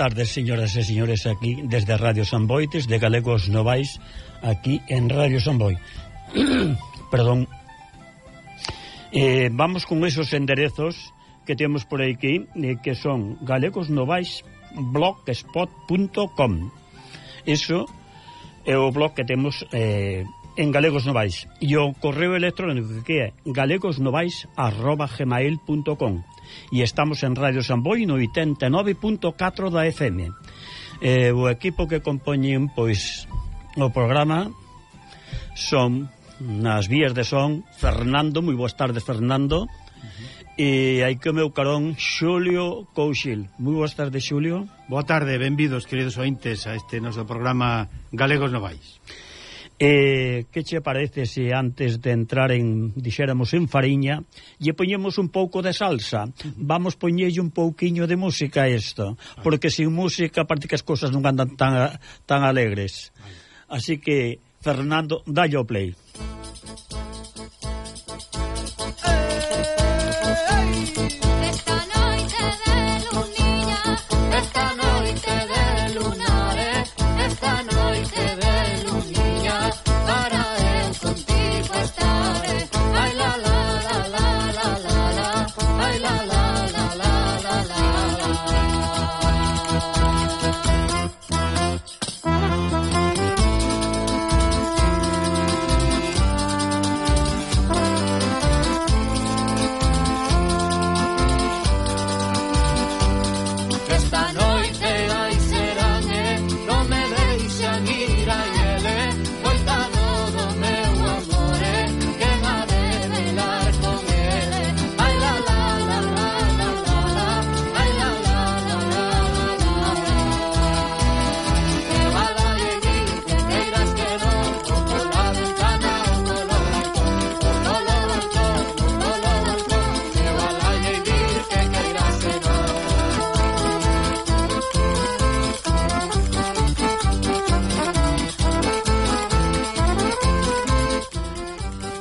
tardes, señoras e señores, aquí desde Radio San Boi, desde Galegos Novais, aquí en Radio San Boi. Perdón. Eh, vamos con esos enderezos que temos por aquí, eh, que son galegosnovais.blogspot.com Eso é o blog que temos eh, en Galegos Novais. E o correo electrónico que é galegosnovais.gmail.com e estamos en Radio Samboy no 89.4 da FM. Eh, o equipo que compoñen pois o programa son nas vías de son Fernando, moi boas tardes Fernando. Uh -huh. E hai que o meu carón Xulio Couchil. Moi boas tardes, Xulio. Boa tarde, benvidos, queridos ointes, a este noso programa Galegos Novais. Eh, que che parece se antes de entrar en, dixéramos, en fariña, lle poñemos un pouco de salsa, vamos poñelle un pouquiño de música a isto, ah. porque sin música parte que as cousas non andan tan, tan alegres. Así que, Fernando, dalle o play.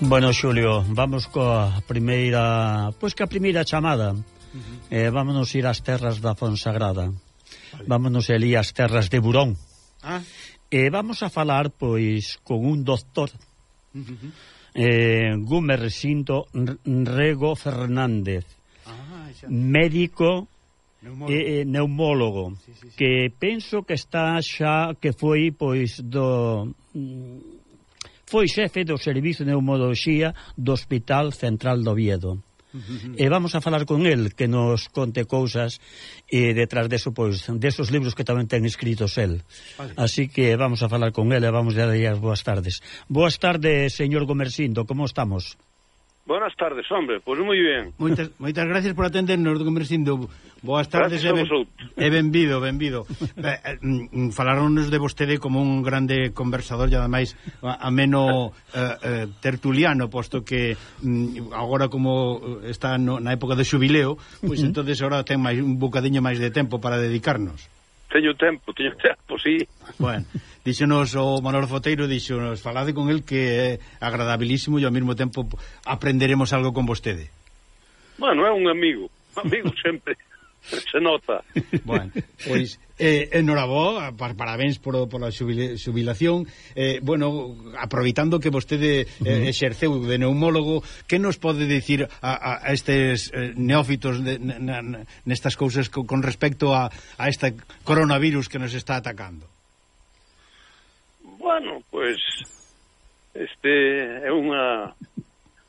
Bueno, Xulio, vamos coa primeira, pois que a primeira chamada. Uh -huh. eh, vámonos ir ás terras da Fonsagrada. Vale. Vámonos ali ás terras de Burón. Ah. Eh, vamos a falar, pois, con un doctor, uh -huh. eh, Gumercinto Rego Fernández, ah, xa. médico neumólogo, eh, eh, neumólogo sí, sí, sí. que penso que está xa, que foi, pois, do mm, foi xefe do Servizo de Neumoloxía do Hospital Central do Oviedo. E vamos a falar con el que nos conte cousas e detrás deso, pois, desos libros que tamén ten escritos el. Vale. Así que vamos a falar con el e vamos a darlle as boas tardes. Boas tardes, señor Gomersindo, como estamos? Buenas tardes, hombre, pois pues moi ben. Moitas, moitas gracias por atendernos, don Comercindo. Boas tardes gracias e, ben, e benvido, benvido. Eh, mm, mm, Falaronnos de vostede como un grande conversador e ademais ameno eh, eh, tertuliano, posto que mm, agora como eh, está no, na época de xubileo, pois pues, entonces agora ten máis un bocadiño máis de tempo para dedicarnos. Teño tempo, teño tempo, sí. Bueno, díxonos o Manolo Foteiro, díxonos, falade con el que é agradabilísimo e ao mesmo tempo aprenderemos algo con vostede. Bueno, é un amigo, amigo sempre se nota. Bueno, pois eh, enhorabó, par, parabéns por, por a xubilación. Eh, bueno, aproveitando que vostede eh, exerceu de neumólogo, que nos pode dicir a, a estes eh, neófitos de, na, na, nestas cousas con, con respecto a, a este coronavirus que nos está atacando? Bueno, pois pues, este é unha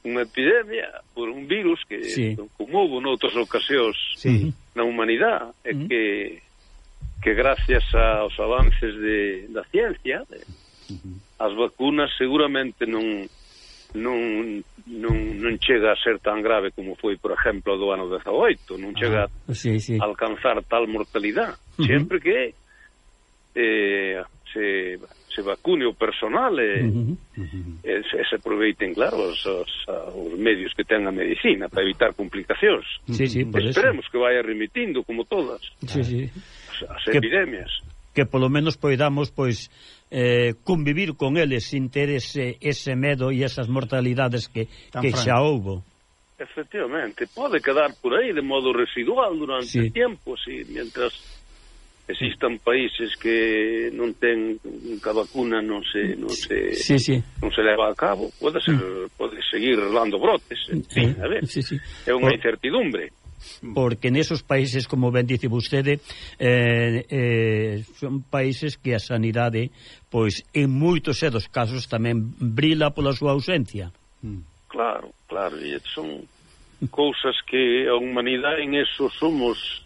unha epidemia por un virus que sí. como houve noutras ocasións sí. na humanidade é mm. que que gracias aos avances de, da ciencia de, uh -huh. as vacunas seguramente non non, non non chega a ser tan grave como foi por exemplo do ano 18 non chega ah, sí, sí. a alcanzar tal mortalidade uh -huh. sempre que eh, se se vacune o personal e, uh -huh. e, se, se aproveiten, claro, os, os, os medios que ten a medicina para evitar complicacións. Sí, sí, Esperemos eso. que vaya remitindo, como todas, sí, sí. as, as que, epidemias. Que polo menos poidamos, pois, eh, convivir con eles sin ter ese, ese medo e esas mortalidades que, que xa houbo. Efectivamente, pode quedar por aí de modo residual durante sí. tempo, si, mientras existan países que non ten que a vacuna non se non se sí, sí. non se leva a cabo, pode ser, mm. pode seguir dando brotes, en sí, fin, a ver. Sí, sí. É unha incertidumbre porque nesos países, como ben dice vostede, eh, eh, son países que a sanidade, pois, en moitos e dos casos tamén brila pola súa ausencia. Mm. Claro, claro, e son cousas que a humanidade en eso somos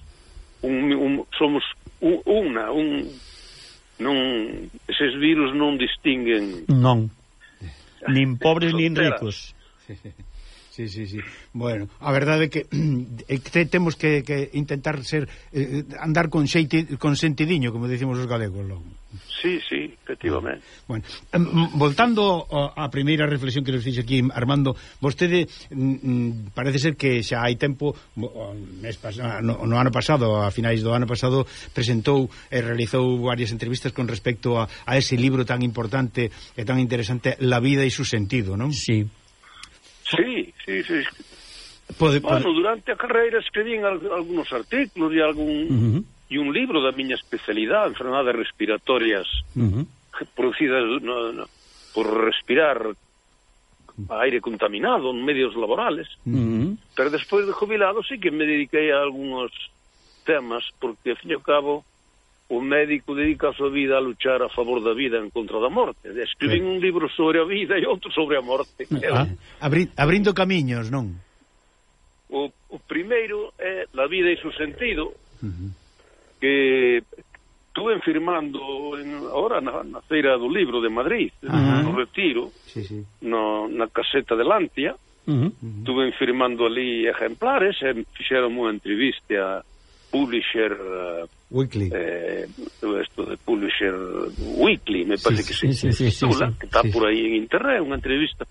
un, un, somos unha, un non eses virus non distinguen. Non. Nin pobres nin ricos. Sí, sí, sí. Bueno, a verdade é que temos que, que intentar ser eh, andar con xeite con sentidiño, como dicimos os galegos logo. Sí, sí, efectivamente. Bueno, voltando á primeira reflexión que nos fixe aquí Armando, vostede mm, mm parece ser que xa hai tempo mes no, no ano pasado, a finais do ano pasado presentou e realizou varias entrevistas con respecto a, a ese libro tan importante e tan interesante La vida e su sentido, non? Sí. Sí, sí, sí. Pode, pode... Bueno, durante a carreira escribín algunos artículos e algún uh -huh. e un libro da miña especialidade, enfermedades respiratorias uh -huh. producidas no, no, por respirar aire contaminado en medios laborales. Uh -huh. Pero despois de jubilado sí que me dediquei a algúns temas porque, ao fin e ao cabo, o médico dedica a súa vida a luchar a favor da vida en contra da morte. Escriben un libro sobre a vida e outro sobre a morte. Ah, abri, abrindo camiños, non? O, o primeiro é La vida e su sentido, uh -huh. que estuve firmando en, ahora na, na feira do libro de Madrid, uh -huh. no retiro, sí, sí. No, na caseta de Lantia, uh -huh. estuve firmando ali ejemplares, e eh, fixeron unha entrevista a publisher uh, Weekly. Eh, isto de Publisher Weekly, me parece sí, que sí, sí, sí, sí, sí, que está sí. por aí en internet, unha entrevista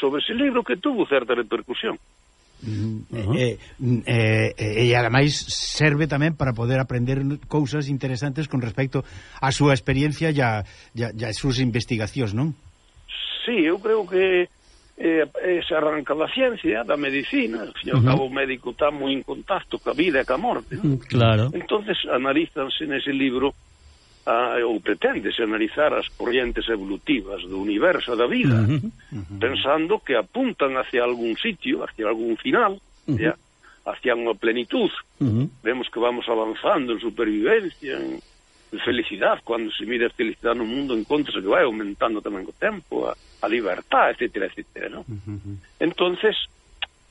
sobre ese libro que tuvo certa repercusión. Mm, uh eh, -huh. Mm, eh, eh, eh, e ademais serve tamén para poder aprender cousas interesantes con respecto á súa experiencia e as súas investigacións, non? Sí, eu creo que eh, se arranca da ciencia, da medicina, se uh -huh. cabo o médico está moi en contacto ca vida e ca morte. ¿no? Claro. entonces analízanse nese libro a, ou preténdese analizar as corrientes evolutivas do universo da vida, uh -huh. Uh -huh. pensando que apuntan hacia algún sitio, hacia algún final, uh -huh. ya, hacia unha plenitud. Uh -huh. Vemos que vamos avanzando en supervivencia, en felicidade, cando se mira a felicidade no mundo, encontra que vai aumentando tamén o tempo, a a libertad, etcétera, etcétera, ¿no? Uh -huh. Entonces,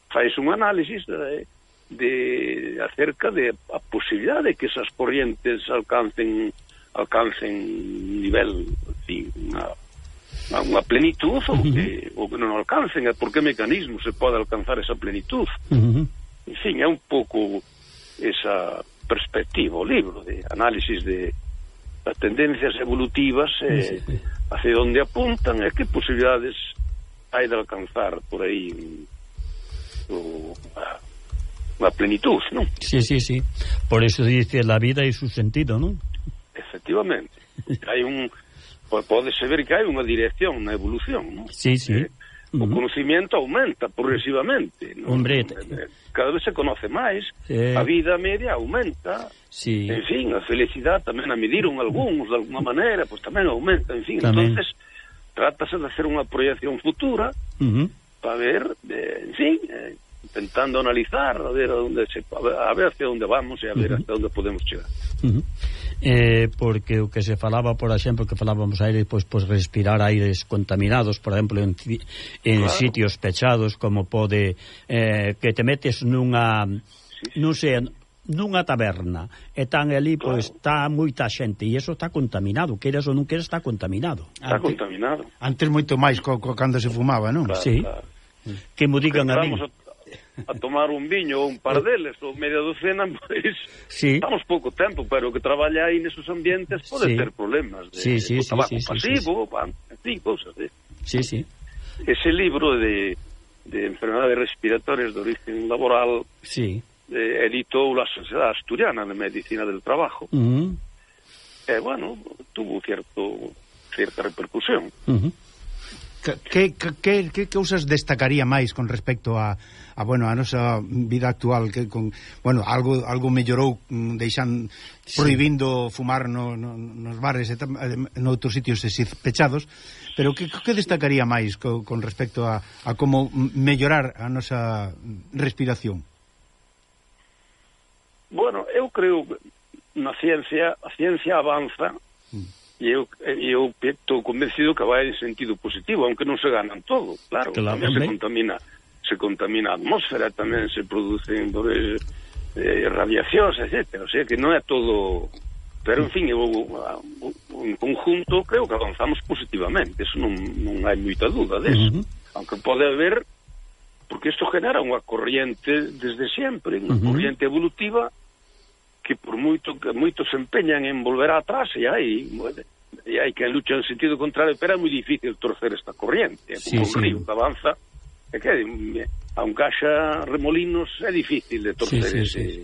faz un análisis de, de acerca de a posibilidad de que esas corrientes alcancen alcancen nivel, en fin, a, a unha plenitud ou que, ou que non alcancen, e por que mecanismo se pode alcanzar esa plenitud. Uh -huh. En fin, é un pouco esa perspectiva o libro de análisis de as tendencias evolutivas e sí, eh, sí, sí. hacia onde apuntan e que posibilidades hai de alcanzar por aí o, a, a plenitud, non? Sí, sí, sí. Por eso dice la vida e su sentido, non? Efectivamente. hai un... Pódese ver que hai unha dirección, unha evolución, non? Sí, sí. Eh, o conocimiento aumenta progresivamente. ¿no? Hombre, eh, eh, cada vez se conoce máis, eh... a vida media aumenta, sí. en fin, a felicidade tamén a mediron algúns de alguma maneira, pois pues tamén aumenta, en fin, tamén. entonces trátase de hacer unha proyección futura uh -huh. para ver, eh, en fin, eh, tentando analizar a ver a onde se, a ver hacia onde vamos e a ver uh -huh. hasta onde podemos chegar. Uh -huh. eh, porque o que se falaba, por exemplo, que falábamos aire, pois pois respirar aires contaminados, por exemplo, en, en claro. sitios pechados, como pode eh, que te metes nunha sí, sí. non sei, nunha taberna e tan ali, claro. pois, está moita xente e iso está contaminado, queres ou non queres está contaminado. Está Ante, contaminado. Antes moito máis co, co, cando se fumaba, non? Claro, sí. Claro. Que mo digan a mí. A a tomar un viño ou un par eh. deles ou media docena, pois sí. estamos pouco tempo, pero que traballa aí nesos ambientes pode sí. ter problemas de, sí, sí, de sí, tabaco sí, sí, pasivo, sí, sí. en fin, cousas. De... Sí, sí. Ese libro de, de enfermedades respiratorias de origen laboral sí. eh, editou la Sociedade Asturiana de Medicina del Trabajo. Uh -huh. E, eh, bueno, tuvo cierto cierta repercusión. Uh -huh que, que, que cousas destacaría máis con respecto a, a bueno, a nosa vida actual que con, bueno, algo algo mellorou mm, deixan sí. prohibindo fumar no, no, nos bares e noutros sitios pechados, pero que, que destacaría máis co, con respecto a, a como mellorar a nosa respiración? Bueno, eu creo na ciencia, a ciencia avanza e eu, eu estou convencido que vai en sentido positivo, aunque non se ganan todo, claro, claro tamén se contamina se contamina a atmósfera, tamén se producen eh, radiacións, etc. O sea que non é todo... Pero, en fin, eu, en conjunto creo que avanzamos positivamente, eso non, non hai moita dúda deso. Uh -huh. Aunque pode haber... Porque isto genera unha corriente desde sempre, unha uh -huh. corriente evolutiva que por moito que moitos empeñan en volver atrás e hai e hai que lucha en sentido contrario, pero é moi difícil torcer esta corriente, sí, como sí. río que avanza, e que aunque haxa remolinos é difícil de torcer sí, sí, ese, sí.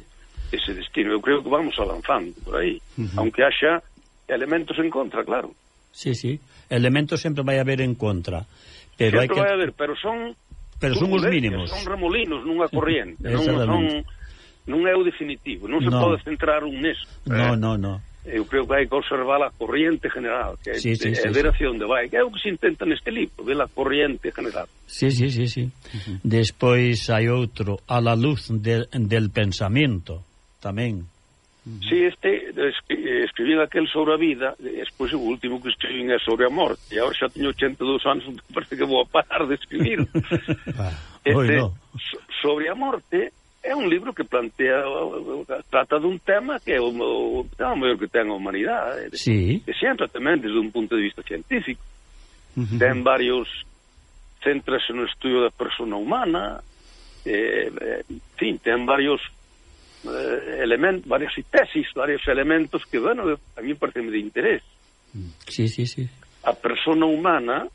ese destino. Eu creo que vamos avanzando por aí, uh -huh. aunque haxa elementos en contra, claro. Sí, sí, elementos sempre vai haber en contra, pero sempre hai que vai haber, pero son pero son os mínimos. Son remolinos nunha corriente, non son non é o definitivo, non se no. pode centrar un neso. No, eh? no, no. Eu creo que hai que observar a corriente general, que sí, sí, sí, é ver hacia onde vai, que é o que se intenta neste libro, ver a corriente general. Sí, sí, sí, sí. Uh -huh. Despois hai outro, a la luz de, del pensamento, tamén. Uh -huh. Sí, este escribí aquel sobre a vida, despois o último que escribí é sobre a morte, e agora xa teño 82 anos, parece que vou a parar de escribir. Ah, este, no. so, sobre a morte, é un libro que plantea trata dun tema que é o, o tema maior que ten a humanidade eh, sí. que sempre tamén desde un punto de vista científico uh -huh. ten varios centras no estudio da persona humana eh, eh, en fin, ten varios eh, elementos, varias tesis varios elementos que, bueno, a mí parece de interés sí, sí, sí. a persona humana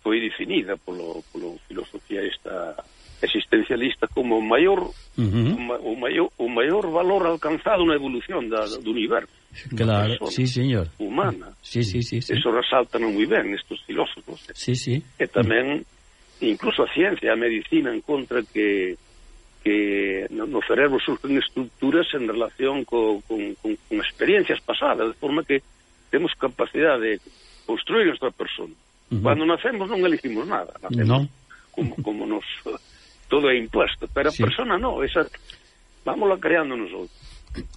foi definida polo, polo filosofía esta existencialista como o maior uh -huh. o maior o maior valor alcanzado na evolución da, do universo. Claro, sí, señor. Humana. Sí, sí, sí, sí. Eso resaltan moi ben estes filósofos. Sí, sí. E tamén incluso a ciencia, a medicina encontra que que no cerebro surgen estructuras en relación co, con, con, con experiencias pasadas, de forma que temos capacidade de construir nuestra persona. Uh -huh. Cando nacemos non elegimos nada, nacemos no. como, como nos todo é impuesto, pero sí. a persona no, esa vámonos creando nosotros.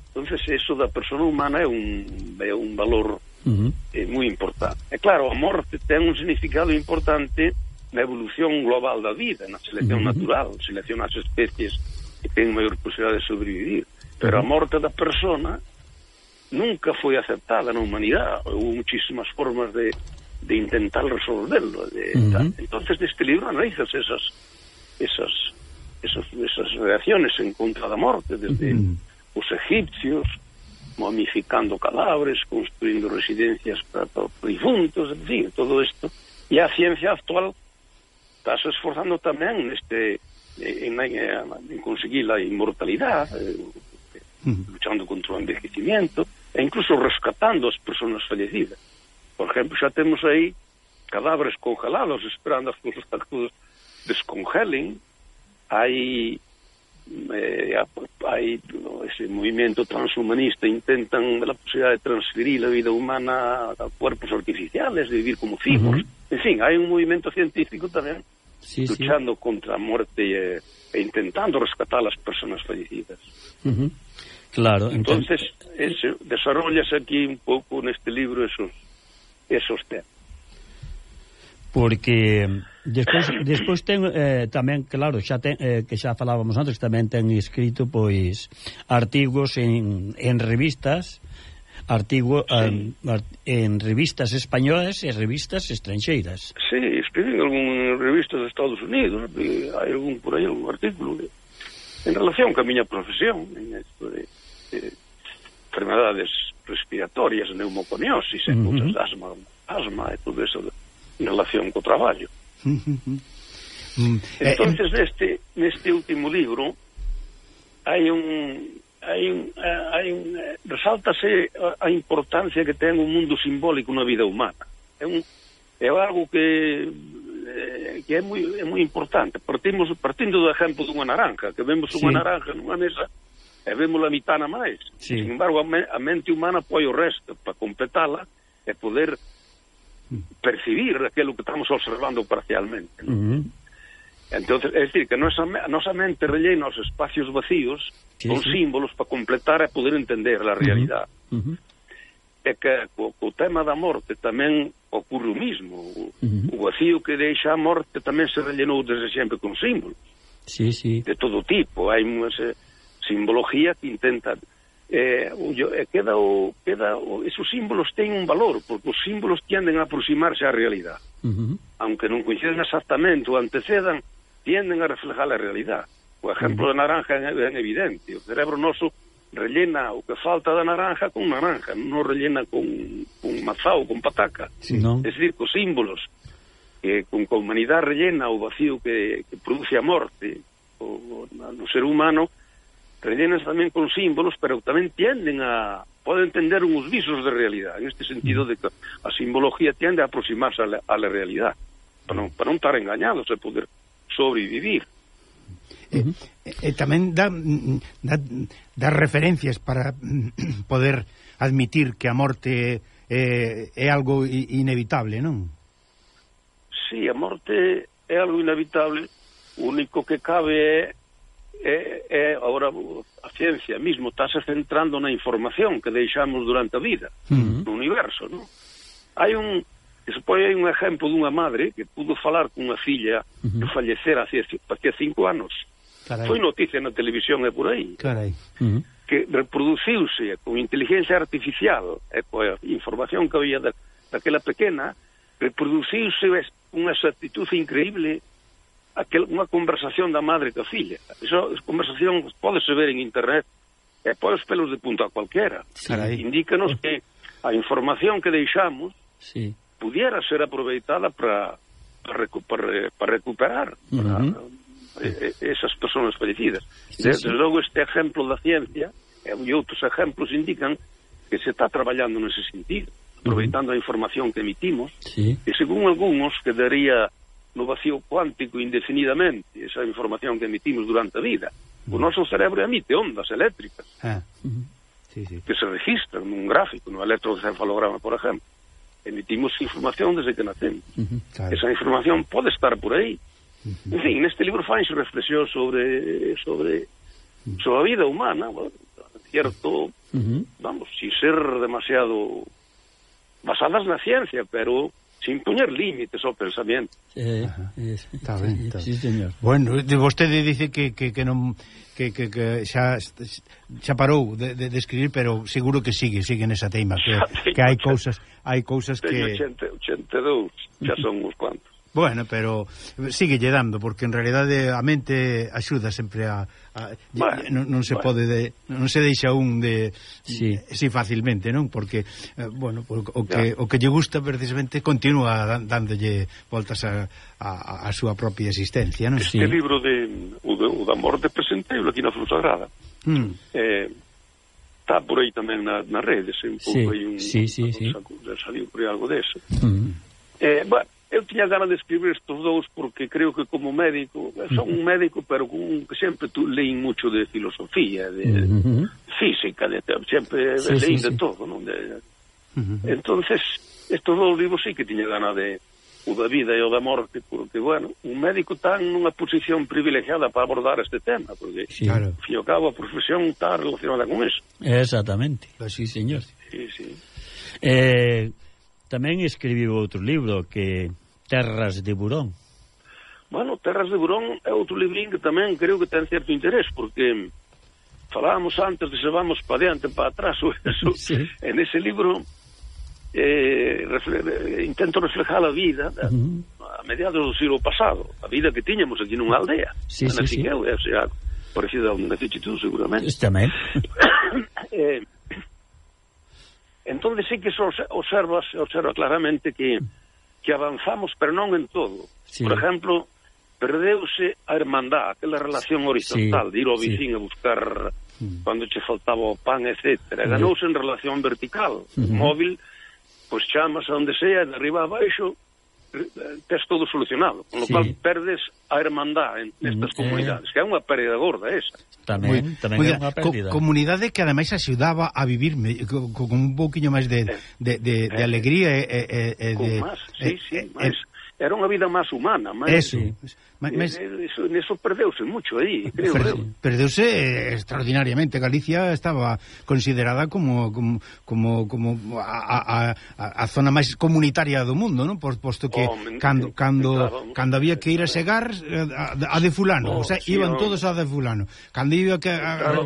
Entonces, eso da persona humana é un, é un valor uh eh, -huh. moi importante. É claro, a morte ten un significado importante na evolución global da vida, na selección uh -huh. natural, selección as especies que ten maior posibilidade de sobrevivir. Pero uh -huh. a morte da persona nunca foi aceptada na humanidade. Houve muchísimas formas de, de intentar resolverlo. De, uh -huh. Entonces, deste libro analizas esas esas, esas, esas reacciones en contra da morte desde uh -huh. os egipcios momificando cadáveres, construindo residencias para, para difuntos, en fin, todo isto. E a ciencia actual está se esforzando tamén neste eh, en, en, eh, en conseguir a inmortalidade, eh, uh -huh. luchando contra o envejecimiento, e incluso rescatando as persoas fallecidas. Por exemplo, xa temos aí cadáveres congelados esperando as súas descongelen, hai eh, hai ese movimento transhumanista intentan a posibilidad de transferir a vida humana a cuerpos artificiales, de vivir como. Uh -huh. En fin, hai un movimento científico sí, luchando sí. contra a morte e, e intentando rescatar as persoas fallecidas. Uh -huh. Claro, entonces, desarrollas aquí un pouco neste libro esos esos temas. porque eh, despois despois ten eh, tamén claro, xa ten, eh, que xa falábamos antes, tamén ten escrito pois artigos en, en revistas artigo sí. en, en revistas españolas e revistas estranxeiras. Sí, escriben algún revistas dos Estados Unidos, hai algún por aí algún artículo de, en relación ca miña profesión, en esto de, de enfermedades respiratorias, neumoconiosis, uh -huh. asma, asma e todo eso de, en relación co traballo. Eh, entonces eh, neste, neste último libro hai un hai un, eh, hai un resáltase a importancia que ten un mundo simbólico na vida humana. É un é algo que que é moi é moi importante. Partimos partindo do exemplo dunha naranja, que vemos unha sí. naranja nunha mesa e vemos a mitad na máis. Sí. Sin embargo, a, me, a mente humana poi o resto para completala e poder percibir aquilo que estamos observando parcialmente. ¿no? Uh -huh. Entonces, é dicir, que a nosa, a nosa mente rellena os espacios vacíos sí, con sí. símbolos para completar e poder entender a realidade. Uh -huh. É que co, co tema da morte tamén ocorre o mismo. O, uh -huh. o vacío que deixa a morte tamén se rellenou desde sempre con símbolos. Sí, sí. De todo tipo. Hai unha simbología que intenta Eh, eh, queda o, queda o, esos símbolos teñen un valor, porque os símbolos tienden a aproximarse á realidade. Uh -huh. Aunque non coincidan exactamente ou antecedan, tienden a reflejar a realidade. O exemplo uh -huh. da naranja é evidente. O cerebro noso rellena o que falta da naranja con naranja, non rellena con, con mazao, con pataca. Sí, no. Es dicir, cos símbolos que con que a humanidade rellena o vacío que, que produce a morte o, o, no ser humano, rellenas tamén con símbolos, pero tamén tienden a poden entender uns visos de realidade, en este sentido de que a simbología tiende a aproximarse a la, a la realidade, para non, para non estar engañados e poder sobrevivir. E, e, e tamén dá, dá, dá referencias para poder admitir que a morte é, é algo inevitable, non? Sí, a morte é algo inevitable, o único que cabe é é, é agora a ciencia mismo estáse centrando na información que deixamos durante a vida uh -huh. no universo, non? Hai un que supoi hai un exemplo dunha madre que pudo falar cunha filla uh -huh. que fallecera hacía cinco anos. Carai. Foi noticia na televisión e por aí. Carai. Uh -huh. Que reproduciuse con inteligencia artificial e coa pois, información que había da, daquela pequena, reproduciuse unha exactitud increíble aquel, unha conversación da madre ca filla. Esa conversación podese ver en internet, e podes pelos de punta a cualquera. Carai. Indícanos que a información que deixamos sí. pudiera ser aproveitada para para recu para, para recuperar uh -huh. para, eh, esas persoas fallecidas. Sí, Desde sí. logo este exemplo da ciencia e outros exemplos indican que se está traballando nese sentido, aproveitando uh -huh. a información que emitimos, sí. e según algúns quedaría no vacío cuántico indefinidamente esa información que emitimos durante a vida. O mm. noso cerebro emite ondas eléctricas ah, uh -huh. sí, sí. que se registran nun gráfico, no electrocefalograma, por exemplo. Emitimos información desde que nacemos. Uh -huh, claro. Esa información pode estar por aí. Uh -huh. En fin, neste libro fainse reflexión sobre sobre sobre a vida humana, bueno, cierto, vamos, sin ser demasiado basadas na ciencia, pero sin poñer límites oh, ao pensamento. Eh, eh, está ben, está. Sí, señor. Bueno, vostede dice que, que, que non que, que, que xa xa parou de, de, de escribir, pero seguro que sigue, sigue nesa teima que, que hai cousas, hai cousas que 80, 82, xa son uns cuantos. Bueno, pero sigue lle dando porque en realidade a mente axuda sempre a, a bueno, non, non se bueno. pode de, non se deixa un de si sí. sí, facilmente, non? Porque eh, bueno, o que ya. o que lle gusta precisamente continúa dándolle voltas a, a, a súa propia existencia, non? Este sí. libro de o, de, o da morte presentable aquí na Frutagrada. Mm. Eh, está por aí tamén na, na rede, se un pouco sí, aí un, sí, sí, sí. saliu por aí algo deso. Mm. Eh, bueno, Eu tiña ganas de escribir estos dous porque creo que como médico, eh, son un médico, pero con, sempre tu leín mucho de filosofía, de uh -huh. física, de, sempre sí, leín sí, de sí. todo, non? De, uh -huh. Entonces, estos dous libros sí que tiña ganas de o da vida e o da morte, porque, bueno, un médico está nunha posición privilegiada para abordar este tema, porque, sí. claro. ao fin cabo, a profesión está relacionada con eso. Exactamente, sí, señor. Sí, sí. Eh Tamén escribiu outro libro que Terras de Burón. Bueno, Terras de Burón é outro librín que tamén creo que ten certo interés, porque falábamos antes de se vamos para diante, para atrás, ou eso. Sí. En ese libro eh, refle eh, intento reflejar a vida uh -huh. a mediados do siglo pasado, a vida que tiñamos aquí nunha aldea. Sí, sí, sí. O sea, parecido a un instituto, seguramente. Tamén. eh, Entón, sí que se observa, se observa claramente que, que avanzamos, pero non en todo. Sí. Por exemplo, perdeuse a hermandad, aquela relación horizontal sí, de ir ao vicín sí. a buscar mm. cando che faltaba o pan, etc. Ganouse en relación vertical. Mm -hmm. Móvil, pois pues, chamas a onde sea, de arriba a baixo, tes todo solucionado, con lo sí. cual perdes a hermandad nestas mm, eh. comunidades, eh. que é unha pérdida gorda esa. Tamén, Muy, tamén oiga, é unha pérdida. Co comunidade que ademais axudaba a vivir me, co, con un pouquiño máis de, eh, de, de, de eh, alegría e eh, eh, de... Con máis, sí, sí, máis. Eh, era unha vida máis humana, máis Eso, eh, máis mas... eso, eso perdeuse mucho aí, creo. Per, perdeuse eh, extraordinariamente. Galicia estaba considerada como como como, como a, a, a zona máis comunitaria do mundo, non? Por posto que oh, cando cando claro, cando había que ir a segar a, a de fulano, oh, o sea, sí, iban oh. todos a de fulano. Cando iba que a, a,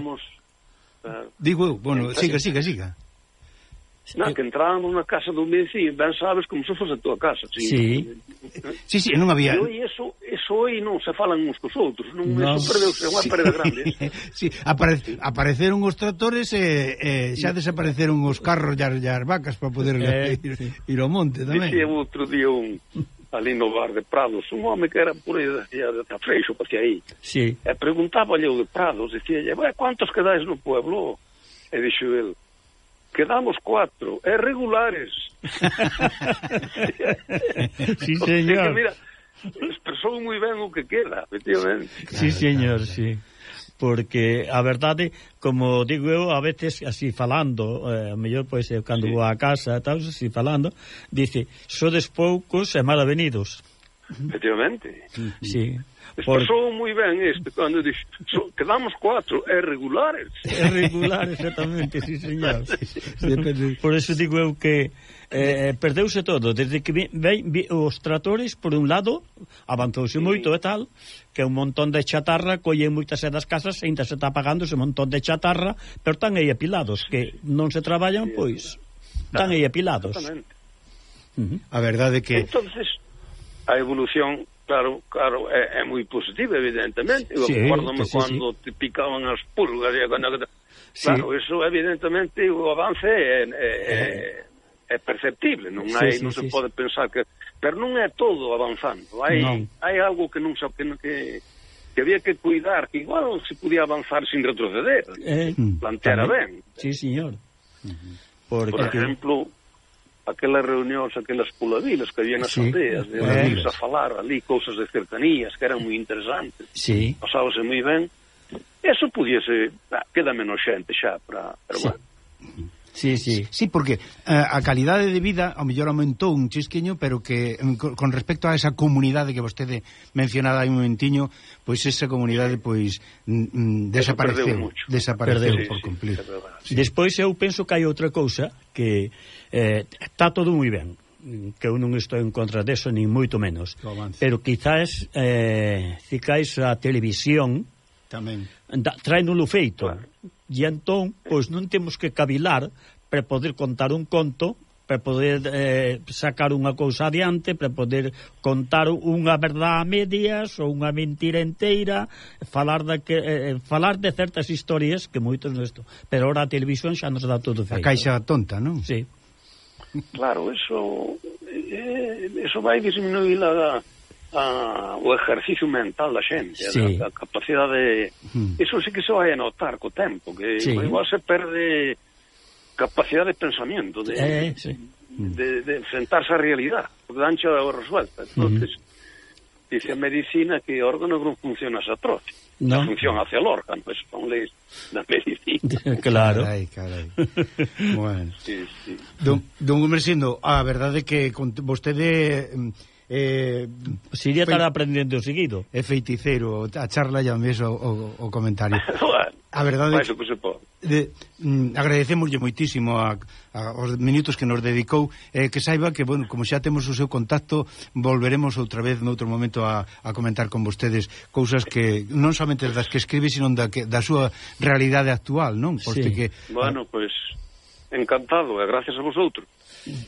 Digo, bueno, siga, siga, siga. Na, que entrábamos na casa do Menci, ben sabes, como se fose a tua casa. Si, sí. Sí, sí, non había... E eso, eso hoxe non se falan uns cos outros, non, no, eso perdeuse unha sí. perda grande. sí, apare, sí. apareceron os tractores e eh, eh, xa desapareceron os carros e as vacas para poder eh, ir, sí. ir ao monte tamén. Dixe outro día un, ali no bar de Prados, un home que era por aí de Tafreixo, para aí. Sí. E preguntáballe o de Prados, dicía, quantos quedáis no pueblo? E dixo ele, quedamos cuatro, é regulares. sí, señor. Que, mira, expresou moi ben o que queda, efectivamente. Sí, claro, señor, claro. sí. Porque a verdade, como digo eu, a veces así falando, eh, mellor pois pues, cando sí. vou a casa, tal, así falando, dice, sodes poucos e mal avenidos. Efectivamente. Sí. sí. Por... Moi ben este cando dixo, so, quedamos cuatro, é regulares. É regular exactamente, si sí, señor. Por eso digo eu que eh, eh perdeuse todo, desde que vi, vi, vi os tratores por un lado avanzouse sí. moito e tal, que un montón de chatarra colle moitas das casas e ainda se está pagando ese montón de chatarra, pero están aí apilados que non se traballan, sí, pois están aí apilados. Uh -huh. A verdade que Entonces a evolución Claro, claro, é, é moi positivo, evidentemente. Eu sí, acordo sí, cando sí. te picaban as pulgas e cando... Sí. Claro, iso evidentemente o avance é, é, é, eh. é perceptible, non hai, sí, sí, non se sí, pode sí. pensar que pero non é todo avanzando. Hai non. hai algo que non se que, que que había que cuidar, que igual se podía avanzar sin retroceder. Eh, Planteara ben. Sí, señor. Uh -huh. Porque... Por exemplo, aquelas reunións, aquelas pulavilas que habían as sí, aldeas, de bueno. a falar ali cousas de cercanías que eran moi interesantes, sí. pasábase moi ben, eso pudiese, ah, queda menos xente xa para, pero sí. bueno. Sí, sí. Sí, porque eh, a calidade de vida ao mellor aumentou un chisquiño, pero que mm, con respecto a esa comunidade que vostede mencionada hai un momentiño, pois esa comunidade pois mm, mm desapareceu, desapareceu por completo. Sí, sí. Despois eu penso que hai outra cousa que eh, está todo moi ben, que eu non estou en contra deso, nin moito menos. Pero quizás eh, cicais a televisión Tamén. Da, traénolo feito. Claro. E entón, pois non temos que cavilar para poder contar un conto para poder eh, sacar unha cousa adiante, para poder contar unha verdade a medias ou unha mentira inteira, falar da que eh, eh, falar de certas historias que moitos nesto, pero ora a televisión xa nos dá todo feito. A caixa tonta, non? Sí. Claro, eso eh, eso vai disminuir a a, o exercicio mental da xente, sí. a, a capacidade... Mm. Eso sí que se vai a notar co tempo, que sí. igual se perde capacidade de pensamento, de, eh, sí. mm. de, de enfrentarse á realidade, porque danche o resuelta. entonces mm. dice a medicina que o órgano non funciona xa trote. No. Funciona hacia el órgano, pues, son leis da medicina. claro. Carai, carai. bueno. Sí, sí. Don, don Gumersindo, a verdade que vostede mm, eh, Sería estar aprendendo o seguido. É feiticeiro, a charla e mesmo o, o, o comentario. A verdade é que, de, mm, agradecemoslle moitísimo a, a, aos minutos que nos dedicou eh, que saiba que, bueno, como xa temos o seu contacto volveremos outra vez noutro momento a, a comentar con vostedes cousas que non somente das que escribe sino da, que, da súa realidade actual, non? Poste sí. que, bueno, pois pues Encantado, e gracias a vosotros.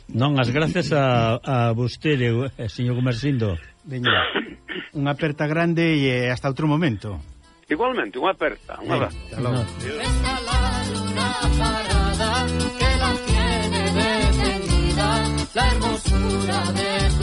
Non, as gracias a, a vostede, eh, señor Comersindo. Veña, unha aperta grande e eh, hasta outro momento. Igualmente, unha aperta. Un abrazo. Hasta logo. la hermosura de tu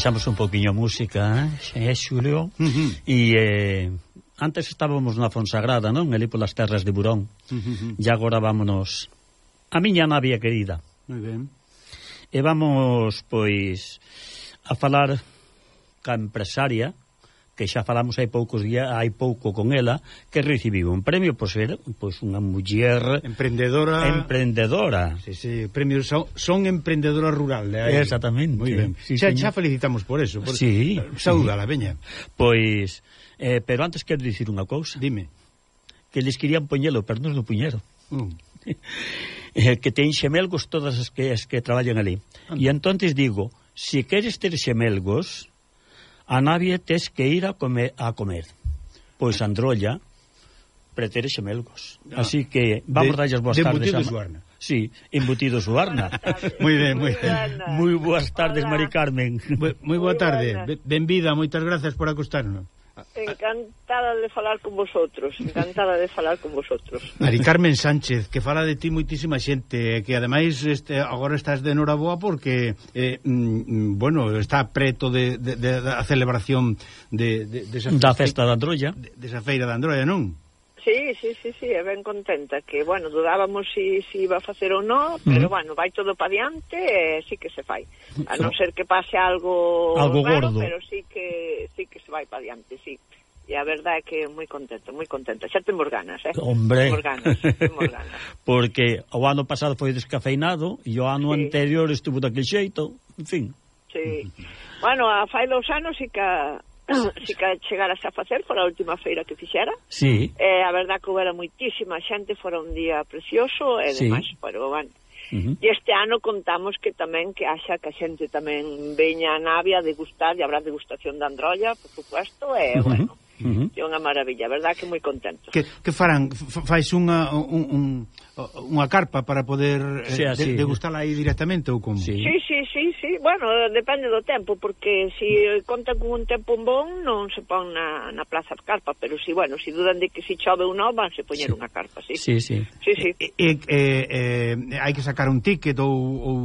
baixamos un poquinho a música, eh? é Xulio, uh -huh. e eh, antes estábamos na Fonsagrada, non? Ali polas terras de Burón, uh -huh. e agora vámonos a miña navia querida. Muy ben. E vamos, pois, a falar ca empresaria que xa falamos hai poucos días, hai pouco con ela, que recibiu un premio pois por ser pois unha muller emprendedora. Emprendedora. Sí, sí, premio son, son emprendedora rural, de aí. Exactamente. Moi ben. Sí, xa, xa felicitamos por eso, por sí, saúdala, sí. veña. Pois eh, pero antes quero dicir unha cousa. Dime. Que les querían poñelo, pero non lo puñero. Mm. eh, que ten xemelgos todas as que as que traballan ali. E entonces digo, si queres ter xemelgos, a navie tes que ir a comer, a comer. Pois Androlla pretere xemelgos. Ah, Así que vamos darlles boas de tardes. Embutido Suarna. Sí, embutidos Suarna. moi ben, moi ben. Moi boas tardes, Mari Carmen. Moi boa tarde. Benvida, moitas grazas por acostarnos. Encantada de falar con vosotros, encantada de falar con vosotros. Mari Carmen Sánchez, que fala de ti moitísima xente, que ademais este, agora estás de noraboa porque, eh, mm, mm, bueno, está preto de, de, de, da celebración de, de, de esa, da festa da Androlla. De, de esa feira da Androlla, non? Sí, sí, sí, sí, é ben contenta que, bueno, dudábamos si, si iba a facer ou non, pero, mm. bueno, vai todo pa diante e eh, sí que se fai. A non ser que pase algo, algo raro, gordo. pero sí que, sí que se vai pa diante, sí. E a verdade é que moi contenta, moi contenta. Xa temos ganas, eh? Hombre. Temos ganas, temos ganas. Porque o ano pasado foi descafeinado e o ano sí. anterior estuvo daquele xeito, en fin. Sí. Bueno, a fai dos anos e que se chegaras a facer, foi a última feira que fixera. Sí. Eh, a verdad que houbera moitísima xente, fora un día precioso e sí. demais, pero bueno. Uh -huh. E este ano contamos que tamén que haxa que a xente tamén veña a Navia a degustar, e habrá degustación de Androlla, por supuesto, e, uh -huh. bueno, Uh -huh. É unha maravilla, verdad que moi contento. Que, que farán? Fais unha, un, un, unha carpa para poder eh, sí, eh, de, degustala aí directamente ou como? Sí, sí, sí, sí, sí. bueno, depende do tempo, porque se si conta con un tempo bon non se pon na, na plaza de carpa, pero si, bueno, se si dudan de que se si chove ou non, van se poñer sí. unha carpa, sí. Sí, sí. sí, sí. E, e, e, hai que sacar un ticket ou... ou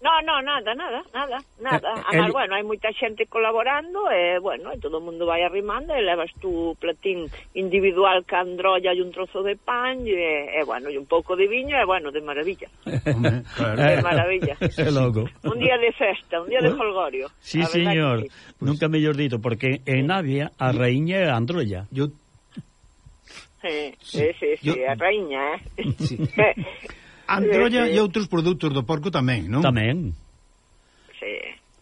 No, no, nada, nada, nada, nada. Eh, Además, el... bueno, hai moita xente colaborando e, bueno, e todo o mundo vai arrimando e levas tu platín individual que androlla e un trozo de pan e, e eh, eh, bueno, e un pouco de viño e, bueno, de maravilla. Hombre, claro. De maravilla. É logo. Un día de festa, un día de folgorio. Sí, señor. Que... Sí. Nunca mellor dito, porque en Navia a raíña é androlla. Yo... Sí, sí, sí, sí, Yo... a raíña, eh? Sí. Androlla eh, sí, e outros produtos do porco tamén, non? Tamén. Sí.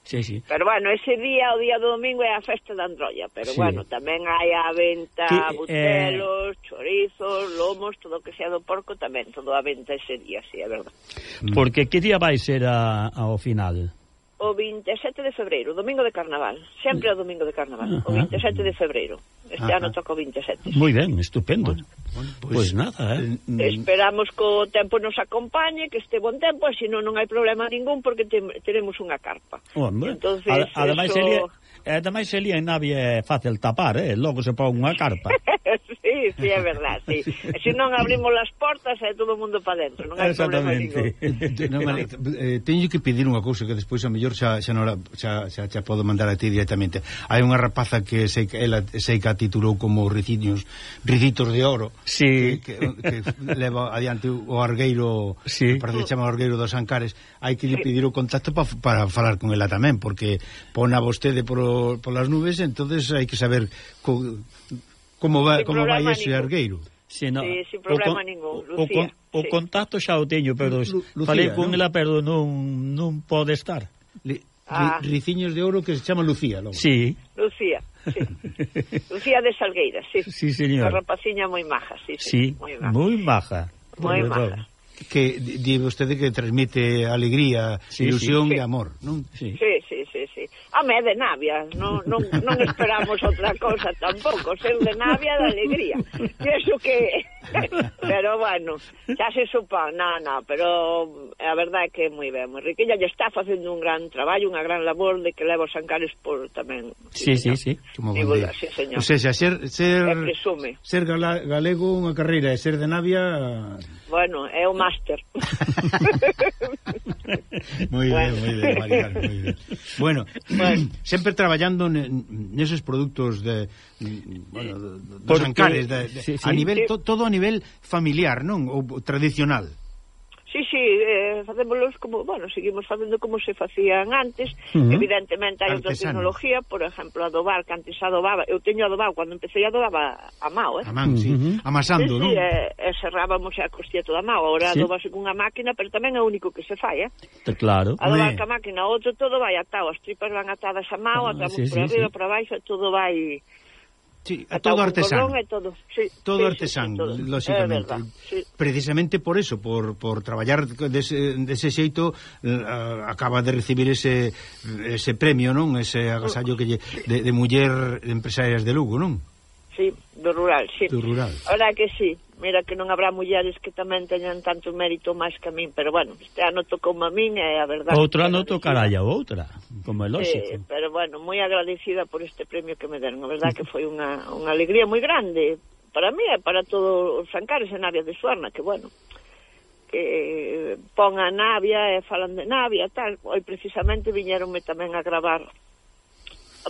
Sí, sí. Pero bueno, ese día, o día do domingo é a festa da Androlla, pero sí. bueno, tamén hai a venta que, eh, butelos, eh... chorizos, lomos, todo o que sea do porco tamén, todo a venta ese día, sí, é verdad. Porque que día vai ser a, ao final? o 27 de febreiro, domingo de carnaval, sempre o domingo de carnaval, uh o 27 de febreiro. Este Ajá. ano toca o 27. Moi ben, estupendo. Bueno, bueno, pois pues, pues nada, eh. eh mm. Esperamos que o tempo nos acompañe, que este bon tempo, así non non hai problema ningún porque te, teremos unha carpa. Hombre, Entonces, ademais eso... sería Ademais, sería en nave fácil tapar, eh? logo se pon unha carpa. sí, sí, é verdad, sí. E se non abrimos as portas, é todo o mundo para dentro, non hai problema ningún. no, vale, eh, teño que pedir unha cousa que despois a mellor xa xa, non, xa, xa, xa podo mandar a ti directamente. Hai unha rapaza que sei que ela sei que a titulou como Riciños, Ricitos de Oro. Sí. Que, que, que leva adiante o Argueiro, sí. para que chama o Argueiro dos Ancares. Hai que lle pedir o contacto pa, para falar con ela tamén, porque pon a vostede por, por las nubes, entonces hai que saber co, Como vai, sin como vai ese ningún. argueiro? Sí, no, sí, sin problema o, ningún, Lucía. O, o, sí. o contacto xa o teño, pero Lu, Lucía, falei con ¿no? ela, pero non, non pode estar. Li, ah. ri, riciños de ouro que se chama Lucía, logo. Sí. Lucía, sí. Lucía de Salgueira, sí. Sí, señor. A rapaciña moi maja, sí, sí. sí moi maja. Moi maja. Moi maja. Que di vostede que transmite alegría, sí, ilusión sí. e amor, non? Sí, sí, sí, sí. sí. Home, é de Navia, non, non, non esperamos outra cosa tampouco, ser de navia de alegría. E iso que pero bueno, xa se supa, no, no, pero a verdade é que é moi ben. moi Riquilla lle está facendo un gran traballo, unha gran labor de que leva os Ancares por tamén. Sí, sí, sí. sí. Como Digo, sí, señor. O sea, ser, ser, presume. ser gala, galego unha carreira e ser de Navia... Bueno, é o máster. moi ben, moi ben, Mariano, moi ben. Bueno, bueno. sempre traballando neses produtos de, bueno, dos Porque, Ancares, de, de, sí, sí. a nivel, to, todo a nivel nivel familiar, non? Ou tradicional. Sí, sí, eh, facémolos como, bueno, seguimos facendo como se facían antes, uh -huh. evidentemente hai outra tecnología, por exemplo, adobar, que antes adobaba, eu teño adobado, cando empecé adobaba a mao, eh? A man, uh -huh. amasando, sí, non? Sí, e, eh, serrábamos a costilla toda a mao, agora sí. adobase cunha máquina, pero tamén é o único que se fai, eh? Está claro. Adobar eh. ca máquina, outro todo vai atado, as tripas van atadas a mao, ah, atamos sí, por sí, arriba, sí. por abaixo, todo vai Sí, a todo artesano. Todo, sí, todo sí, artesano, sí, todo. lóxicamente. Verdad, Precisamente por eso, por, por traballar dese, dese xeito, uh, acaba de recibir ese, ese premio, non? Ese agasallo que lle, de, de muller empresarias de Lugo, non? Sí, do rural, sí. Do rural. Ora que sí mira que non habrá mulleres que tamén teñan tanto mérito máis que a min, pero bueno, este ano tocou a min e a verdade... Outro ano tocará a outra, como é lógico. Sí, pero bueno, moi agradecida por este premio que me deron, a verdade que foi unha, unha alegría moi grande para mí e para todos os sancares en Navia de Suarna, que bueno, que pon a Navia e falan de Navia tal, hoy precisamente viñeronme tamén a gravar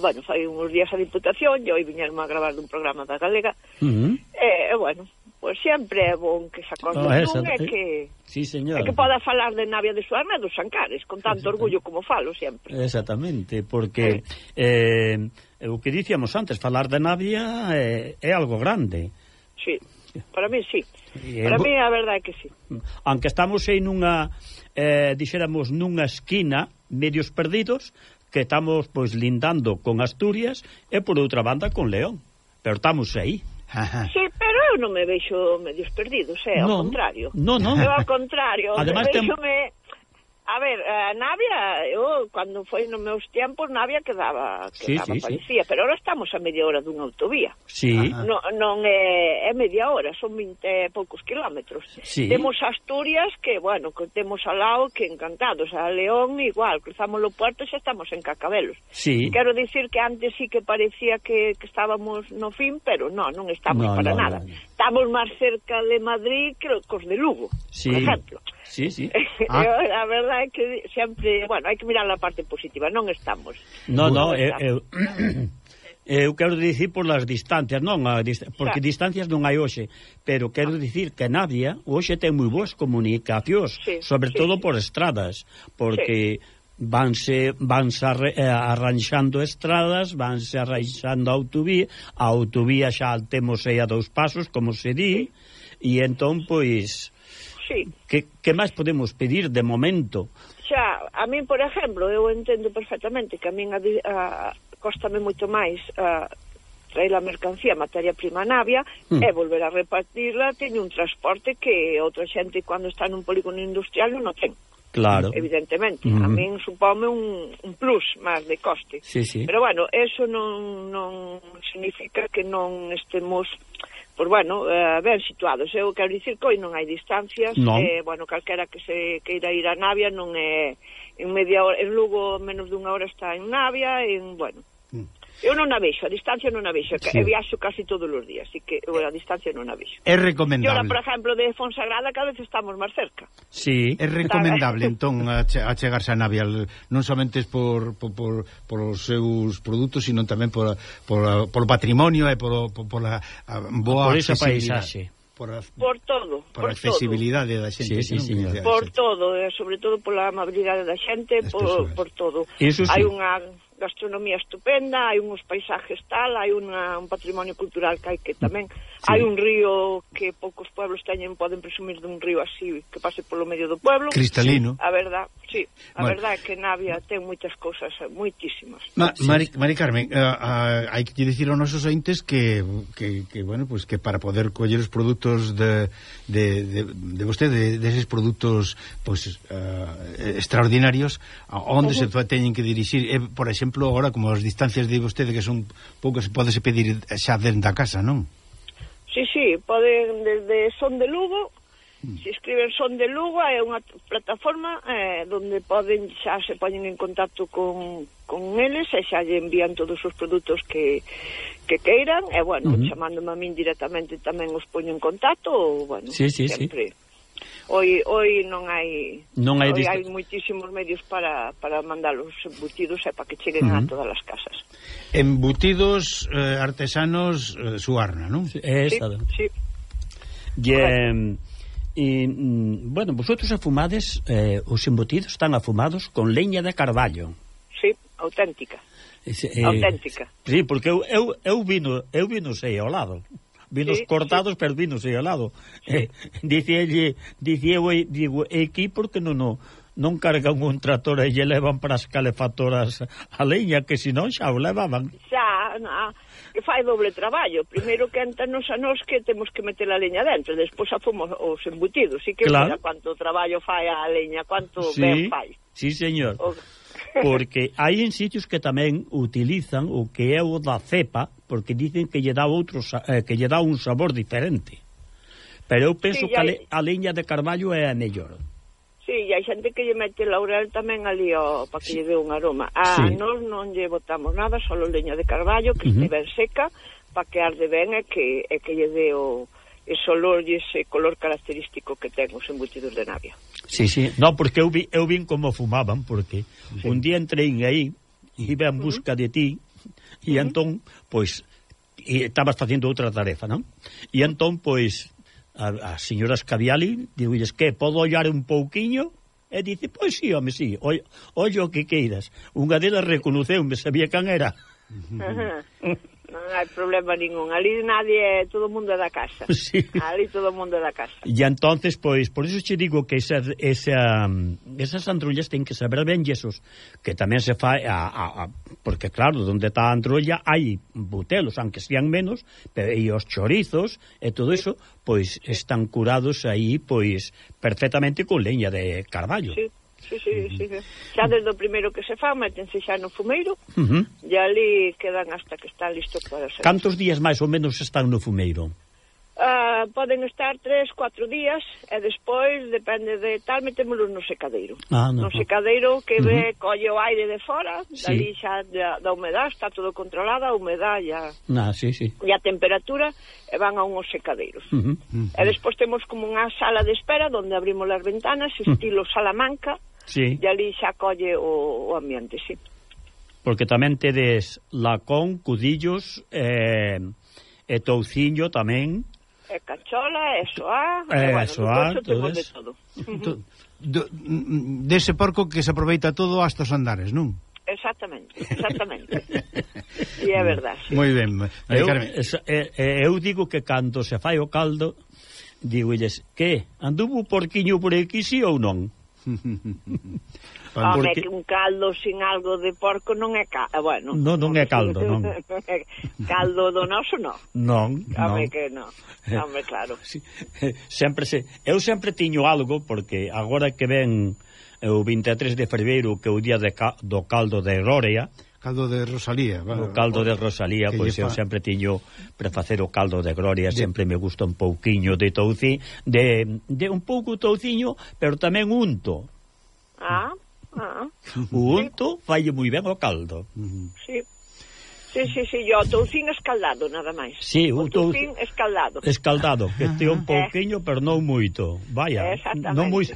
bueno, fai uns días a Diputación e hoy viñeron a gravar dun programa da Galega. Uh -huh. e, e bueno, pois pues sempre é bon que se acorde oh, esa, é que sí, señor. que poda falar de Navia de Suarna e dos Sancares con tanto orgullo como falo sempre. Exactamente, porque eh, o que dicíamos antes, falar de Navia é, é algo grande. Sí, para mí sí. E, Para mí a verdade é que sí. Aunque estamos aí nunha eh, dixéramos nunha esquina medios perdidos, que estamos pois lindando con Asturias e por outra banda con León. Pero estamos aí. Sí, pero eu non me vexo medios perdidos, é, eh, ao no, contrario. No, no. Eu ao contrario, Además, vexome A ver, a Navia, eu, cando foi nos meus tiempos, Navia quedaba, quedaba sí, sí, parecía, sí. pero ahora estamos a media hora dunha autovía. Sí. Ah. No, non é, é media hora, son 20 e poucos kilómetros. Sí. Temos Asturias, que, bueno, que temos ao lado, que encantados, a León igual, cruzamos o puerto e xa estamos en Cacabelos. Sí. Quero dicir que antes sí que parecía que, que estábamos no fin, pero no, non estamos no, para no, nada. No, no estamos máis cerca de Madrid que os de Lugo, sí. por exemplo. Sí, sí. Eh, ah. a verdade é que sempre, bueno, hai que mirar a parte positiva, non estamos. No, no, eu, eu, eh, eh, eu quero dicir por las distancias, non, a dist porque claro. distancias non hai hoxe, pero quero ah. dicir que Navia hoxe ten moi boas comunicacións, sí, sobre sí. todo por estradas, porque sí vanse vanse eh, arranxando estradas, vanse arranxando autovía, a autovía xa temos aí a dous pasos, como se di, e entón pois sí. que que máis podemos pedir de momento? Xa, a min, por exemplo, eu entendo perfectamente que a min a, a, costame moito máis a, traer a mercancía, a materia prima navia, mm. e volver a repartirla, teño un transporte que outra xente cando está nun polígono industrial non o ten. Mm. Claro. Evidentemente, Uh -huh. a min supome un, un plus máis de coste. Sí, sí. Pero bueno, eso non, non significa que non estemos pois bueno, eh, ben situados. Eu quero dicir que hoy non hai distancias, non. Eh, bueno, calquera que se queira ir a Navia non é en media hora, en Lugo menos dunha hora está en Navia, en, bueno, Eu non a vexo, a distancia non a vexo, sí. viaxo casi todos os días, así que eu a distancia non a vexo. É recomendable. E ora, por exemplo, de Fonsagrada cada vez estamos máis cerca. Sí, é recomendable, entón, a, che, a chegarse a Navial, non somente por, por, por, por os seus produtos, sino tamén por, por, por o patrimonio e por, por, por a, a boa por esa paisaxe por, a, por todo, por, por a accesibilidade todo. da xente, sí, sí, sí, por todo, e sobre todo pola amabilidade da xente, por, por todo. Eso sí. Hai unha gastronomía estupenda, hai uns paisajes tal, hai una, un patrimonio cultural que hai que tamén sí. hai un río que poucos pueblos teñen, poden presumir dun río así que pase polo medio do pueblo. Cristalino. Sí, a verdad, sí, a bueno. verdad é que Navia ten moitas cousas, moitísimas. Ma, sí. Mari, Mari Carmen, uh, uh, hai que dicir aos nosos ointes que, que, que bueno, pues que para poder coller os produtos de, de, de, de vostede, deses de, de produtos pues, uh, extraordinarios, onde uh -huh. se teñen que dirixir, eh, por exemplo, exemplo, agora como as distancias de vostede que son poucas, podese pedir xa dentro da casa, non? Sí, sí, poden desde Son de Lugo, mm. se escriben Son de Lugo, é unha plataforma eh, donde poden xa se poñen en contacto con, con eles e xa lle envían todos os produtos que, que queiran, e bueno, uh -huh. chamándome a min directamente tamén os poño en contacto, ou, bueno, sí, sí, sempre... Sí Hoy hoy non hai non hai, dist... hai moitísimos medios para, para mandar os embutidos eh, e para que cheguen uh -huh. a todas as casas. Embutidos eh, artesanos eh, Suarna, non? Sí, eh, é esta. Sí. sí. E, eh, e, mm, bueno, vosotros afumades eh, os embutidos están afumados con leña de carballo. Sí, auténtica. Eh, auténtica. Sí, porque eu, eu, eu vino, eu vino sei ao lado vinos sí, cortados, sí. pero vinos regalados. Eh, dicelle, eh, dicía eu, eh, digo, eh, aquí porque non, non, non cargan un trator e lle levan para as calefactoras a leña, que senón xa o levaban. Xa, na, que fai doble traballo. Primeiro que entranos a nos que temos que meter a leña dentro, despois a fomos os embutidos. E que claro. mira cuánto traballo fai a leña, cuánto sí, ben fai. Sí, señor. O, porque hai en sitios que tamén utilizan o que é o da cepa, porque dicen que lle dá outro eh, que lle dá un sabor diferente. Pero eu penso sí, que hai... a leña de carballo é a mellor. Sí, e hai xente que lle mete laurel tamén ali ó, para que sí. lle dé un aroma. A sí. nós non lle botamos nada, só leña de carballo que uh -huh. este ben seca para que arde ben e que, e que lle dé o, ese olor e ese eh, color característico que ten os embutidos de navia. Sí, sí, no, porque eu, vi, eu vin como fumaban, porque sí. un día entrei aí, iba en busca de ti, e uh -huh. entón, pois, e estabas facendo outra tarefa, non? E entón, pois, a, a señora Scaviali, digo, que, podo ollar un pouquiño? E dice, pois sí, home, sí, ollo, ollo que queiras. Unha delas reconoceu, me sabía can era. Uh -huh. Non hai problema ningún. Ali nadie, todo o mundo é da casa. Sí. Ali todo o mundo é da casa. E entonces, pois, por iso che digo que esa, esa, esas andrullas ten que saber ben yesos, que tamén se fa, a, a, a, porque claro, onde está a andrulla hai butelos, aunque sean menos, pero, e os chorizos e todo iso, pois, están curados aí, pois, perfectamente con leña de carballo. Sí sí, sí, sí, xa desde o primeiro que se fa metense xa no fumeiro uh -huh. e ali quedan hasta que está listo para ser Cantos días máis ou menos están no fumeiro? Uh, poden estar tres, cuatro días e despois, depende de tal, metémolos no secadeiro. Ah, no, no secadeiro que uh -huh. ve, colle o aire de fora, sí. dali xa da, da humedad, está todo controlada, a humedad e a, ah, sí, sí. e a temperatura, e van a unhos secadeiros. Uh -huh. Uh -huh. E despois temos como unha sala de espera onde abrimos as ventanas, estilo uh -huh. Salamanca, sí. e ali xa colle o, o ambiente, sí. Porque tamén tedes lacón, cudillos, eh, e touciño tamén. E cachola, e soá, e, e bueno, soá, todo, de todo. To, do, dese de porco que se aproveita todo hasta os andares, non? Exactamente, exactamente. e é verdade. Sí. Moi ben. Eu, eu digo que cando se fai o caldo, digo, illes, que? Anduvo porquiño por aquí, sí ou non? Home, porque... que un caldo sin algo de porco non é caldo, eh, bueno. No, non é caldo, non. caldo do noso non. Non, Home, non. que non. Eh, Home, claro. Sí. Eh, sempre se... Eu sempre tiño algo, porque agora que ven o 23 de febreiro, que é o día de ca... do caldo de Rorea, Caldo de Rosalía, vale. O caldo de Rosalía, que pois eu fa... sempre tiño para facer o caldo de gloria, de... sempre me gusta un pouquiño de touci, de, de un pouco touciño, pero tamén unto. Ah, ah. O unto sí. falle moi ben o caldo. Sí. Sí, sí, sí, yo toucín escaldado, nada máis. Sí, o toucín escaldado. Escaldado, que te un pouquiño, pero non moito. Vaya, non moi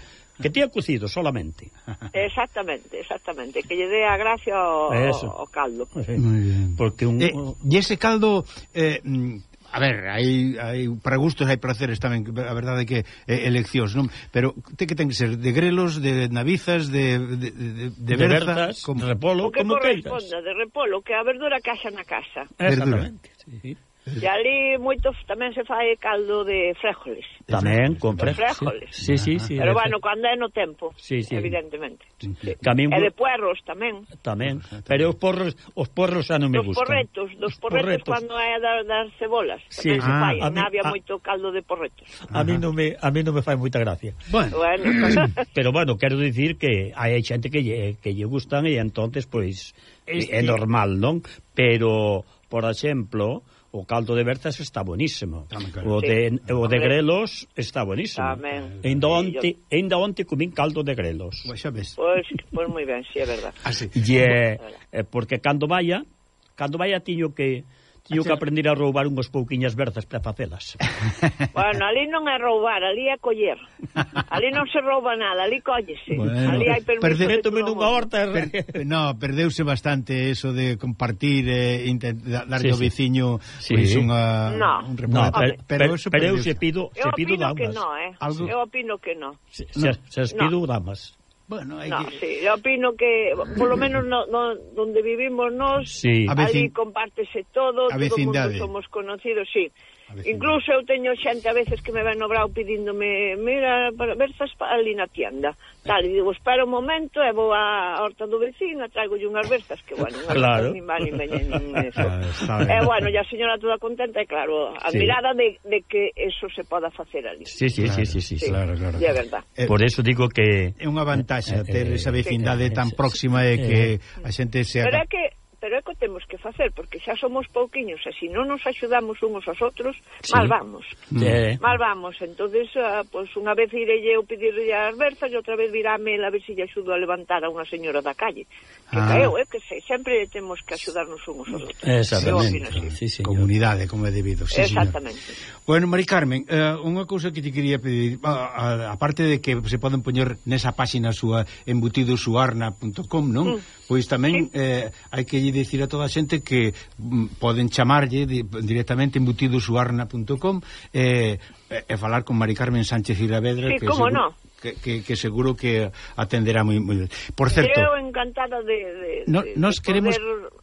que tía cocido solamente. Exactamente, exactamente, que lle dé a gracia ao, ao caldo. Sí. Muy. Porque un eh, e ese caldo eh, mm, A ver, hai, hai para gustos hai placeres tamén, a verdade que eh, eleccións, non? Pero te que ten que ser de grelos, de navizas, de de, de, de, berza, de berzas, como... repolo, o que como queiras. de repolo, que a verdura que haxa na casa. Exactamente. Sí. E ali moitos tamén se fai caldo de fréjoles. Tamén, con fre... fréjoles. Sí, sí, sí. Pero bueno, cando é no tempo, sí, sí. evidentemente. Sí. E de puerros tamén. Tamén. Pero os porros, os porros xa non me dos gustan. Porretos, dos porretos, porretos. cando é das, das cebolas. Sí. Tamén ah, se fai, a mí, había a... moito caldo de porretos. A mí non me a mí non me fai moita gracia. Bueno. bueno. pero bueno, quero dicir que hai xente que lle, que lle gustan e entonces pois pues, este... é normal, non? Pero, por exemplo, o caldo de berzas está buenísimo. Tamén, claro. O de, sí. o de grelos está buenísimo. Tamén. Ainda onte, sí, ainda onte comín caldo de grelos. Pois xa ves. Pois, pois moi ben, si sí, é verdad. Así. Ah, sí. E, eh, porque cando vaya, cando vaya tiño que tío que aprender a roubar unhas pouquiñas berzas para facelas. Bueno, ali non é roubar, ali é coller. Ali non se rouba nada, ali collese. Bueno, ali hai permiso perde... nunha horta. Per... No, perdeuse bastante eso de compartir e eh, darlle sí, sí. ao veciño sí. pois unha no. un no, per, ah, per, pero, eso pero eu se pido, se pido damas. Eu opino que no, eh. Algo... Eu opino que no. Se, se, se, se no. pido damas. Bueno, hai no, que... sí, eu opino que polo menos no, no, donde vivimos nós, sí. ali vecin... compártese todo, a todo mundo somos conocidos, sí. Incluso eu teño xente a veces que me ven no brao pidíndome mira, para ver se ali na tienda. Tal, e digo, espera un momento e vou á horta do vecino, traigo unhas verzas que, bueno, claro. nin van nin veñen eso. Ah, e, bueno, e a señora toda contenta, e claro, admirada sí. de, de que eso se poda facer ali. Sí, sí, claro, sí, sí, sí, sí. Claro, claro. É verdad. Eh, Por eso digo que... É unha vantaxe eh, ter eh, esa vecindade eh, tan eh, próxima e eh, que a xente se... Pero é que pero é que temos que facer, porque xa somos pouquiños, e se non nos axudamos uns aos outros, sí. mal vamos. Mm. eh, Mal vamos, entonces ah, pois pues, unha vez irei eu pedirle as berzas e outra vez virame a ver se lle axudo a levantar a unha señora da calle. Que ah. caeu, é eh, que se, sempre temos que axudarnos uns aos outros. Eh, exactamente. Sí, sí, Comunidade, como é debido. Sí, Exactamente. Señor. Bueno, Mari Carmen, uh, unha cousa que te quería pedir, uh, aparte de que se poden poñer nesa páxina súa embutidosuarna.com, non? Mm. Pois tamén sí. eh, hai que lle dicir a toda a xente que mm, poden chamarlle di, directamente embutidosuarna.com e, eh, e falar con Mari Carmen Sánchez Iravedra sí, que, como seguro, no? que, que, que seguro que atenderá moi moi. Por certo, eu encantada de, de, no, de, nos de queremos poder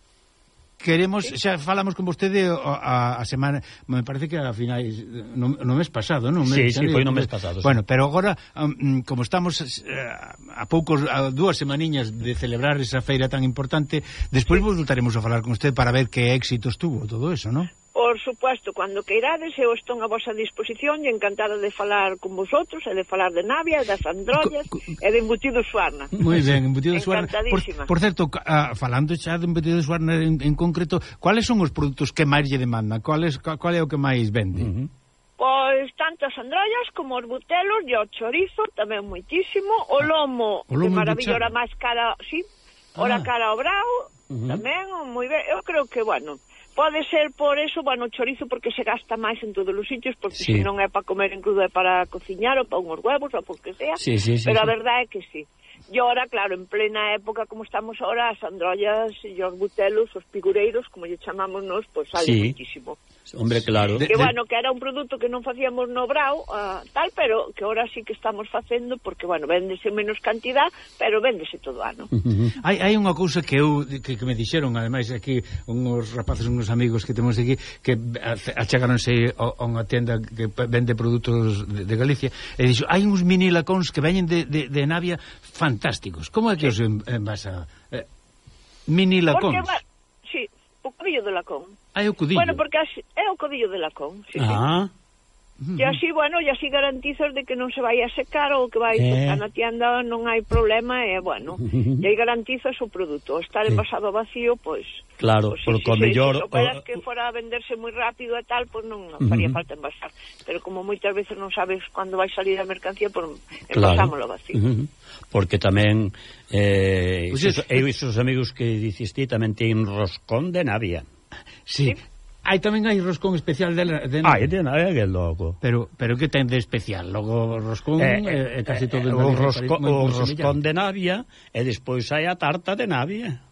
queremos, xa falamos con vostede a, a semana, me parece que a finais no, no mes pasado, non? Sí, sí, foi no mes eh, pasado. Sí. Bueno, pero agora um, como estamos uh, a poucos a dúas semaniñas de celebrar esa feira tan importante, despois sí. voltaremos a falar con vostede para ver que éxitos tuvo todo eso, non? Por supuesto, cando queirades, eu estou a vosa disposición e encantada de falar con vosotros, e de falar de Navia, das androllas, co, co... e de embutido suarna. Moi ben, embutido suarna. Por, por certo, a, ah, falando xa de embutido suarna en, en concreto, cuáles son os produtos que máis lle demandan? Cuál, es, cuál é o que máis vende? Uh -huh. Pois tanto as androllas como os butelos e o chorizo tamén moitísimo, o ah, lomo, o lomo que maravillora máis cara, sí, ora ah. cara ao brau, uh -huh. tamén moi ben. Eu creo que, bueno, Pode ser por eso, bueno, o chorizo porque se gasta máis en todos os sitios, porque sí. se non é para comer en crudo é para cociñar ou para unhos huevos ou porque sea, sí, sí, sí, pero sí. a verdade é que sí. E ahora, claro, en plena época como estamos ahora, as androllas e os butelos, os pigureiros, como lle chamamos nós, pois sale sí. muchísimo. Hombre, claro. Que bueno, que era un produto que non facíamos no brau, uh, tal, pero que ahora sí que estamos facendo porque bueno, véndese menos cantidad, pero véndese todo ano. Uh -huh. Hai hai unha cousa que eu que, que me dixeron ademais aquí uns rapaces, uns amigos que temos aquí que achegaronse a, a unha tenda que vende produtos de, de Galicia e dixo, hai uns mini lacóns que veñen de, de, de Navia fan fantásticos. Como é que sí. os envasa? Eh, mini lacóns. Porque, sí, o codillo de lacón. Ah, é o codillo. Bueno, porque as, é o codillo de lacón, sí, ah. sí. E así, bueno, e así garantizas de que non se vai a secar ou que vai eh. secar na tienda non hai problema e, bueno, e aí garantizas o produto. Estar envasado vacío, pois... Claro, pois, porque o mellor... Se si, que fora a venderse moi rápido e tal, pois non faría uh -huh. falta envasar. Pero como moitas veces non sabes cando vai salir a mercancía, pois envasámoslo vacío. Uh -huh. Porque tamén... Eh, pues isos, eu isos amigos que diciste tamén ten roscón de navia. Sí, sí hai tamén hai roscón especial de, de Ah, de Nai é logo. Pero pero que ten de especial? Logo roscón é eh, eh, eh, casi todo eh, o, rosco, o roscón de navia e despois hai a tarta de navia.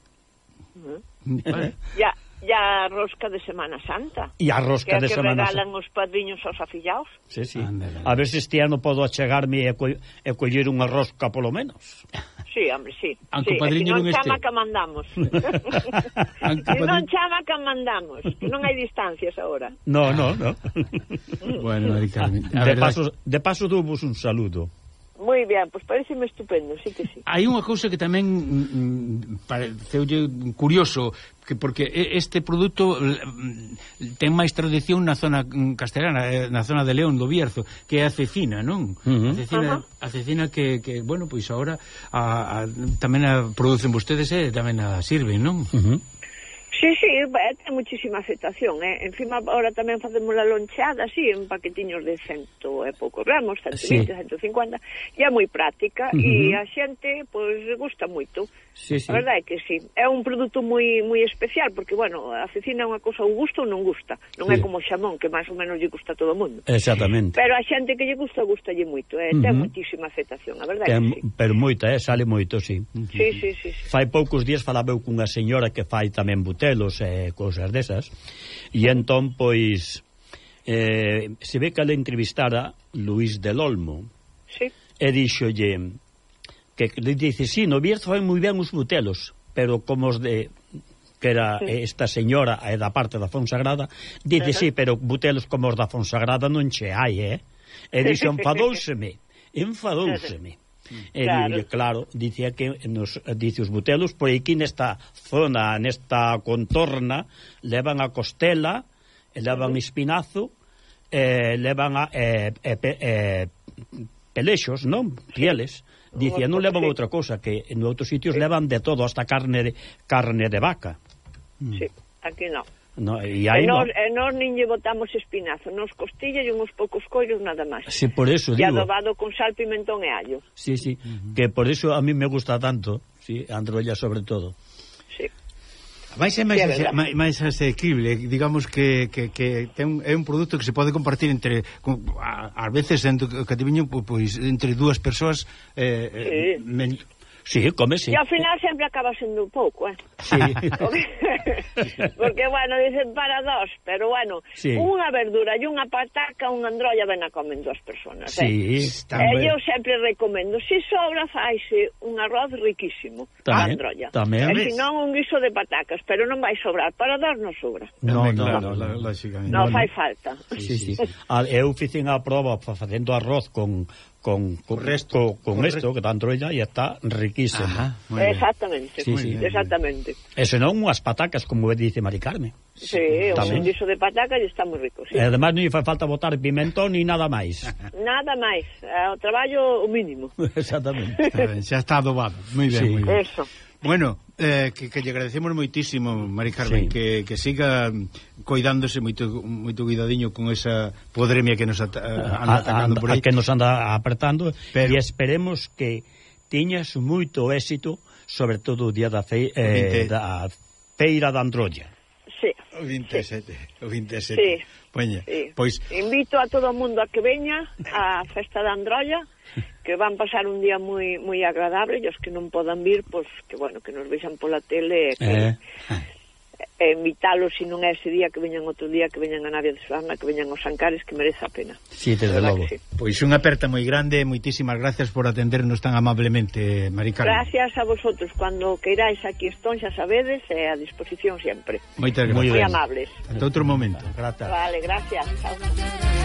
Eh, eh. Uh vale. ya e a rosca de Semana Santa. E a rosca de Semana Santa. Que regalan os padriños aos afillados. Sí, sí. Andale. A ver se este ano podo achegarme e, co e coller unha rosca polo menos sí, hombre, sí. Aunque sí. Padriño non, non chama este. que mandamos. Anco non chama que mandamos. Non hai distancias agora. No, no, no. bueno, Mari Carmen. De paso, de paso dubos un saludo. Moi ben, pois pareceme estupendo, sí que sí. Hai unha cousa que tamén mm, mm pareceulle curioso, que porque este produto mm, ten máis tradición na zona mm, castelana, eh, na zona de León do Bierzo, que é a cecina, non? Uh -huh. A cecina, uh -huh. a cecina que, que bueno, pois agora a, a, tamén a producen vostedes e eh, tamén a sirven, non? Uh -huh. Sí, sí, Sí, ten muchísima aceptación, eh? Encima, ahora tamén facemos a lonchada, así, en paquetiños de cento e pouco gramos, 120, sí. 150, e é moi práctica, uh -huh. e a xente, pois, pues, gusta moito. Sí, sí. A verdade é que sí. É un produto moi moi especial, porque, bueno, a cecina é unha cousa ou gusta ou non gusta. Non sí. é como o xamón, que máis ou menos lle gusta a todo o mundo. Exactamente. Pero a xente que lle gusta, gusta lle moito, eh? Uh -huh. Ten muitísima aceptación, a verdade ten, que sí. Pero moita, eh? Sale moito, sí. Sí, sí, sí, sí. Fai poucos días falaba eu cunha señora que fai tamén butelos, e cousas desas. E entón, pois, eh, se ve que le entrevistara Luís del Olmo. Sí. E dixolle que le dice, sí, no Bierzo hai moi ben os butelos, pero como os de que era sí. esta señora é da parte da Fonsagrada, dice, uh sí, pero butelos como os da Fonsagrada non che hai, eh? E dixo, enfadóuseme, enfadouseme. Eh, e claro. diulle, claro, dicía que nos dice os butelos por aquí nesta zona, nesta contorna, levan a costela, levan espinazo, eh, levan a eh, eh, eh, pelexos, non? Pieles. Dicía, non levan outra cousa, que en outros sitios levan de todo, hasta carne de, carne de vaca. Sí, aquí non. No, e, aí e, nós, no... e nos nin lle botamos espinazo, nos costilla e uns poucos coiros nada máis. Si, por eso, e digo. adobado con sal, pimentón e allo. Sí, sí, uh -huh. que por eso a mí me gusta tanto, sí, androlla sobre todo. Sí. Vais é máis, sí, máis, máis asequible, digamos que, que, que ten, é un produto que se pode compartir entre, ás veces, entre te cativiño, pois, pois, entre dúas persoas, eh, eh sí. Sí, come, sí. E ao final sempre acaba sendo un pouco, eh? Sí. Porque, bueno, dicen para dos, pero, bueno, sí. unha verdura e unha pataca, unha androlla ben a comen dúas personas, ¿eh? sí, eh? Tamén. Eu sempre recomendo, se si sobra, faise un arroz riquísimo, tamén, androlla. Tamén. E eh, senón un guiso de patacas, pero non vai sobrar, para dos non sobra. No, no, claro, no, no, Non no, fai falta. Sí, sí. sí. eu fixen a prova facendo arroz con con, con, resto, con, con esto que está trolla e está riquísimo. Ajá, exactamente, sí, sí, exactamente. E senón unhas patacas, como dice Mari Carmen. Sí, Tamén. un guiso de patacas está moi rico, sí. E ademais non fai falta botar pimentón ni nada máis. Nada máis, o eh, traballo o mínimo. Exactamente. ben, xa está adobado, moi ben, sí. moi ben. Eso. Bueno, Eh, que, que lle agradecemos moitísimo, Mari Carmen, sí. que, que siga coidándose moito moito cuidadiño con esa podremia que nos ata, anda atacando a, a, por aí. que nos anda apertando Pero... e esperemos que tiñas moito éxito, sobre todo o día da, fe, eh, 20... da feira da Androlla. Sí. O 27, sí. o 27. Sí. Poña, sí. pois... Invito a todo o mundo a que veña á festa da Androlla que van pasar un día moi moi agradable e os que non podan vir, pois que bueno, que nos vexan pola tele e que eh. e invitalos se non é ese día que veñan outro día, que veñan a Navia de Suana, que veñan os Ancares, que merece a pena. Sí, desde logo. Sí. Pois unha aperta moi grande, moitísimas gracias por atendernos tan amablemente, Mari Carmen. Gracias a vosotros, cando queiráis aquí estón, xa sabedes, é a disposición sempre. Moitas gracias. Moi amables. Ata outro momento. Grata. Vale, gracias. Chao.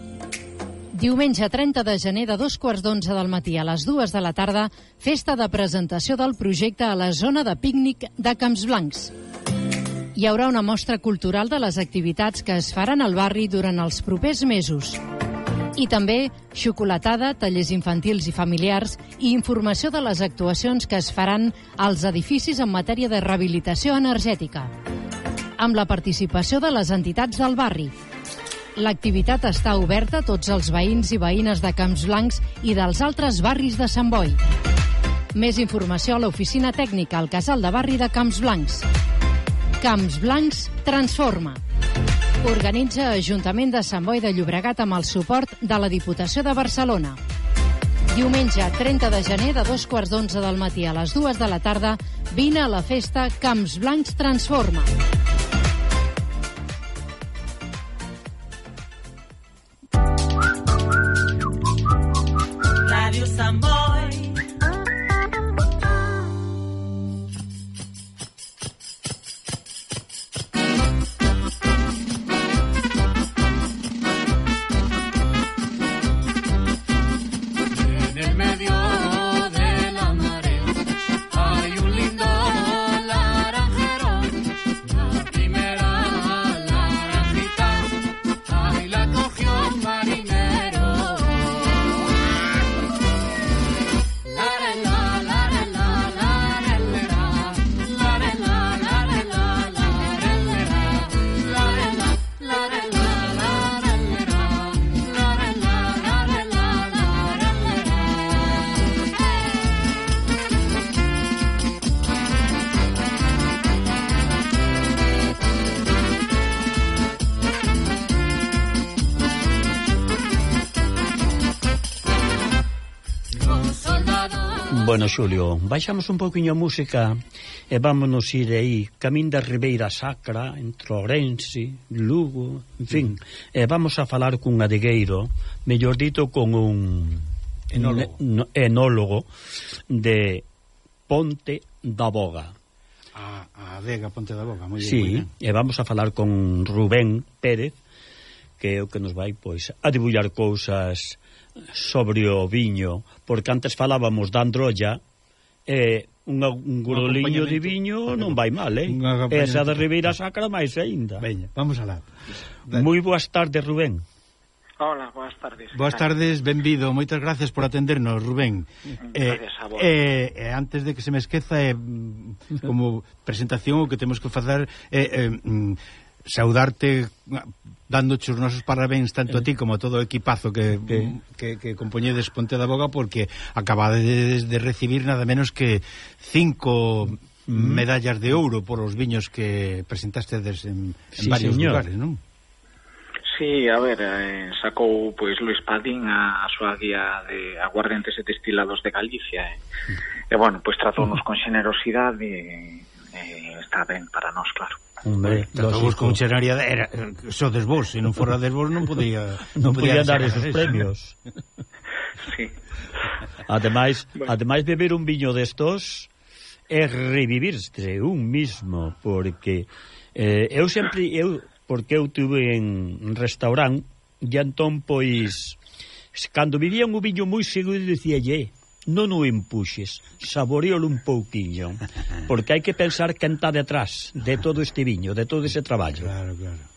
Diumenge 30 de gener de dos quarts d'onze del matí a les dues de la tarda, festa de presentació del projecte a la zona de pícnic de Camps Blancs. Hi haurà una mostra cultural de les activitats que es faran al barri durant els propers mesos. I també xocolatada, tallers infantils i familiars i informació de les actuacions que es faran als edificis en matèria de rehabilitació energètica. Amb la participació de les entitats del barri, L'activitat està oberta a tots els veïns i veïnes de Camps Blancs i dels altres barris de Sant Boi. Més informació a l'oficina tècnica al casal de barri de Camps Blancs. Camps Blancs transforma. Organitza Ajuntament de Sant Boi de Llobregat amb el suport de la Diputació de Barcelona. Diumenge 30 de gener de dos quarts d'onze del matí a les dues de la tarda vine a la festa Camps Blancs Transforma. Xulio, baixamos un pouquiño a música e vámonos ir aí, camín da Ribeira Sacra, entre Orense, Lugo, en fin, mm. e vamos a falar cun adegueiro, mellor dito con un enólogo, un enólogo de Ponte da Boga. A, a adega Ponte da Boga, moi sí, bien. E vamos a falar con Rubén Pérez, que é o que nos vai pois a debullar cousas sobre o viño, porque antes falábamos da androlla, e unha, un guroliño de viño non vai mal, eh? Esa de Ribeira Sacra máis ainda. Veña, vamos alá. Moi boas tardes, Rubén. Hola, boas tardes. Boas tardes, benvido. Moitas gracias por atendernos, Rubén. Gracias eh, a vos. Eh, eh, antes de que se me esqueza, eh, mm, como presentación, o que temos que facer é... Eh, eh, mm, saudarte dándoche os nosos parabéns tanto a eh. ti como a todo o equipazo que, que, que, que compoñedes Ponte da Boga porque acabades de recibir nada menos que cinco mm. medallas de ouro por os viños que presentastedes en, en sí, varios señor. lugares, non? Sí, a ver, eh, sacou pois Luis Padín a, a súa guía de aguardentes e destilados de Galicia eh. e, bueno, pois trazounos con xenerosidade e, e está ben para nós, claro. Hombre, vos con xeraria era sodes vos, se non fora des vos non podía non podía dar esos premios. sí. Ademais, bueno. ademais beber un viño destos é revivirse un mismo porque eh, eu sempre eu porque eu tuve en un restaurante e entón pois cando vivía un viño moi seguro dicía, non o empuxes, saboreolo un pouquiño, porque hai que pensar quen está detrás de todo este viño, de todo ese traballo. Claro, claro.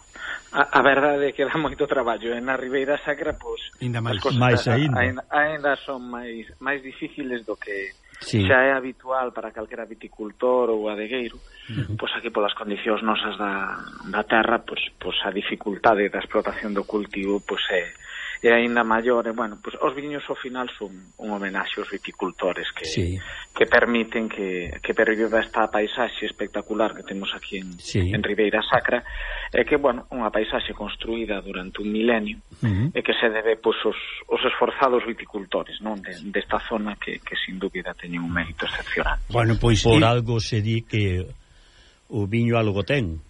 A, a verdade é que dá moito traballo e na Ribeira Sacra pois ainda máis, máis ainda. ainda ainda son máis máis difíciles do que sí. xa é habitual para calquera viticultor ou adegueiro, uh -huh. pois aquí polas condicións nosas da, da terra, pois, pois a dificultade da explotación do cultivo pois é e aínda maior, e, bueno, pois, os viños ao final son un homenaxe aos viticultores que, sí. que permiten que, que perviva esta paisaxe espectacular que temos aquí en, sí. en Ribeira Sacra, e que, bueno, unha paisaxe construída durante un milenio uh -huh. e que se debe pois, os, os esforzados viticultores non de, desta zona que, que sin dúbida teñen un mérito excepcional. Bueno, pois por y... algo se di que o viño algo ten,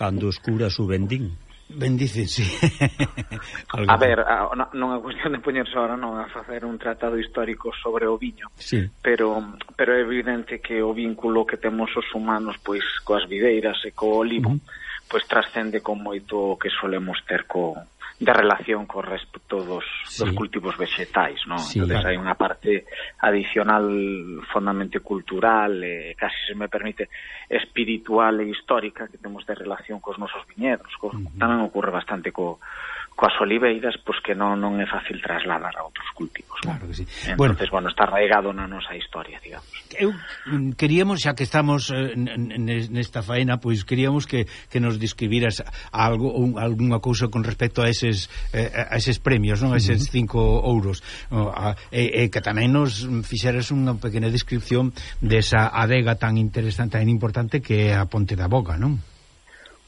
cando escura o vendín. Bendicen, sí. a ver, ah, a, non é cuestión de poñerse ahora non a facer un tratado histórico sobre o viño, sí. pero pero é evidente que o vínculo que temos os humanos pois coas videiras e co olivo, uh -huh. pois trascende con moito o que solemos ter co de relación co respecto dos, sí. dos cultivos vexetais, non? Sí, Entonces claro. hai unha parte adicional fondamente cultural, eh, casi se me permite espiritual e histórica que temos de relación cos nosos viñedos, co, uh -huh. tamén ocorre bastante co coas oliveiras pois que non non é fácil trasladar a outros cultivos. Claro que sí. Entonces, bueno, pois, bueno está arraigado na nosa historia, digamos. Eu mm, queríamos xa que estamos eh, nesta faena, pois queríamos que, que nos describiras algo un, algunha cousa con respecto a eses eh, a eses premios, non? A eses cinco ouros. O, a, e, e que tamén nos fixeras unha pequena descripción desa adega tan interesante, tan importante que é a Ponte da Boca, non?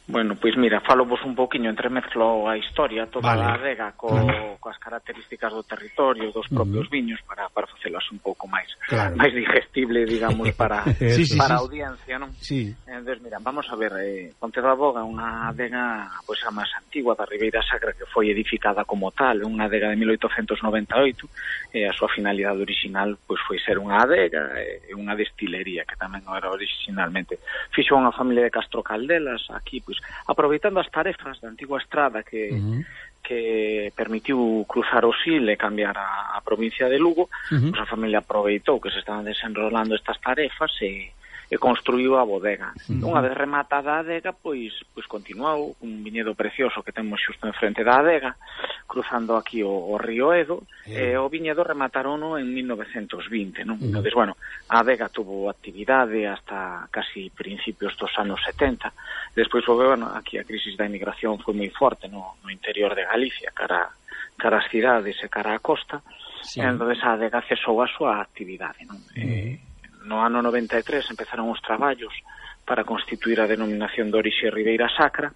Bueno, pois mira, falo vos un pouquiño, entremezclo a historia, toda vale. a adega co, claro. coas características do territorio, dos propios viños, para, para facelas un pouco máis claro. máis digestible, digamos, para, sí, sí, para sí. a audiencia, non? Sí. Entonces, mira, vamos a ver, eh, Ponte da Boga, unha adega pois, a máis antigua da Ribeira Sacra que foi edificada como tal, unha adega de 1898, e a súa finalidade original pois, foi ser unha adega e unha destilería, que tamén era originalmente. Fixo unha familia de Castro Caldelas, aquí, pois, aproveitando as tarefas da antiga estrada que, uh -huh. que permitiu cruzar o Sil e cambiar a, a provincia de Lugo, uh -huh. pois a familia aproveitou que se estaban desenrolando estas tarefas e e construiu a bodega. Uh -huh. Unha vez rematada a adega, pois, pois continuou un viñedo precioso que temos xusto en frente da adega, cruzando aquí o, o río Edo, uh -huh. e o viñedo rematarono en 1920, non? Uh -huh. Entonces, bueno, a adega tuvo actividade hasta casi principios dos anos 70. Despois, bueno, aquí a crisis da emigración foi moi forte no, no interior de Galicia, cara, cara as cidades e cara a costa, sí. entón a adega cesou a súa actividade, non? Uh -huh. E, no ano 93 empezaron os traballos para constituir a denominación de orixe Ribeira Sacra,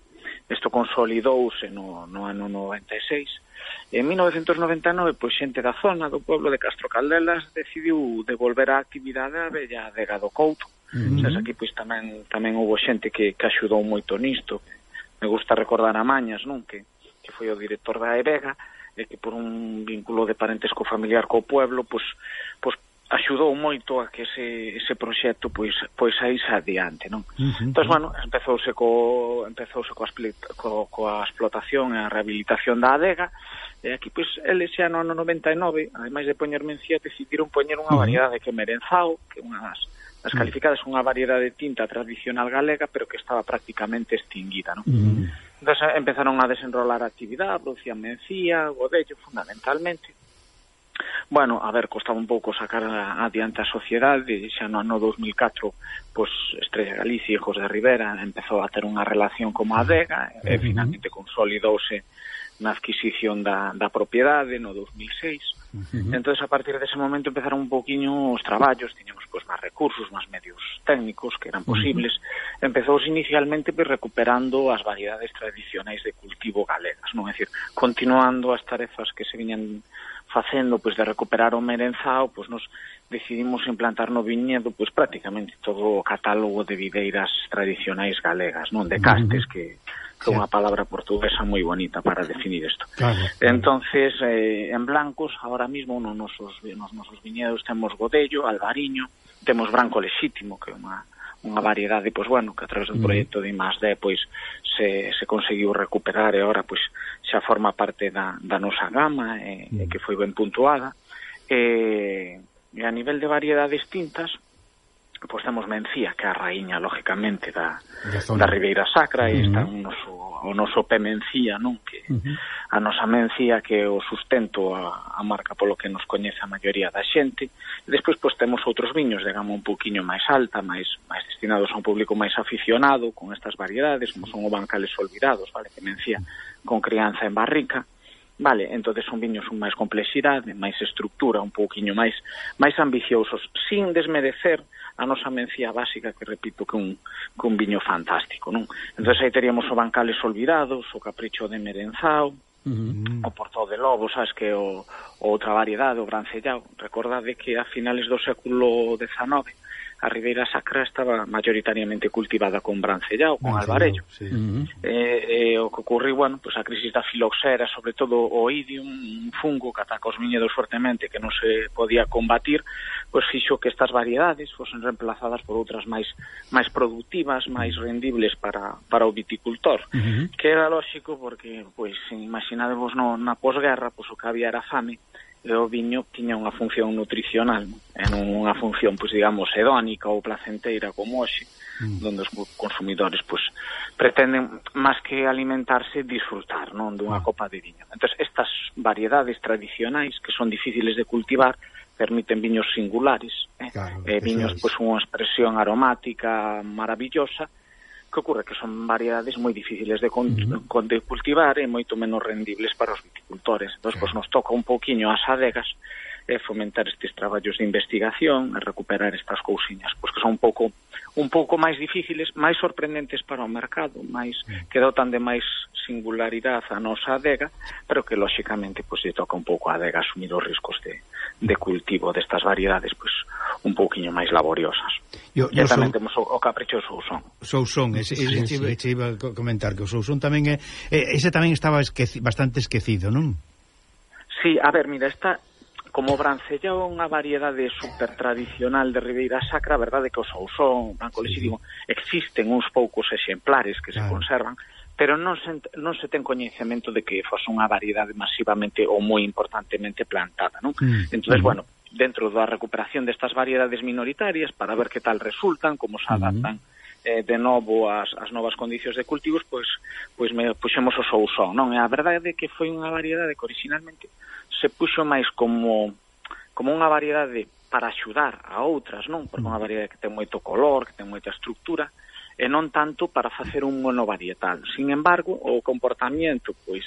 isto consolidouse no, no ano 96. En 1999, pois xente da zona do pueblo de Castro Caldelas decidiu devolver a actividade á bella adega do Couto. Uh -huh. Aquí pois tamén tamén houbo xente que, que axudou moito nisto. Me gusta recordar a Mañas, non? Que, que foi o director da Evega, e que por un vínculo de parentesco familiar co pueblo, pois axudou moito a que ese, ese proxecto pois pois aí adiante, non? Uh -huh. Entón, bueno, empezouse co empezouse coa, co, coa explotación e a rehabilitación da adega, e aquí pois eles xa no ano 99, ademais de poñer mencía, decidiron poñer unha variedade que merenzao, que é unha das, calificadas unha variedade de tinta tradicional galega, pero que estaba prácticamente extinguida, non? Uh -huh. Entón, empezaron a desenrolar a actividade, producían mencía, godello fundamentalmente Bueno, a ver, costaba un pouco sacar adiante a sociedade, xa no ano 2004, pois Estrella Galicia e de Rivera empezou a ter unha relación como a Adega, ah, e finalmente consolidouse na adquisición da, da propiedade no 2006. Uh -huh. Entón, a partir dese momento empezaron un poquinho os traballos, tiñamos pois máis recursos, máis medios técnicos que eran posibles. Uh -huh. Empezouse inicialmente pois, recuperando as variedades tradicionais de cultivo galegas, non? É dicir, continuando as tarefas que se viñan facendo pois de recuperar o merenzao, pois nos decidimos implantar no viñedo pois prácticamente todo o catálogo de videiras tradicionais galegas, non de castes que que é unha palabra portuguesa moi bonita para definir isto. Claro, claro. Entonces, eh, en blancos, ahora mismo nos nosos, nos nosos viñedos temos godello, albariño, temos branco lexítimo, que é unha unha variedade, pois bueno, que a través dun proxecto de I+D pois se, se conseguiu recuperar e agora pois xa forma parte da, da nosa gama e, e que foi ben puntuada. E, e a nivel de variedades tintas, Pois temos Mencía, que é a raíña, lógicamente, da, da Ribeira Sacra, uh -huh. e está o noso, o noso pé Mencía, non? Que, uh -huh. A nosa Mencía, que é o sustento a, a marca polo que nos coñece a maioría da xente. E despois, pois, temos outros viños de gama un poquinho máis alta, máis, máis destinados a un público máis aficionado, con estas variedades, como son o Bancales Olvidados, vale? Que Mencía con crianza en barrica. Vale, entonces son viños con máis complexidade, máis estructura, un pouquiño máis máis ambiciosos, sin desmerecer a nosa mencía básica, que repito que un, que un viño fantástico, non? Entón, aí teríamos o Bancales Olvidados, o Capricho de Merenzao, -huh. o Porto de Lobo, sabes que o, outra variedade, o Brancellao. Recordade que a finales do século XIX a Ribeira Sacra estaba mayoritariamente cultivada con brancellao, con albarello. Sí. Uh -huh. eh, eh, o que ocorreu, bueno, pues a crisis da filoxera, sobre todo o idium, un fungo que ataca os viñedos fortemente que non se podía combatir, pois fixo que estas variedades fosen reemplazadas por outras máis máis productivas, máis rendibles para, para o viticultor, uh -huh. que era lógico porque pois imaginadevos no, na posguerra, pois o que había era fame, e o viño tiña unha función nutricional, non unha función, pois digamos, hedónica ou placenteira como hoxe, mm. donde os consumidores pois pretenden máis que alimentarse disfrutar, non, dunha ah. copa de viño. Entonces, estas variedades tradicionais que son difíciles de cultivar, permiten viños singulares, eh? Claro, eh viños pois pues, unha expresión aromática maravillosa, que ocurre que son variedades moi difíciles de, con, uh -huh. de cultivar e moito menos rendibles para os viticultores. Entón, claro. pois, nos toca un pouquiño as adegas é fomentar estes traballos de investigación, a recuperar estas cousiñas, pois que son un pouco un pouco máis difíciles, máis sorprendentes para o mercado, máis mm. que dotan de máis singularidade a nosa adega, pero que lóxicamente pois lle toca un pouco a adega asumir os riscos de, de cultivo destas variedades pois un pouquiño máis laboriosas. Yo, yo e tamén sou... temos o, o capricho do Sousón. Sousón, ese, ese, sí, ese, sí. iba a comentar que o Sousón tamén é, ese tamén estaba esqueci, bastante esquecido, non? Sí, a ver, mira, esta como Brancella é unha variedade super tradicional de Ribeira Sacra, a verdade que os Sousón, Bancoles, sí. existen uns poucos exemplares que claro. se conservan, pero non se, non se ten coñecemento de que fose unha variedade masivamente ou moi importantemente plantada, non? Mm. Entón, mm. bueno, dentro da recuperación destas variedades minoritarias para ver que tal resultan, como se mm. adaptan mm eh, de novo as, as novas condicións de cultivos, pois, pois me puxemos o sousón, non? E a verdade é que foi unha variedade que originalmente se puxo máis como, como unha variedade para axudar a outras, non? Porque unha variedade que ten moito color, que ten moita estructura, e non tanto para facer un monovarietal. Sin embargo, o comportamento, pois,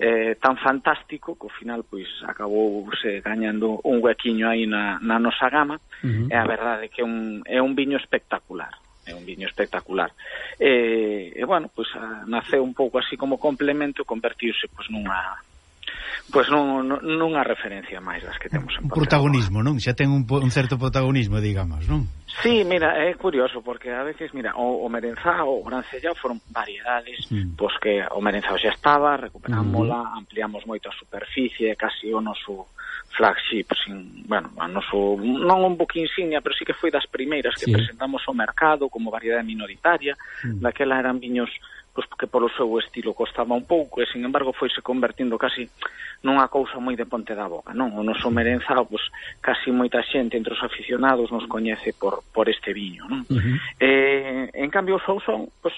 eh, tan fantástico que ao final pois acabou se gañando un huequiño aí na, na nosa gama uh -huh. e a verdade que un, é un viño espectacular é un viño espectacular. E, e bueno, pois a, naceu un pouco así como complemento, convertiuse pois nunha pois non, nunha referencia máis das que temos en Un Protagonismo, non? Xa ten un, un certo protagonismo, digamos, non? Sí, mira, é curioso, porque a veces, mira, o, o merenzao, o gran sellao foron variedades, mm. pois que o merenzao xa estaba, recuperámola, mm. ampliamos moito a superficie, casi o noso flagship, sin, bueno, a noso, non un book insignia, pero sí que foi das primeiras que sí. presentamos ao mercado como variedade minoritaria, mm. daquela eran viños pois, que polo seu estilo costaba un pouco e, sin embargo, foise convertindo casi nunha cousa moi de ponte da boca, non? O noso merenzao, pois, casi moita xente entre os aficionados nos coñece por, por este viño, non? Uh -huh. eh, en cambio, o Sousón, pois,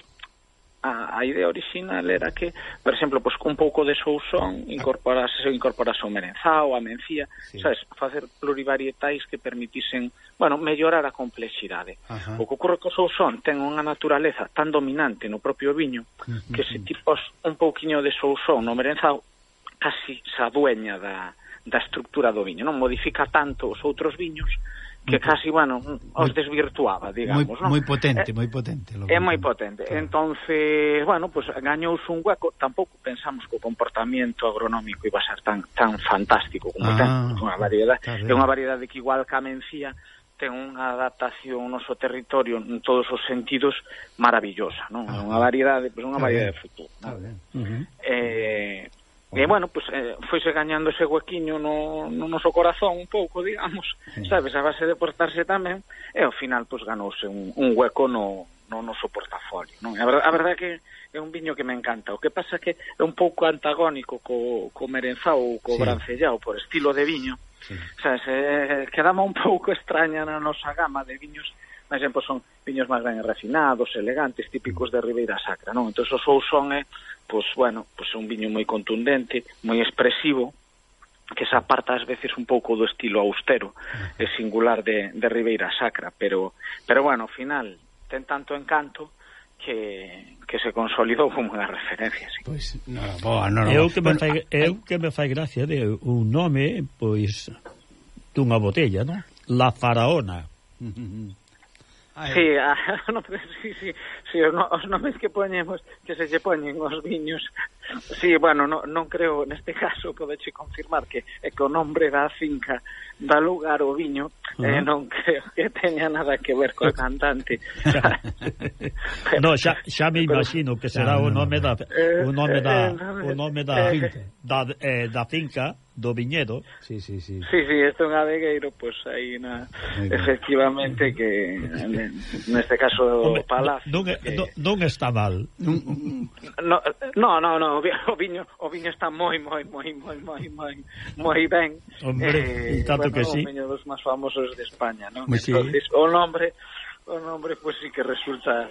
a, a idea original era que, por exemplo, pois, un pouco de sousón incorporase, incorporase o merenzao, a mencía, sí. sabes, facer plurivarietais que permitisen, bueno, mellorar a complexidade. Ajá. O que ocorre co sousón ten unha naturaleza tan dominante no propio viño que se tipos un pouquiño de sousón no merenzao casi se adueña da, da estructura do viño, non modifica tanto os outros viños que casi, bueno, os muy, desvirtuaba, digamos, moi, ¿no? moi potente, eh, moi potente. Lo é moi potente. Claro. Entonces, bueno, pues gañouse un hueco, tampouco pensamos que o comportamento agronómico iba a ser tan tan fantástico como ah, ten, unha variedade, claro. é unha variedade que igual que a mencía ten unha adaptación ao noso territorio en todos os sentidos maravillosa, non? Ah, unha variedade, pois pues, unha variedade de futuro. Ah. Uh -huh. Eh E, bueno, pues, eh, foise gañando ese huequiño no, no noso corazón un pouco, digamos, sí. sabes, a base de portarse tamén, e ao final, pues, ganouse un, un hueco no, no noso portafolio. Non? A, verdade, a verdade que é un viño que me encanta. O que pasa que é un pouco antagónico co, co merenzao ou co sí. brancellao por estilo de viño. Sí. Sabes, eh, quedamos un pouco extraña na nosa gama de viños por exemplo, son viños máis ben refinados, elegantes, típicos de Ribeira Sacra, non? Entón, o sou son é pois, bueno, pois é un viño moi contundente, moi expresivo, que se aparta ás veces un pouco do estilo austero e singular de, de Ribeira Sacra, pero, pero bueno, ao final ten tanto encanto que, que se consolidou como unha referencia. Sí. Pois, no, boa, no, no, eu, que me bueno, fai, eu que me fai gracia de un nome, pois, dunha botella, non? La Faraona. Sí, a, ah, no, sí, sí, sí, os, no, os nomes que poñemos, que se lle poñen os viños. Sí, bueno, no, non creo, neste caso, podeche confirmar que é que o nombre da finca dá lugar ao viño, uh -huh. eh, non creo que teña nada que ver co cantante. pero, no, xa, xa me imagino que será ah, eh, o nome eh, da eh, o nome da o nome da da, eh, da finca do viñedo. Sí, sí, sí. Sí, sí, isto é un adegueiro, pois pues, aí na efectivamente que neste caso Home, palacio Non, que... non, non está mal. Non, non, no, no, o viño o viño está moi moi moi moi moi moi moi ben. Hombre, eh, tanto bueno, que sí. Meño dos máis famosos de España, non? Pues Entonces, sí. o nombre o nombre pois pues, sí que resulta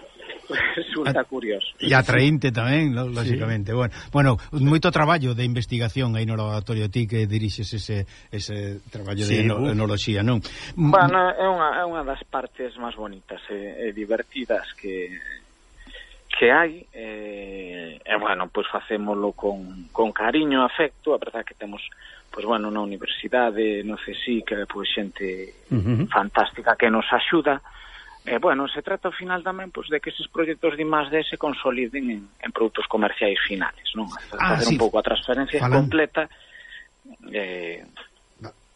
resulta a, curioso. E atraente tamén, lógicamente. Sí. Bueno, bueno, moito traballo de investigación aí no laboratorio ti que dirixes ese ese traballo sí, de enoloxía, non? Mm, mm. Bueno, é unha é unha das partes máis bonitas e, e divertidas que que hai eh, e bueno, pois pues facémolo con, con cariño, afecto, a verdade que temos pois bueno, na universidade, no CSIC, pois xente uh -huh. fantástica que nos axuda. E, eh, bueno, se trata ao final tamén pois, de que eses proxectos de máis de se consoliden en, en produtos comerciais finales, non? Ah, Facer sí. un pouco a transferencia Falan... completa eh,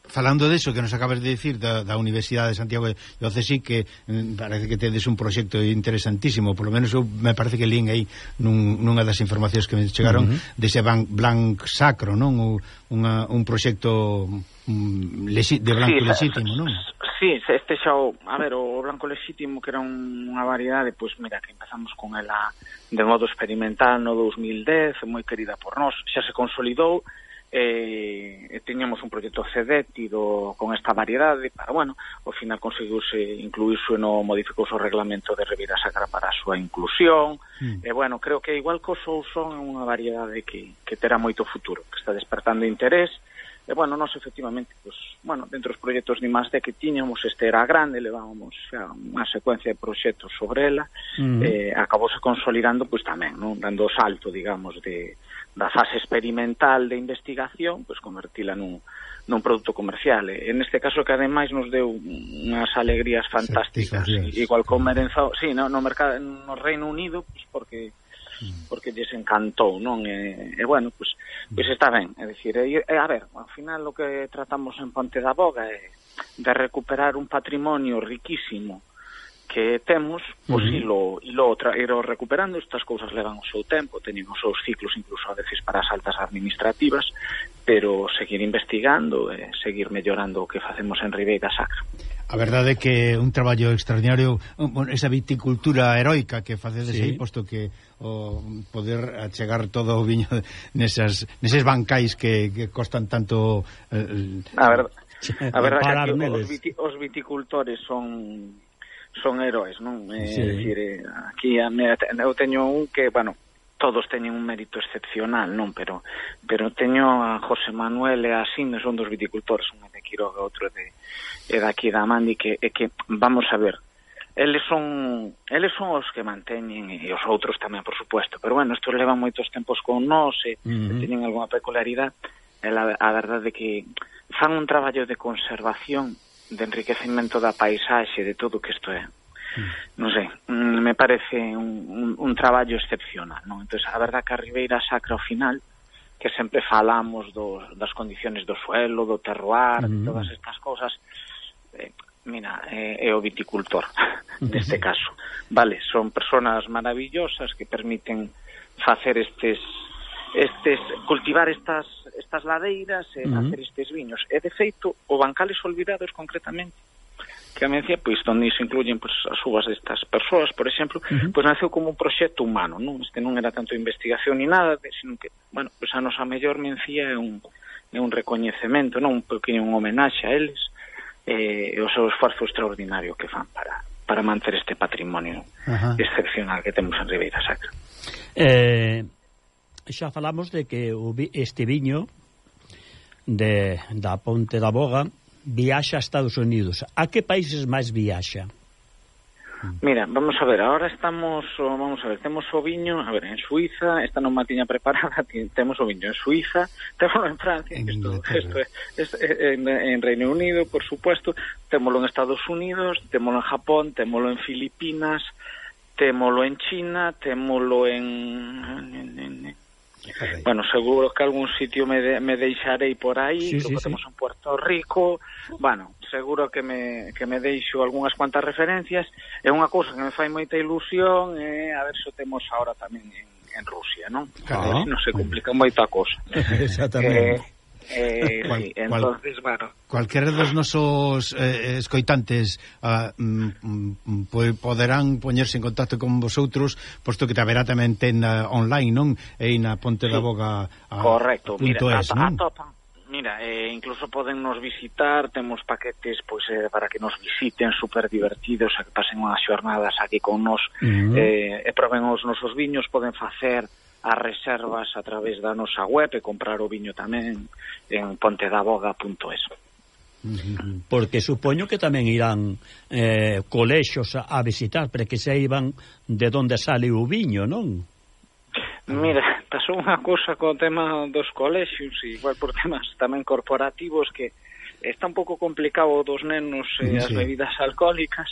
falando deso que nos acabas de dicir da, da Universidade de Santiago de CSIC que mm, parece que tedes un proxecto interesantísimo, polo menos eu me parece que lín aí nun, nunha das informacións que me chegaron uh -huh. dese de Blanc Sacro, non? O, unha, un proxecto um, lexi, de Blanco sí, Lexítimo, non? Sí, este xa o, a ver, o Blanco Lexítimo que era un, unha variedade, pois mira que empezamos con ela de modo experimental no 2010, moi querida por nós, xa se consolidou eh, teñamos un proxecto cedétido con esta variedade para, bueno, ao final conseguiuse incluirse no modificouse o reglamento de Revira Sacra para a súa inclusión mm. e, eh, bueno, creo que igual que o Sousón é unha variedade que, que terá moito futuro que está despertando interés E, bueno, nós efectivamente, pues, bueno, dentro dos proxectos de máis de que tiñamos, este era grande, levábamos xa unha secuencia de proxectos sobre ela, mm. eh, acabouse consolidando, pois pues, tamén, non? dando salto, digamos, de, da fase experimental de investigación, pois convertila nun, nun produto comercial. E, en este caso que ademais nos deu unhas alegrías fantásticas, igual con Merenzao, sí, no, no mercado no Reino Unido, pois porque mm. porque lles encantou, non? E, e bueno, pues, pois está ben, é dicir, e, e, a ver, ao final o que tratamos en Ponte da Boga é de recuperar un patrimonio riquísimo que temos, pois uh -huh. ilo, ilo, tra, ilo recuperando, estas cousas levan o seu tempo, teñen os seus ciclos incluso a veces para as altas administrativas, pero seguir investigando e eh, seguir mellorando o que facemos en Ribeira Sacra. A verdade é que un traballo extraordinario, esa viticultura heroica que facedes sí. aí, posto que o poder achegar todo o viño nesas, neses bancais que, que costan tanto... Eh, a verdade... A verdade é que os, viti, os viticultores son son heróis, non? É, sí. decir, eh, aquí a, eu teño un que, bueno, todos teñen un mérito excepcional, non, pero pero teño a José Manuel e a Simes, son dos viticultores, un de Quiroga, outro de e daqui da Mandi que é que vamos a ver. Eles son eles son os que manteñen e os outros tamén, por supuesto, pero bueno, estos levan moitos tempos con nós e, uh -huh. e teñen algunha peculiaridade, e la, a verdade que fan un traballo de conservación de enriquecemento da paisaxe, de todo o que isto é. Hmm. Non sei, mm, me parece un, un, un traballo excepcional. Non? Entón, a verdad que a Ribeira Sacra ao final, que sempre falamos do, das condiciones do suelo, do terroir, uh -huh. de hmm. todas estas cousas, eh, mira, é, é o viticultor neste hmm. caso. Vale, son personas maravillosas que permiten facer estes estes cultivar estas estas ladeiras e uh -huh. facer estes viños. E de feito, o Bancales Olvidados concretamente que a mencia, pois, onde se incluyen pois, as uvas destas persoas, por exemplo, uh -huh. pois naceu como un proxecto humano, non? Este non era tanto investigación ni nada, sino que, bueno, pois a nosa mellor mencía é un, é un recoñecemento, non? Un pequeno un homenaxe a eles eh, e o seu esforzo extraordinario que fan para, para manter este patrimonio uh -huh. excepcional que temos en Ribeira Sacra. Eh, xa falamos de que o, este viño de, da Ponte da Boga viaxa a Estados Unidos. A que países máis viaxa? Mira, vamos a ver, ahora estamos, vamos a ver, temos o viño, a ver, en Suiza, esta non matiña preparada, temos o viño en Suiza, temos en Francia, en, isto, esto, esto, en, en Reino Unido, por supuesto, témolo en Estados Unidos, témolo en Japón, témolo en Filipinas, témolo en China, témolo en, en, en, en Carai. Bueno, seguro que algún sitio me, de, me deixarei por aí, sí, que sí, temos sí. en Puerto Rico, bueno, seguro que me, que me deixo algunhas cuantas referencias, é unha cousa que me fai moita ilusión, é a ver se temos agora tamén en, en Rusia, non? Claro. Ah, non se complica mm. moita cousa. Exactamente. Eh, Eh, cual, sí, entonces, bueno. Cualquera dos nosos eh, escoitantes ah, mm, mm, poderán poñerse en contacto con vosotros, posto que haberá tamén tenda online, non? E na Ponte da Boga a, Correcto, a mira, es, a, non? A, mira, eh, incluso poden nos visitar, temos paquetes pois eh, para que nos visiten, super divertidos, a que pasen unhas xornadas aquí con nos, uh -huh. eh, e proben os nosos viños, poden facer as reservas a través da nosa web e comprar o viño tamén en pontedaboga.es. Porque supoño que tamén irán eh, colexos a visitar, para que saiban de onde sale o viño, non? Mira, pasou unha cousa co tema dos colexios, igual por temas tamén corporativos que está un pouco complicado dos nenos e eh, sí. as bebidas alcohólicas.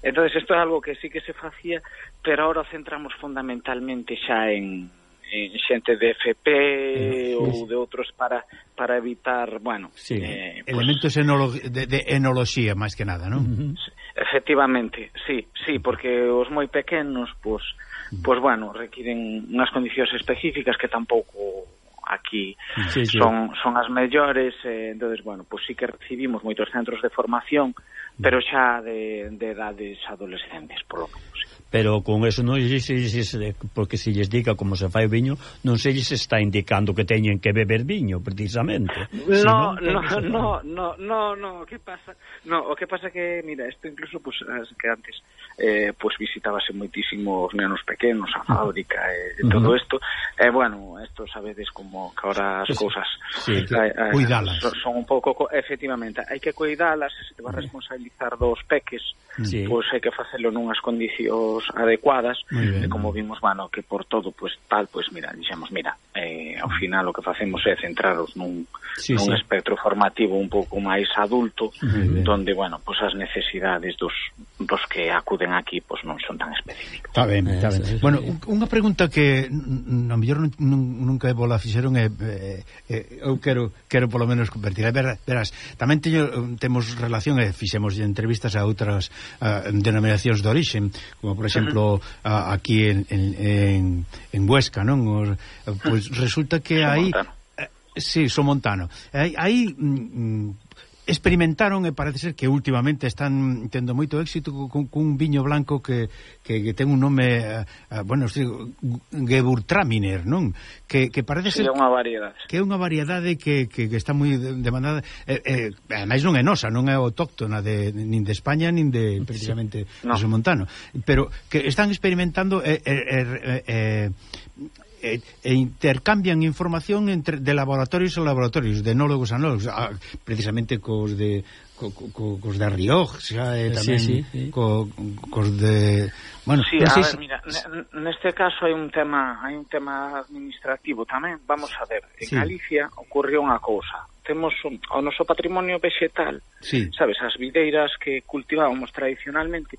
Entonces isto é algo que sí que se facía, pero ahora centramos fundamentalmente xa en en xente de FP eh, ou de outros para para evitar, bueno, sí, eh, elementos pues, enolo de, de enoloxía máis que nada, non? Uh -huh. Efectivamente, sí, sí, porque os moi pequenos, pois, pues, pois pues, bueno, requiren unhas condicións específicas que tampouco aquí sí, sí. son son as mellores, eh, entonces bueno, pois pues, sí que recibimos moitos centros de formación, pero xa de, de edades adolescentes, polo menos. Sí pero con eso non lles, lles, eh, porque se lles diga como se fai o viño, non se lles está indicando que teñen que beber viño, precisamente. Eh, no, no, no, no, no, no, que pasa? No, o que pasa que, mira, isto incluso pues, que antes eh, pues visitábase moitísimo os nenos pequenos a fábrica e eh, todo isto. E eh, bueno, isto sabedes como que ahora as cousas sí, eh, eh, cuidalas. Son un pouco efectivamente, hai que cuidalas, se te va a responsabilizar dos peques, sí. pois pues, hai que facelo nunhas condicións fotos adecuadas e como vimos, bueno, que por todo pues tal, pues mira, dixemos, mira, eh, ao final o que facemos é centraros nun, sí, nun sí. espectro formativo un pouco máis adulto, donde, bueno, pues as necesidades dos, dos que acuden aquí pues non son tan específicas. Está ben, está ben. Sí, sí, sí. Bueno, unha pregunta que a mellor nunca vos bola fixeron é, é, é eu quero quero polo menos convertir. Ver, verás, tamén teño, temos relación e fixemos entrevistas a outras a, denominacións de orixen, como por exemplo, a, aquí en, en, en, en Huesca, non? Os, eh, pois resulta que aí... Sí, Somontano. Aí, aí mm, mm experimentaron e parece ser que últimamente están tendo moito éxito cun, cun viño blanco que, que, que ten un nome uh, bueno, se, Gewurtraminer, non? Que, que parece ser sí, unha variedade. Que é unha variedade que, que, que está moi demandada, eh, eh, ademais non é nosa, non é autóctona de nin de España nin de precisamente sí. no. de Montano, pero que están experimentando eh, eh, eh, eh e, e intercambian información entre de laboratorios a laboratorios, de enólogos a enólogos, a, precisamente cos de co, co, cos de Rioj, xa e eh, tamén sí, sí, sí. Co, cos de, bueno, sí, a ver, mira, neste caso hai un tema, hai un tema administrativo tamén, vamos a ver. En sí. Galicia ocorreu unha cousa temos un, o noso patrimonio vexetal, sí. sabes, as videiras que cultivábamos tradicionalmente,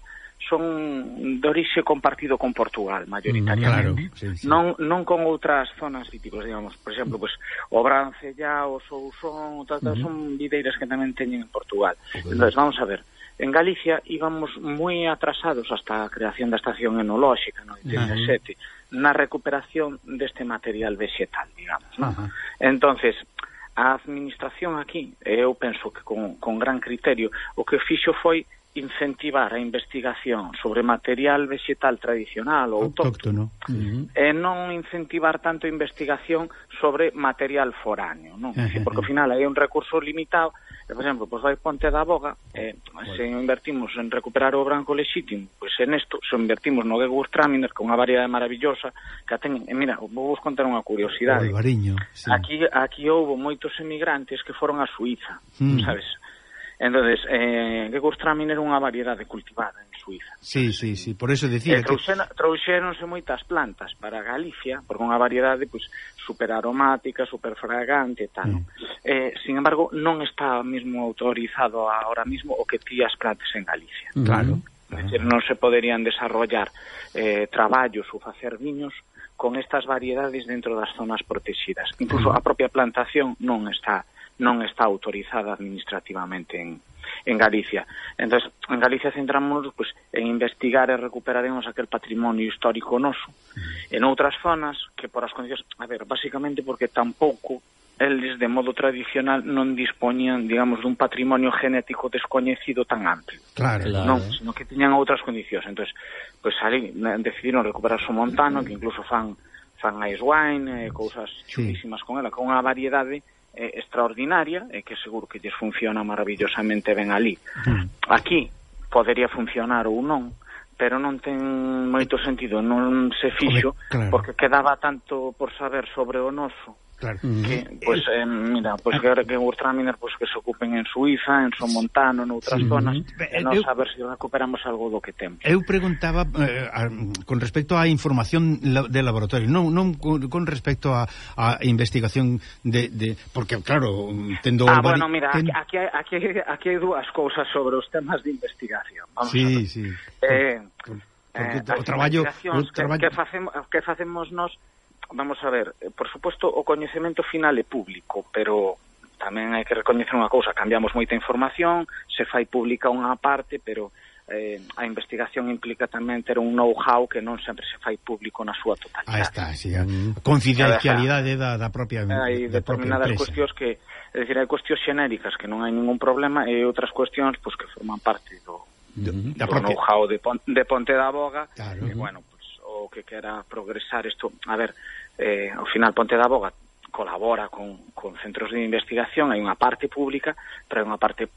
son de orixe compartido con Portugal, mayoritariamente. Mm, claro, sí, sí. Non, non con outras zonas típicas, digamos. Por exemplo, pues, o Brancella, o Sousón, o tal, tal, mm. son videiras que tamén teñen en Portugal. Okay. Entón, vamos a ver. En Galicia íbamos moi atrasados hasta a creación da estación enolóxica no 17, mm. na recuperación deste material vegetal, digamos. ¿no? Entonces, a administración aquí, eu penso que con, con gran criterio, o que fixo foi incentivar a investigación sobre material vegetal tradicional ou autóctono, autóctono. Uh -huh. e non incentivar tanto a investigación sobre material foráneo, non? Uh -huh. Porque ao final hai un recurso limitado, e, por exemplo, pois vai Ponte da Boga, e bueno. se invertimos en recuperar o branco lexítimo, pois en isto, se invertimos no Gegur Traminer, que é unha variedade maravillosa, que ten, teñen, e mira, vou vos contar unha curiosidade. Sí. Aquí, aquí houve moitos emigrantes que foron a Suiza, mm. sabes? Entonces, eh, que era unha variedade cultivada en Suiza. Sí, sí, sí, por eso decía eh, que... Trouxeronse moitas plantas para Galicia, porque unha variedade pues, super aromática, super fragante e tal. Mm. Eh, sin embargo, non está mesmo autorizado ahora mismo o que tías plantes en Galicia. Mm-hmm. Claro. claro. Decir, non se poderían desarrollar eh, traballos ou facer viños con estas variedades dentro das zonas protegidas. Incluso mm. a propia plantación non está non está autorizada administrativamente en, en Galicia. Entonces, en Galicia centramos pues, en investigar e recuperaremos aquel patrimonio histórico noso. En outras zonas, que por as condicións... A ver, basicamente porque tampouco eles de modo tradicional non dispoñían, digamos, dun patrimonio genético descoñecido tan amplio. Claro, claro. Non, eh. sino que tiñan outras condicións. Entón, pues, ali decidiron recuperar o montano, que incluso fan fan ice wine, eh, cousas chulísimas sí. con ela, con unha variedade eh, extraordinaria e que seguro que lles funciona maravillosamente ben ali. Mm. Aquí podería funcionar ou non, pero non ten moito sentido, non se fixo, claro. porque quedaba tanto por saber sobre o noso Claro. Que, pues, eh, mira, pues, ah. que, que Urtraminer pues, que se ocupen en Suiza, en Somontano, noutras sí. zonas, e non saber se si recuperamos algo do que temos. Eu preguntaba eh, a, con respecto á información de laboratorio, non, non con respecto á investigación de, de... Porque, claro, tendo... Ah, bueno, mira, ten... aquí, aquí, aquí, aquí hai dúas cousas sobre os temas de investigación. Vamos sí, sí. Eh, porque eh, o traballo, o traballo... Que, que, facemos, que facemos nos vamos a ver, eh, por suposto, o coñecemento final é público, pero tamén hai que recoñecer unha cousa, cambiamos moita información, se fai pública unha parte, pero eh, a investigación implica tamén ter un know-how que non sempre se fai público na súa totalidade. Ah, está, sí, a confidencialidade da, da propia Hai determinadas cuestións que, é dicir, hai cuestións xenéricas que non hai ningún problema e outras cuestións pois, pues, que forman parte do, do, do propia... know-how de, de Ponte da Boga, claro. que, bueno, pues, o que quera progresar isto, a ver, eh, ao final Ponte da Boga colabora con, con centros de investigación, hai unha parte pública, pero hai unha parte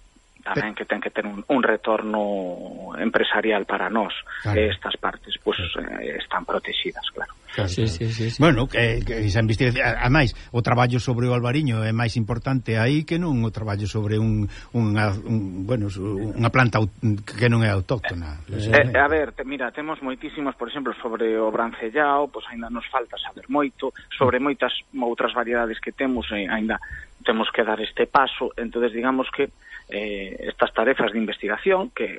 tamén que ten que ter un, un retorno empresarial para nós claro. estas partes pois pues, eh, están protegidas, claro. Claro, sí. Sí, sí, sí. Bueno, que, que esa investigación a máis, o traballo sobre o albariño é máis importante aí que non o traballo sobre un, unha, un, bueno, unha planta que non é autóctona. Eh, eh, eh, a ver, te, mira, temos moitísimos, por exemplo, sobre o brancellao, pois aínda nos falta saber moito, sobre mm. moitas outras variedades que temos, eh, aínda temos que dar este paso, entonces digamos que eh, estas tarefas de investigación que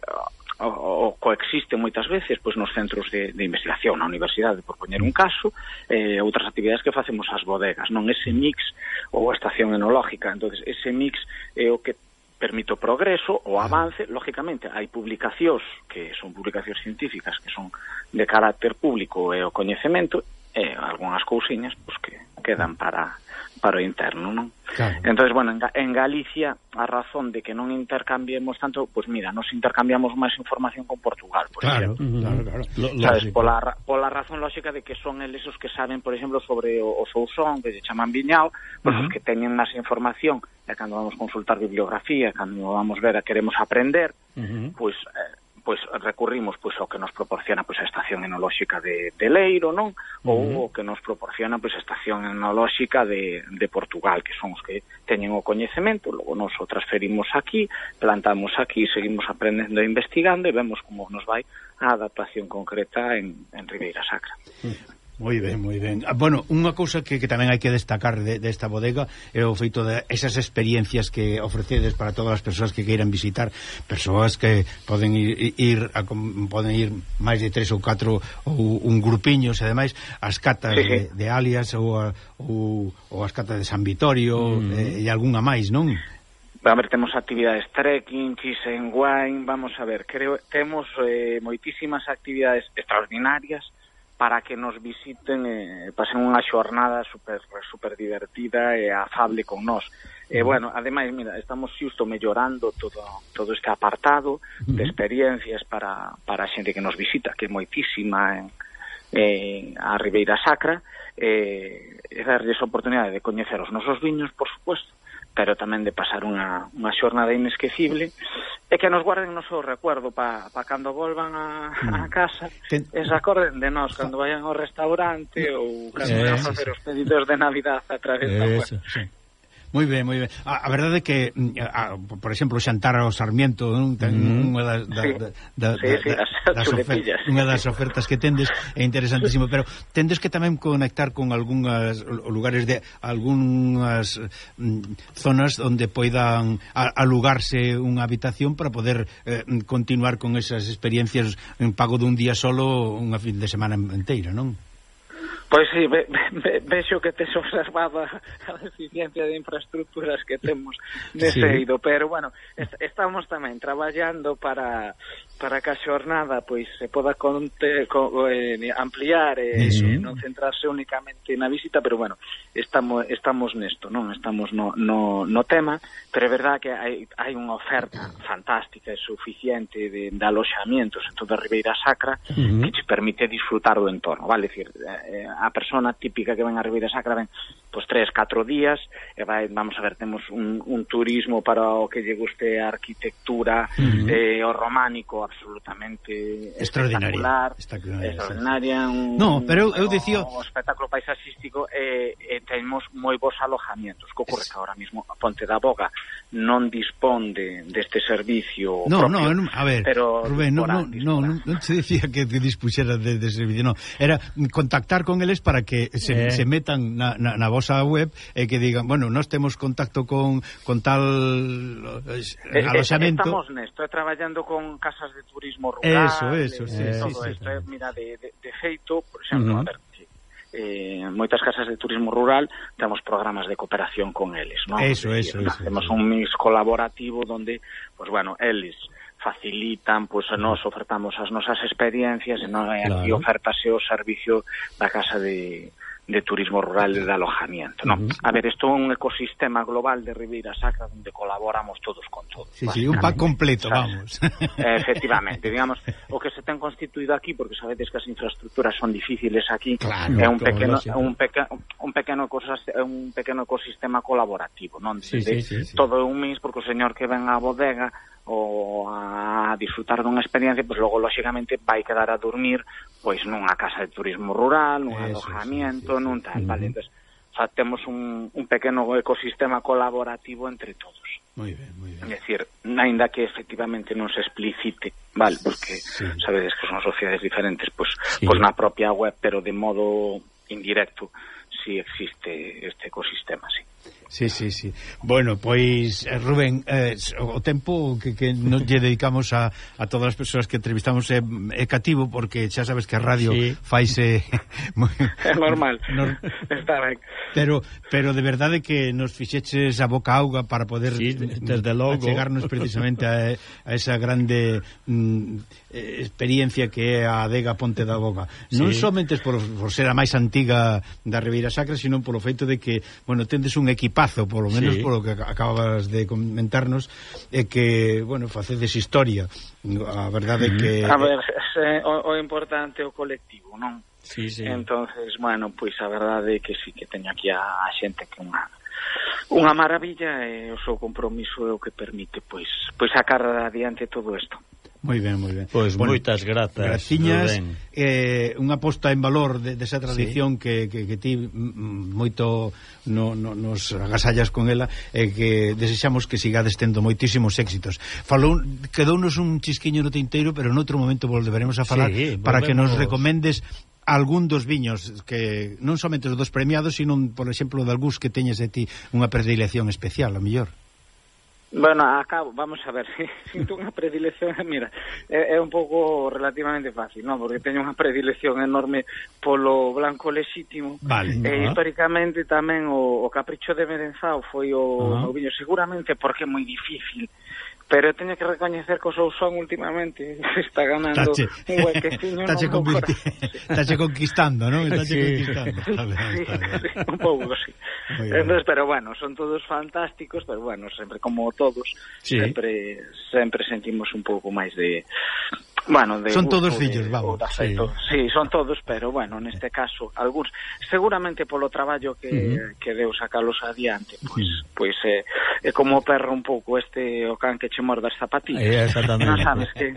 o, o coexisten moitas veces pois nos centros de, de investigación. Na universidade, por poñer un caso, eh, outras actividades que facemos as bodegas, non ese mix ou a estación enológica. entonces ese mix é o que permite o progreso, o avance, lógicamente, hai publicacións que son publicacións científicas que son de carácter público e o coñecemento, e algunhas cousiñas pois, que, quedan para para o interno, non? Claro. Entón, bueno, en, en Galicia a razón de que non intercambiemos tanto, pois pues mira, nos intercambiamos máis información con Portugal, por claro, exemplo. Claro, claro, claro. Sabes, pola, pola razón lógica de que son eles os que saben, por exemplo, sobre o, o Sousón, que lle chaman Viñao, pois uh -huh. os que teñen máis información, e cando vamos consultar bibliografía, cando vamos ver a queremos aprender, uh -huh. pois eh, pois recurrimos pois ao que nos proporciona pois a estación enolóxica de, de Leiro, non? Ou uh -huh. o que nos proporciona pois a estación enolóxica de, de Portugal, que son os que teñen o coñecemento, logo nos o transferimos aquí, plantamos aquí, seguimos aprendendo e investigando e vemos como nos vai a adaptación concreta en, en Ribeira Sacra. Uh -huh. Moi ben, moi ben. Ah, bueno, unha cousa que, que tamén hai que destacar de, desta bodega é o feito de esas experiencias que ofrecedes para todas as persoas que queiran visitar, persoas que poden ir, ir a, poden ir máis de tres ou catro ou un grupiños, ademais, as catas sí. de, de Alias ou, a, ou, ou as catas de San Vitorio mm. e, e algunha máis, non? A ver, temos actividades trekking, cheese and wine, vamos a ver, creo temos eh, moitísimas actividades extraordinarias, para que nos visiten e pasen unha xornada super, super divertida e afable con nós. E, bueno, ademais, mira, estamos xusto mellorando todo, todo este apartado de experiencias para, para a xente que nos visita, que é moitísima en, eh, a Ribeira Sacra eh, e darlles a oportunidade de coñecer os nosos viños, por suposto, pero tamén de pasar unha, unha xornada inesquecible, e que nos guarden noso recuerdo pa, pa cando volvan a, a mm. casa, Ten... e se acorden de nós cando vayan ao restaurante ou cando vayan a facer os pedidos de Navidad a través da web. Sí. Moi ben, moi ben. A, a verdade é que, mm, a, por exemplo, xantar ao Sarmiento, un, ten, mm. unha das, da, sí. da, da, sí, sí, da, das ofer, unha das ofertas que tendes é interesantísimo, pero tendes que tamén conectar con algunhas lugares de algunhas mm, zonas onde poidan alugarse unha habitación para poder eh, continuar con esas experiencias en pago dun día solo unha fin de semana enteira, non? Pois sí, ve, ve, vexo que tes observado a deficiencia de infraestructuras que temos nese sí. eido, pero bueno, est estamos tamén traballando para para que a xornada pois se poda conte, co, eh, ampliar e iso, non centrarse únicamente na visita, pero bueno, estamos estamos nesto, non? Estamos no, no, no tema, pero é verdad que hai, hai unha oferta fantástica e suficiente de, de aloxamientos en toda a Ribeira Sacra uh -huh. que te permite disfrutar do entorno, vale? Decir, eh, eh, a persona típica que ven a Ribeira Sacra ven pois tres, catro días, e vai, vamos a ver, temos un, un turismo para o que lle guste a arquitectura, uh -huh. eh, o románico absolutamente extraordinaria, espectacular, extraordinaria, un, no, pero eu, eu dicía... o espectáculo paisaxístico e, eh, e eh, temos moi bons alojamientos, que ocorre que ahora mismo a Ponte da Boga non dispón de, deste servicio no, propio. No, non, a ver, pero Rubén, no, no, no, non, non te decía que te dispuxeras de, de servicio, non. Era contactar con eles para que se, eh. se metan na, na, na vosa web e que digan, bueno, nós temos contacto con, con tal eh, eh aloxamento. Estamos nesto, eh, traballando con casas de turismo rural. Eso, eso, sí, eh, sí, todo sí, esto. Sí, eh, mira, de, de, de feito, por exemplo, uh -huh. a ver, eh, moitas casas de turismo rural temos programas de cooperación con eles, non? Eso, eso, eso. Temos un mix colaborativo donde, pues bueno, eles facilitan, pois pues, nós ofertamos as nosas experiencias e non claro. ofertase o servicio da casa de de turismo rural e de alojamiento, ¿no? Uh -huh. A ver, isto é un ecosistema global de Ribeira Sacra onde colaboramos todos con todos. Sí, sí, un pack completo, ¿sabes? vamos. Efectivamente, digamos, o que se ten constituído aquí, porque sabedes que as infraestructuras son difíciles aquí, claro, é un pequeno, un, peque, un pequeno cosas, un pequeno ecosistema colaborativo, non? De, sí, sí, sí, sí. todo un mis, porque o señor que ven á bodega ou a disfrutar dunha experiencia, pois logo, lóxicamente, vai quedar a dormir pois nunha casa de turismo rural, nun Eso, alojamiento, sí, sí, sí. nun tal, uh -huh. vale? Entón, xa temos un, un pequeno ecosistema colaborativo entre todos. Moi ben, moi ben. É dicir, ainda que efectivamente non se explicite, vale, porque sí. sabedes que son sociedades diferentes, pois, sí. pois na propia web, pero de modo indirecto, si existe este ecosistema, sí. Sí, sí, sí. Bueno, pois eh, Rubén, eh, o tempo que, que nos lle dedicamos a, a todas as persoas que entrevistamos é, é cativo porque xa sabes que a radio sí. faise É normal. Nos... Está ben. Pero pero de verdade que nos fixeches a boca auga para poder sí, desde logo chegarnos precisamente a, a esa grande mm, eh, experiencia que é a adega Ponte da Boga. Sí. Non somente por, por ser a máis antiga da Ribeira Sacra, sino polo feito de que, bueno, tendes un equipo equipazo, polo menos sí. polo que acabas de comentarnos, é que, bueno, facedes historia. A verdade é que... A ver, eh, o, o importante é o colectivo, non? Sí, sí. Entonces, bueno, pois a verdade é que sí que teño aquí a, a xente que unha unha maravilla e o seu compromiso é o que permite pois pois sacar adiante todo isto. Moi ben, moi ben. Pois bueno, moitas grazas. Graciñas. Eh, unha posta en valor de, desa de tradición sí. que, que, que ti moito no, no, nos agasallas con ela e eh, que desexamos que sigades tendo moitísimos éxitos. Falou quedounos un chisquiño no tinteiro, pero noutro momento volveremos a falar sí, para que nos recomendes algún dos viños que non somente os dos premiados, sino, por exemplo, de algúns que teñes de ti unha predilección especial, a mellor. Bueno, acabo, vamos a ver, sinto unha predilección, mira, é, é un pouco relativamente fácil, non? Porque teño unha predilección enorme polo blanco lexítimo. Vale, eh, e, no. históricamente tamén o, o capricho de Merenzao foi o, uh -huh. o viño, seguramente porque é moi difícil pero teño que recoñecer que o son últimamente está ganando tache, un huequeciño tache, no convirti... tache conquistando, non? Tache sí. conquistando está ben, está ben. Sí, un pouco, sí Entonces, pero bueno, son todos fantásticos pero bueno, sempre como todos sí. sempre, sempre sentimos un pouco máis de Bueno, de son todos fillos, vamos. Sí. sí, son todos, pero bueno, neste caso, algúns seguramente polo traballo que, uh -huh. que deu sacalos adiante, pois pues, pois pues, é eh, como o perro un pouco este o can que che morda as zapatillas. Eh, exactamente. Non sabes que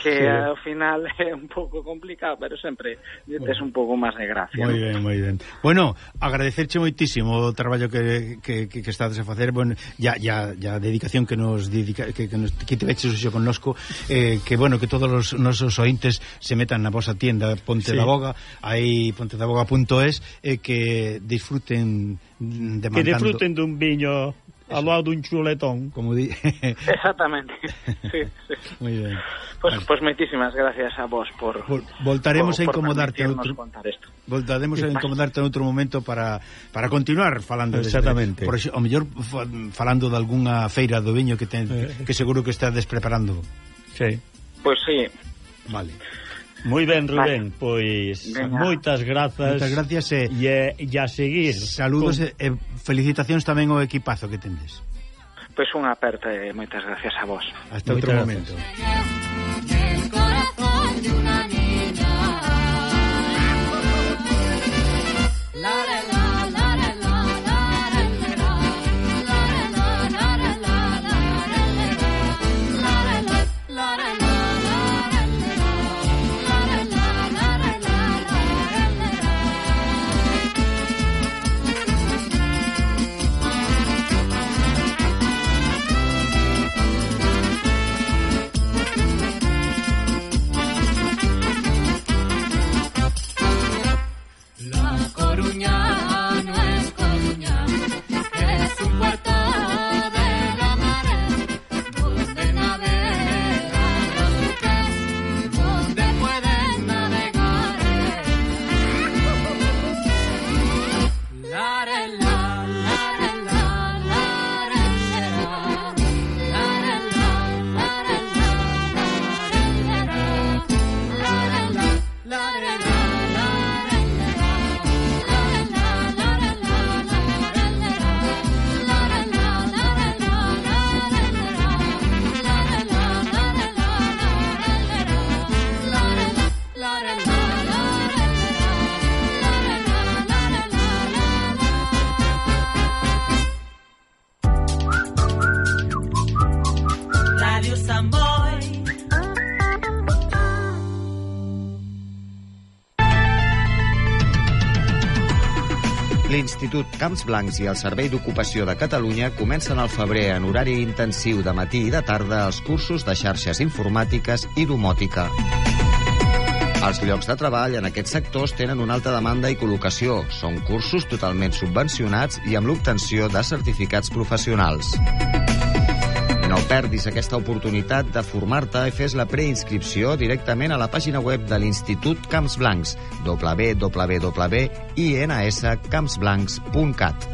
que sí. ao final é un pouco complicado, pero sempre tes un pouco máis de gracia. Moi ben, moi ben. Bueno, agradecerche moitísimo o traballo que, que, que, que estades a facer, bueno, ya, ya, ya dedicación que nos dedica, que, que, nos, que te veches hoxe connosco, eh, que bueno, que todos os os nosos ointes se metan na vosa tienda Ponte sí. da Boga, aí pontedaboga.es e que disfruten demandando... Que disfruten dun viño Eso. ao lado dun chuletón. Como di... Exactamente. Sí, sí. ben. Pois Pues, vale. pues moitísimas gracias a vos por Vol voltaremos por, a incomodarte por outro Voltaremos a incomodarte en outro momento para, para continuar falando Exactamente. Desde, por eso, o mellor falando de algunha feira do viño que ten, eh. que seguro que estades preparando. Sí. Pois sí. Vale. Moi ben, Rubén, vale. pois Venga. moitas grazas. Moitas gracias e e, e a seguir. Saludos con... Eh, eh, e felicitacións tamén ao equipazo que tendes. Pois unha aperta e eh, moitas gracias a vos. Hasta moitas outro momento. Gracias. l'Institut Camps Blancs i el Servei d'Ocupació de Catalunya comencen al febrer en horari intensiu de matí i de tarda els cursos de xarxes informàtiques i domòtica. Els llocs de treball en aquests sectors tenen una alta demanda i col·locació. Són cursos totalment subvencionats i amb l'obtenció de certificats professionals. No perdis aquesta oportunitat de formar-te i fes la preinscripció directament a la pàgina web de l'Institut Camps Blancs www.inscampsblancs.cat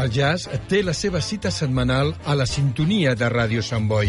El jazz té la seva cita setmanal a la sintonia de Ràdio Sant Boi.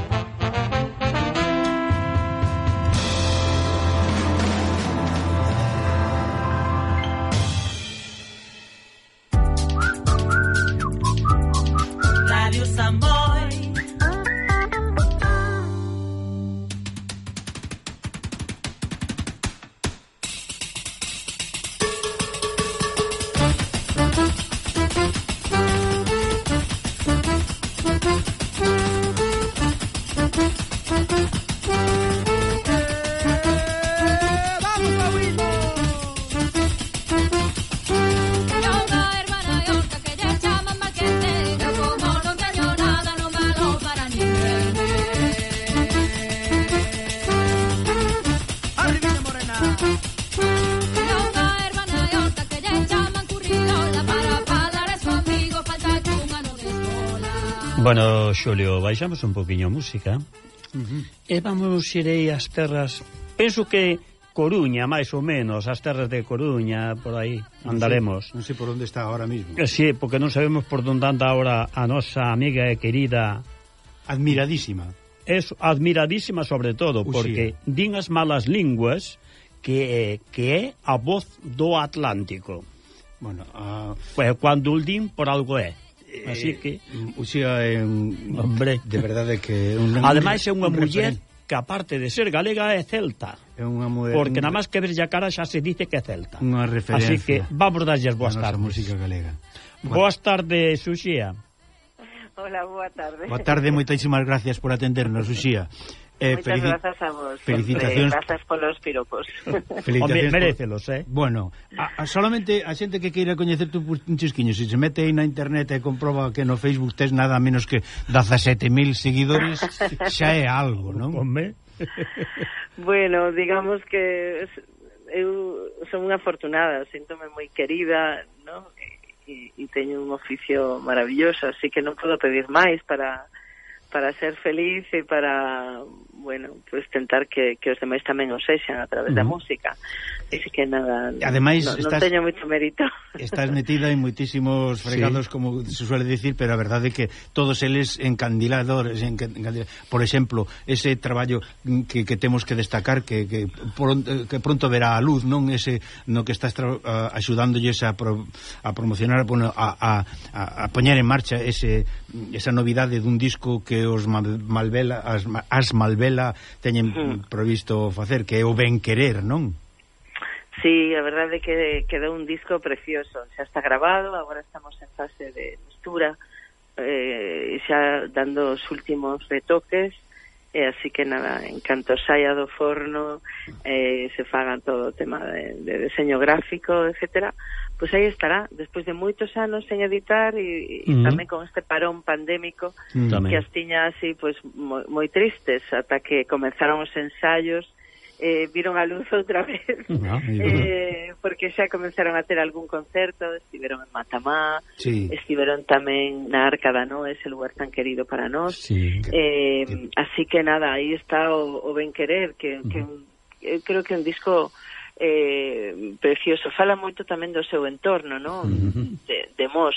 Xoleo, baixamos un poquinho a música uh -huh. e vamos irei ás terras, penso que Coruña, máis ou menos, as terras de Coruña, por aí andaremos. Non sei, non sei por onde está ahora mismo. Que sí, porque non sabemos por onde anda ahora a nosa amiga e querida... Admiradísima. Es admiradísima sobre todo, Uxía. porque din as malas linguas que, que é a voz do Atlántico. Bueno, a... pues, cando o din, por algo é. Eh, Así que Uxía é un hombre, de verdade que un, Ademais é unha un muller que aparte de ser galega é celta. É unha muller. Porque nada máis que ver a cara xa se dice que é celta. Unha referencia. Así que vamos darlles boas tardes. música galega. Bueno. Boas tardes, Uxía. Hola, boa tarde. Boa tarde, moitísimas gracias por atendernos, Uxía. Eh, Moitas grazas a vos. Felicitacións. Grazas polos piropos. Felicitacións. Home, merecelos, eh? Bueno, a, a, solamente a xente que queira coñecer tu chisquiño, se se mete aí na internet e comproba que no Facebook tes nada menos que 17.000 seguidores, xa é algo, non? Home. bueno, digamos que eu son unha afortunada, síntome moi querida, non? E, e teño un oficio maravilloso, así que non podo pedir máis para para ser feliz e para bueno, pues tentar que, que os demais tamén o sexan a través uh -huh. da música. Es que nada, Ademais, no, estás, non teño moito mérito. Estás metida en moitísimos fregados, sí. como se suele dicir, pero a verdade é que todos eles encandiladores, encandiladores. Por exemplo, ese traballo que, que temos que destacar, que, que, pronto, que pronto verá a luz, non ese no que estás tra, a, axudándolles a, pro, a promocionar, bueno, a, a, a, a poñer en marcha ese, esa novidade dun disco que os Malvela, as, as Malvela teñen mm. previsto facer, que é o Ben Querer, non? Sí, a verdade é que quedou un disco precioso. Xa está grabado, agora estamos en fase de mistura, eh, xa dando os últimos retoques, e eh, así que nada, en canto saia do forno, eh, se fagan todo o tema de, de deseño gráfico, etcétera, pois aí estará, despois de moitos anos sen editar e, e uh -huh. tamén con este parón pandémico uh -huh. que as tiña así pois moi, moi tristes ata que comenzaron os ensaios eh, viron a luz outra vez ah, eh, porque xa comenzaron a ter algún concerto estiveron en Matamá sí. estiveron tamén na Arca da Noé ese lugar tan querido para nós sí. eh, que... así que nada, aí está o, o Ben Querer que, que un, eu creo que un disco eh, precioso. Fala moito tamén do seu entorno, no? De, de Mos.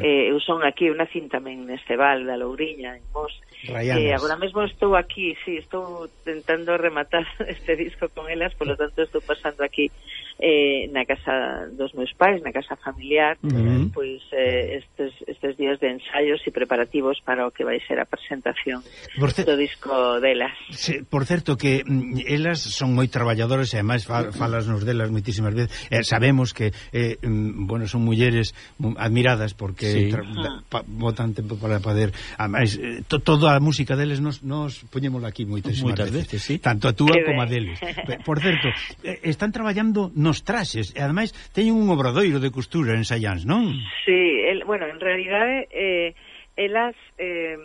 Eh, eu son aquí, eu nací tamén neste val da Louriña, en Mos. Eh, agora mesmo estou aquí, sí, estou tentando rematar este disco con elas, polo tanto estou pasando aquí eh, na casa dos meus pais, na casa familiar, uh eh, -huh. pois eh, estes, estes días de ensaios e preparativos para o que vai ser a presentación do disco delas. Sí, por certo que mm, elas son moi traballadoras e ademais fal, falas nos delas moitísimas veces. Eh, sabemos que eh, mm, bueno, son mulleres admiradas porque sí. tra, ah. pa, botan tempo para poder Ademais, eh, to, toda a música deles nos, nos poñémola aquí moitísimas veces, veces sí. tanto a túa como a deles. Por certo, eh, están traballando no nos traxes, e ademais teñen un obradoiro de costura en Sallans, non? Sí, el, bueno, en realidade eh, elas... Eh,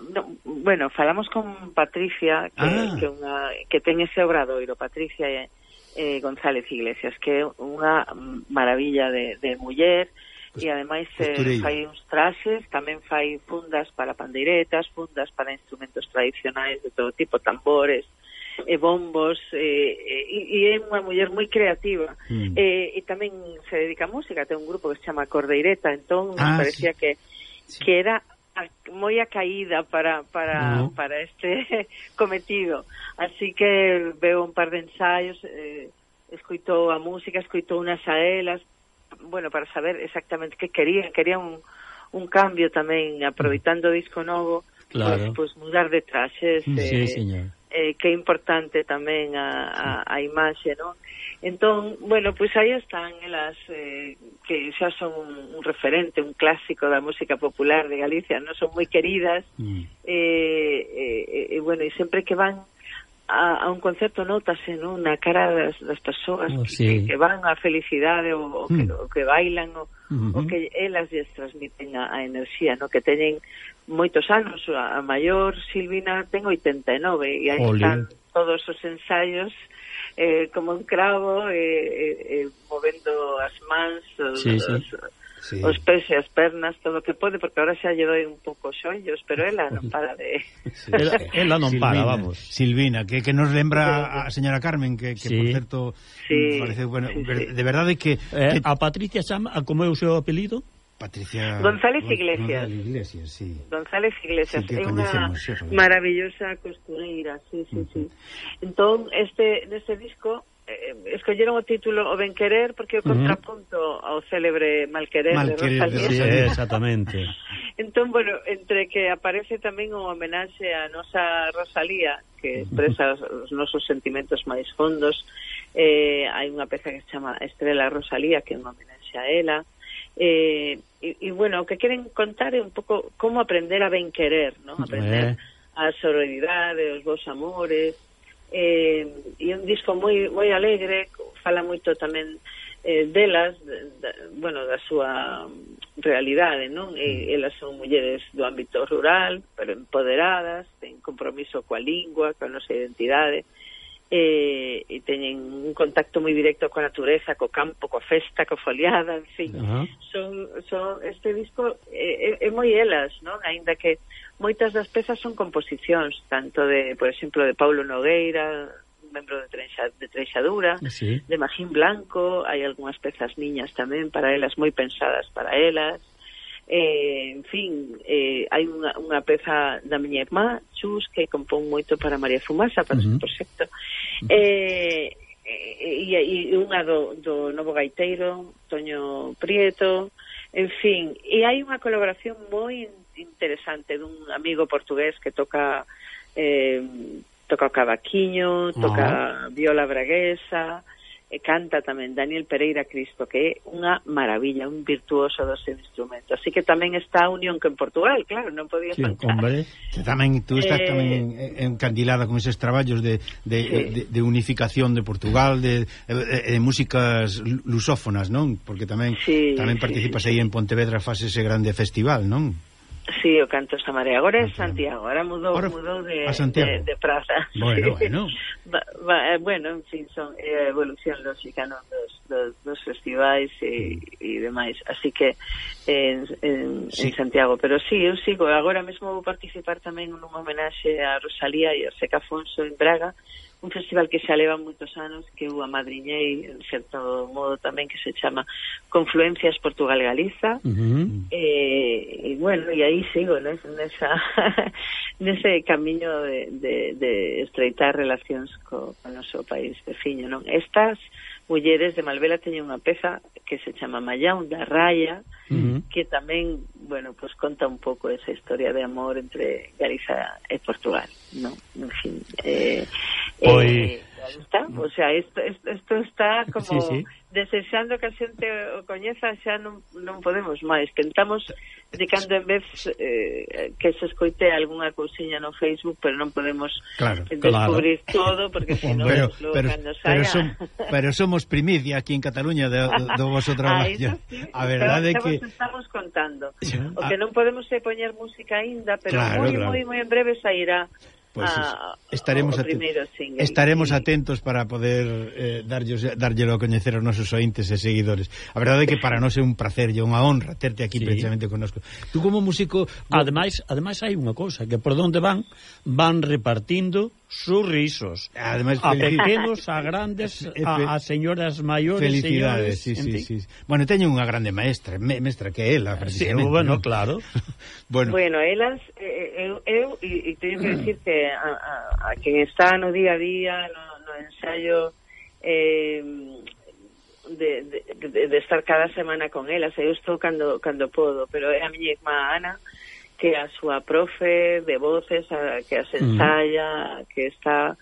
no, bueno, falamos con Patricia que, ah. que, unha, que ten ese obradoiro Patricia eh, González Iglesias que é unha maravilla de, de muller e ademais eh, fai uns traxes, tamén fai fundas para pandeiretas, fundas para instrumentos tradicionais de todo tipo, tambores, e bombos e, e, e é unha muller moi creativa mm. e, e tamén se dedica a música ten un grupo que se chama Cordeireta entón ah, me parecía sí. que sí. que era a, moi caída para, para, no. para este cometido así que veo un par de ensaios eh, escoitou a música escoitou unhas a elas bueno, para saber exactamente que querían querían un, un cambio tamén aproveitando o disco novo pois, claro. pois, pues, pues, mudar de traxes mm, eh, sí, eh, señor eh, que é importante tamén a, a, a imaxe, non? Entón, bueno, pois aí están elas eh, que xa son un, un referente, un clásico da música popular de Galicia, non son moi queridas, mm. eh, eh, eh, bueno, e sempre que van a, a un concerto notase non na cara das, das persoas oh, sí. que, que van a felicidade ou, ou, que, mm. o que bailan ou, uh -huh. o que elas lles transmiten a, a enerxía no que teñen moitos anos, a maior Silvina ten 89 e aí Olé. están todos os ensaios eh, como un cravo eh, eh, eh, movendo as mans, os, sí, sí. os, sí. os pés e as pernas, todo o que pode, porque ahora xa lle doi un pouco xollos, pero ela non para de... Sí. ela, ela non Silvina, para, vamos. Silvina, que, que nos lembra a señora Carmen, que, que sí. por certo, sí. parece, bueno, sí, sí. de verdade que... Eh, que... A Patricia Sam, como é o seu apelido? Patricia González Iglesias. González Iglesias, sí. González Iglesias, sí, é unha maravillosa costureira, sí, sí, uh -huh. sí. Entón, este neste disco eh, escolleron o título O ben querer porque o contrapunto uh -huh. ao célebre Malquerer mal de Rosalía. Sí, exactamente. entón, bueno, entre que aparece tamén un homenaxe a nosa Rosalía, que expresa os nosos sentimentos máis fondos, eh, hai unha peza que se chama Estrela Rosalía, que é unha homenaxe a ela, eh, e, e bueno, o que queren contar é un pouco como aprender a ben querer, ¿no? aprender eh. a sororidade, os vos amores, eh, e un disco moi moi alegre, fala moito tamén eh, delas, da, bueno, da súa um, realidade, non? Mm. E, elas son mulleres do ámbito rural, pero empoderadas, ten compromiso coa lingua, coa nosa identidade, eh, e teñen un contacto moi directo coa natureza, co campo, coa festa, co foliada, en fin. Uh -huh. Son son este disco é, é, é moi elas, non? Aínda que moitas das pezas son composicións, tanto de, por exemplo, de Paulo Nogueira, membro de, trenxa, de Treixadura, ah, sí. de Magín Blanco, hai algunhas pezas niñas tamén para elas, moi pensadas para elas, eh, en fin, eh, hai unha, unha peza da miña irmá, Chus, que compón moito para María Fumasa, para uh -huh. ese proxecto. Eh, eh, e, e, e unha do, do Novo Gaiteiro, Toño Prieto, en fin, e hai unha colaboración moi interesante dun amigo portugués que toca eh, toca o cavaquiño, toca uh -huh. viola braguesa, e canta tamén Daniel Pereira Cristo, que é unha maravilla, un virtuoso do seu instrumento. Así que tamén está a unión que en Portugal, claro, non podía sí, faltar. Hombre, que tamén tú estás eh... tamén encandilada con eses traballos de, de, sí. de, de unificación de Portugal, de, de, de músicas lusófonas, non? Porque tamén sí, tamén participas sí, aí en Pontevedra faz ese grande festival, non? Sí, o canto esta marea. Agora é Santiago, agora mudou, ahora, mudou de, de, de praza. Bueno, bueno. va, va, eh, bueno, en fin, son eh, a evolución lógica non, dos, dos, dos festivais e, mm. e demais. Así que en, en, sí. en Santiago. Pero sí, eu sigo. Agora mesmo vou participar tamén nun homenaxe a Rosalía e a Seca Afonso en Braga, un festival que xa leva moitos anos que eu amadriñei en certo modo tamén que se chama Confluencias Portugal Galiza uh -huh. eh, e bueno, e aí sigo nes, nesa, nese camiño de, de, de estreitar relacións co, co noso país veciño non? Estas mulleres de Malvela teñen unha peza que se chama Mallaun da Raya, uh -huh. que tamén, bueno, pues conta un pouco esa historia de amor entre Galiza e Portugal, no, En fin, eh, pois... eh Está, o sea, isto, isto, isto está como sí, sí. desexando que a xente o coñeza xa non, non podemos máis. Tentamos de cando en vez eh, que se escoite algunha cousiña no Facebook, pero non podemos claro, descubrir claro. todo, porque senón pero, logo pero. Pero, som, pero somos primicia aquí en Cataluña do, do vosso ah, traballo. Ah, sí, a verdade é que... Estamos contando. O que ah. non podemos é poñer música aínda, pero claro, moi, claro. moi, moi en breve sairá Pues a, ah, estaremos o primeiro single. Estaremos y... atentos para poder eh, darlles darllelo a coñecer aos nosos ointes e seguidores. A verdade é que para nós é un placer e unha honra terte aquí sí. precisamente connosco. Tú como músico, ademais, ademais hai unha cousa que por onde van van repartindo sorrisos. Ademais, a pequenos, a grandes, a, a señoras maiores, Felicidades, señores, sí, sí, sí. Bueno, teño unha grande maestra, me, mestra que é ela. Sí, bueno, ¿no? claro. bueno. bueno, elas, eh, eh, eu, eu, e teño que decirte eh, a, a, a quen está no día a día, no, no ensaio eh, de, de, de, de estar cada semana con elas. Eu estou cando, cando podo, pero é a miña irmá Ana que a súa profe de voces, a, que as mm. ensaya, mm. que está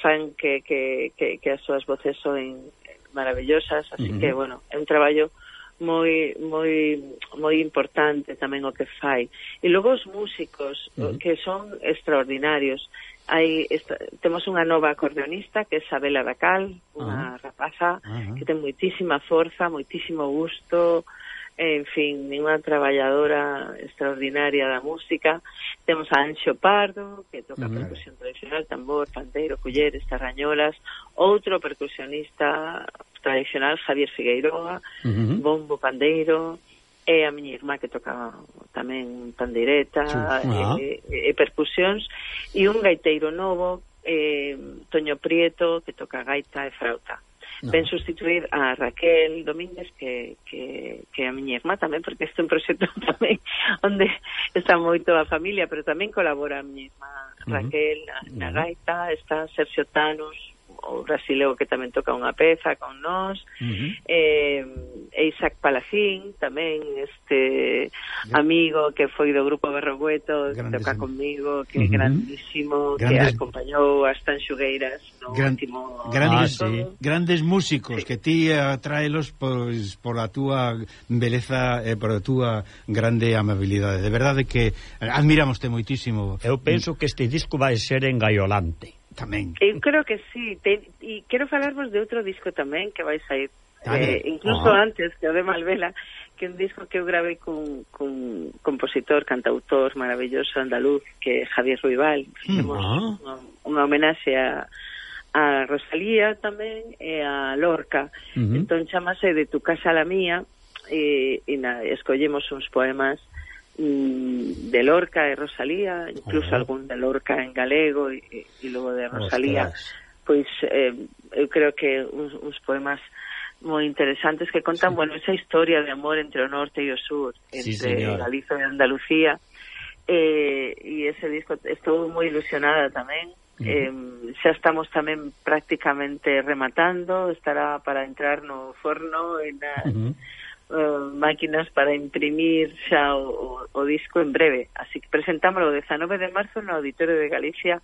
fan que, que, que, que as súas voces son maravillosas, así mm -hmm. que, bueno, é un traballo moi moi moi importante tamén o que fai. E logo os músicos uh -huh. que son extraordinarios. Hai esta, temos unha nova acordeonista que é Sabela Dacal, unha uh -huh. rapaza uh -huh. que ten moitísima forza, moitísimo gusto, en fin, unha traballadora extraordinaria da música. Temos a Anxo Pardo, que toca vale. percusión tradicional, tambor, pandeiro, culleres, tarrañolas, outro percusionista tradicional, Javier Figueiroa, uh -huh. bombo, pandeiro, e a miña irmá que toca tamén pandeireta uh -huh. e, e, e percusións, e un gaiteiro novo, eh, Toño Prieto, que toca gaita e frauta no. ven substituir a Raquel Domínguez que, que, que é a miña irmá tamén porque este é un proxecto tamén onde está moito a familia pero tamén colabora a miña irmá Raquel uh -huh. na, na gaita está Sergio Tanos o brasileo que tamén toca unha peza con nós, uh -huh. eh, e Isaac Palacín, tamén este amigo que foi do grupo Berrogueto, que toca conmigo, que é uh -huh. grandísimo, Grandes... que acompañou as Tanxugueiras no Gran... último... Grandes, ah, sí. grandes músicos sí. que ti eh, atraelos pois, por a túa beleza e por a túa grande amabilidade. De verdade que admiramos te moitísimo. Eu penso que este disco vai ser engaiolante. Tamén. Eu creo que sí, te, e quero falarvos de outro disco tamén que vai sair. Eh, incluso oh. antes que o de Malvela, que un disco que eu gravei cun, cun compositor, cantautor maravilloso andaluz, que é Javier Ruibal. Fixemos unha, unha homenaxe a, a Rosalía tamén e a Lorca. Uh -huh. Entón chamase de tu casa a la mía e, e na, escollemos uns poemas Mm, de Lorca, e Rosalía, incluso Ajá. algún de Lorca en galego e, e logo de Rosalía, Ostras. pois eh, eu creo que uns, uns poemas moi interesantes que contan, sí. bueno, esa historia de amor entre o norte e o sur, entre sí, Galicia e Andalucía. Eh, e ese disco estou moi ilusionada tamén. Uh -huh. eh, xa estamos tamén prácticamente rematando, estará para entrar no forno en a, uh -huh uh, máquinas para imprimir xa o, o, o disco en breve. Así que presentámoslo o 19 de marzo no Auditorio de Galicia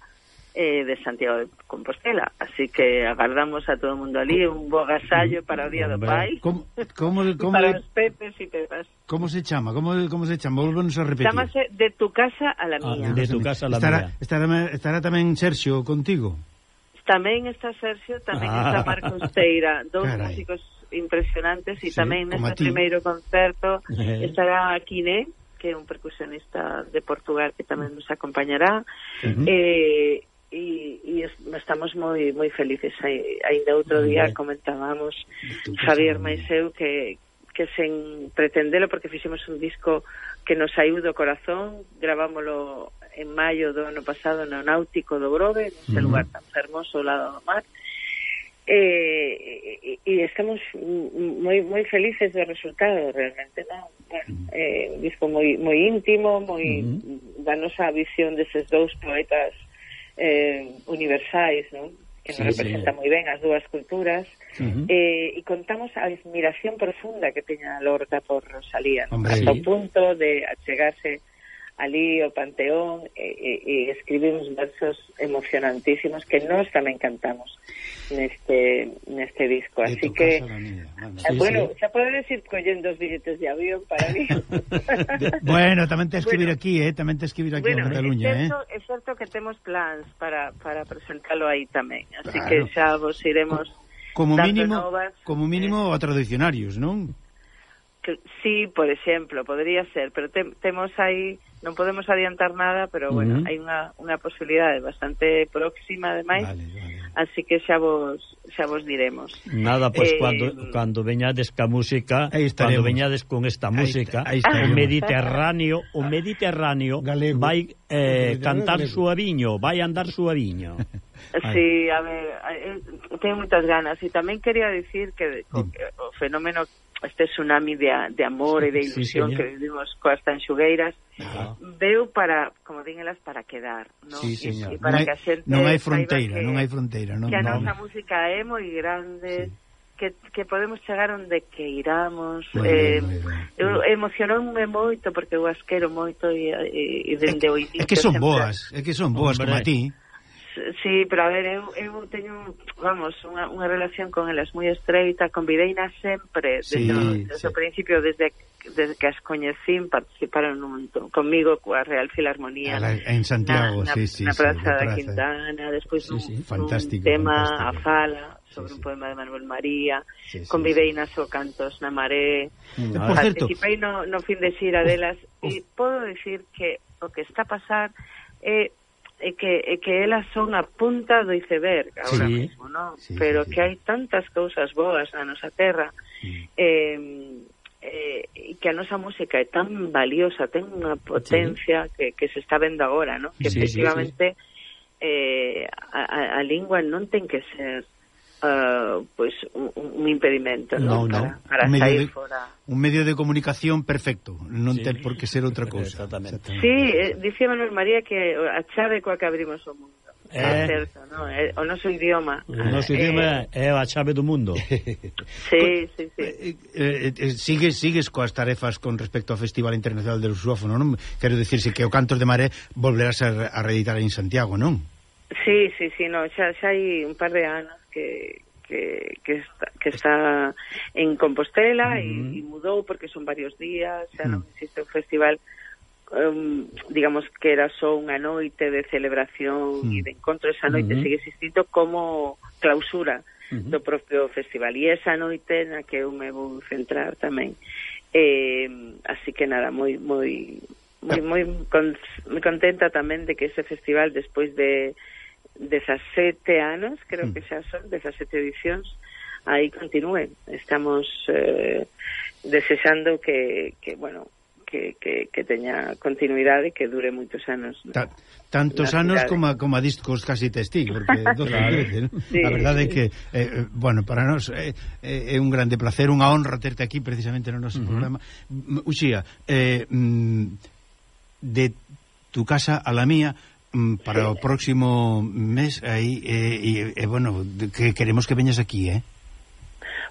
eh, de Santiago de Compostela. Así que agardamos a todo o mundo ali un bo agasallo para o Día do Pai. Como, como, como para os pepes e pepas. Como se chama? Como, como se chama? Volvemos a repetir. Chámase De tu casa a la ah, mía. Ah, de, tu casa a la estará, mía. Estará, estará, estará tamén Sergio contigo. Tamén está Sergio, tamén ah. está Marcos Teira, dous Carai. músicos impresionantes e sí, tamén neste primeiro concerto eh. estará Quiné, que é un percusionista de Portugal que tamén nos acompañará. Uh -huh. Eh e, e estamos moi moi felices. Ainda outro día comentábamos Javier Maiseu que que sen pretendelo porque fixemos un disco que nos saiu do corazón, gravámolo en maio do ano pasado no Náutico do Grove, nese uh -huh. lugar tan fermoso ao lado do mar, eh, e, e estamos moi moi felices do resultado realmente non bueno, eh, disco moi moi íntimo moi uh -huh. da nosa visión deses dous poetas eh, universais non que sí, representa sí. moi ben as dúas culturas uh -huh. eh, e contamos a admiración profunda que teña Lorca por Rosalía Hombre, sí. hasta o punto de achegarse ali o Panteón e, e, e escribimos versos emocionantísimos que nós tamén cantamos neste neste disco, así que sí, bueno, sí. xa podedes ir collendo os billetes de avión para mí. bueno, tamén te escribir bueno, aquí, eh, tamén te escribir aquí bueno, en Cataluña, é certo, eh. É certo que temos plans para para presentalo aí tamén, así claro. que xa vos iremos como mínimo, novas, como mínimo eh, a tradicionarios, non? Que, sí, por exemplo, podría ser, pero te, temos aí non podemos adiantar nada, pero bueno, uh -huh. hai unha unha posibilidade bastante próxima ademais. Vale, vale. Así que xa vos xa vos diremos. Nada, pois pues, eh, cando cando veñades ca música, cando veñades con esta música, ahí, ahí o Mediterráneo, o Mediterráneo galego. vai eh, galego, cantar galego. suaviño, vai andar suaviño. Sí, a ver, eh, eh, teño moitas ganas e tamén quería dicir que o, o fenómeno este tsunami de, de amor sí, e de ilusión sí, que vivimos coas tanxugueiras ah. veu para, como din elas, para quedar ¿no? sí, señor. E, e para non hai, que a xente non hai fronteira, que, non hai fronteira non, que a nosa música é moi grande sí. Que, que podemos chegar onde que iramos bueno, eh, bueno, bueno. emocionoume moito porque eu as quero moito e, e, e dende é, o é que son boas, é que son boas Hombre. como a ti Sí, pero a ver, eu, eu teño, vamos, unha, unha relación con elas moi estreita, convideina sempre, desde, sí, o, desde sí. o principio, desde, desde que as coñecín, participaron un, conmigo coa Real Filarmonía. La, en Santiago, na, na, sí, sí. Na Praza sí, da. Quintana, despois sí, sí. un, fantástico, un tema fantástico. a fala, sobre sí, sí. un poema de Manuel María, sí, sí, convidei sí. nas o cantos na maré, no, eh, participei no, no fin de xira delas, e podo decir que o que está a pasar é eh, é que, é que elas son a punta do iceberg agora sí, mesmo, non? Sí, Pero sí, que sí. hai tantas cousas boas na nosa terra mm. sí. eh, eh, que a nosa música é tan valiosa, ten unha potencia sí. que, que se está vendo agora, non? Que sí, efectivamente sí, sí. Eh, a, a lingua non ten que ser Uh, pois un, un impedimento no, ¿no? para, para un sair de, fora un medio de comunicación perfecto non sí. ten por que ser outra cousa exactamente. exactamente. Sí, eh, Manuel María que a chave coa que abrimos o mundo eh. É, eh, certo, no, É, o noso idioma o noso idioma é, eh, é a chave do mundo sí, sí, sí. Eh, eh, sigues, sigues coas tarefas con respecto ao Festival Internacional del Lusófono non? quero dicirse que o Cantos de Maré volverás a, a reeditar en Santiago, non? Sí, sí, sí, no, xa, xa hai un par de anos que, que, que, está, que está en Compostela uh -huh. e, mudou porque son varios días, xa non existe un festival um, digamos que era só unha noite de celebración mm. e de encontro, esa noite uh -huh. sigue existindo como clausura uh -huh. do propio festival e esa noite na que eu me vou centrar tamén eh, así que nada, moi moi moi, moi, con, moi contenta tamén de que ese festival despois de 17 anos, creo mm. que xa son 17 edicións, aí continúen. Estamos eh, desexando que, que bueno, que, que, que teña continuidade e que dure moitos anos. ¿no? Ta tantos anos como, a, como a discos casi testigo, porque dos claro. veces, ¿no? sí. a verdade é que, eh, bueno, para nós é eh, eh, un grande placer, unha honra terte aquí precisamente no noso uh -huh. programa. Uxía, eh, mm, de tu casa a la mía, Mm, para o próximo mes aí e, e, e bueno, que queremos que veñas aquí, eh?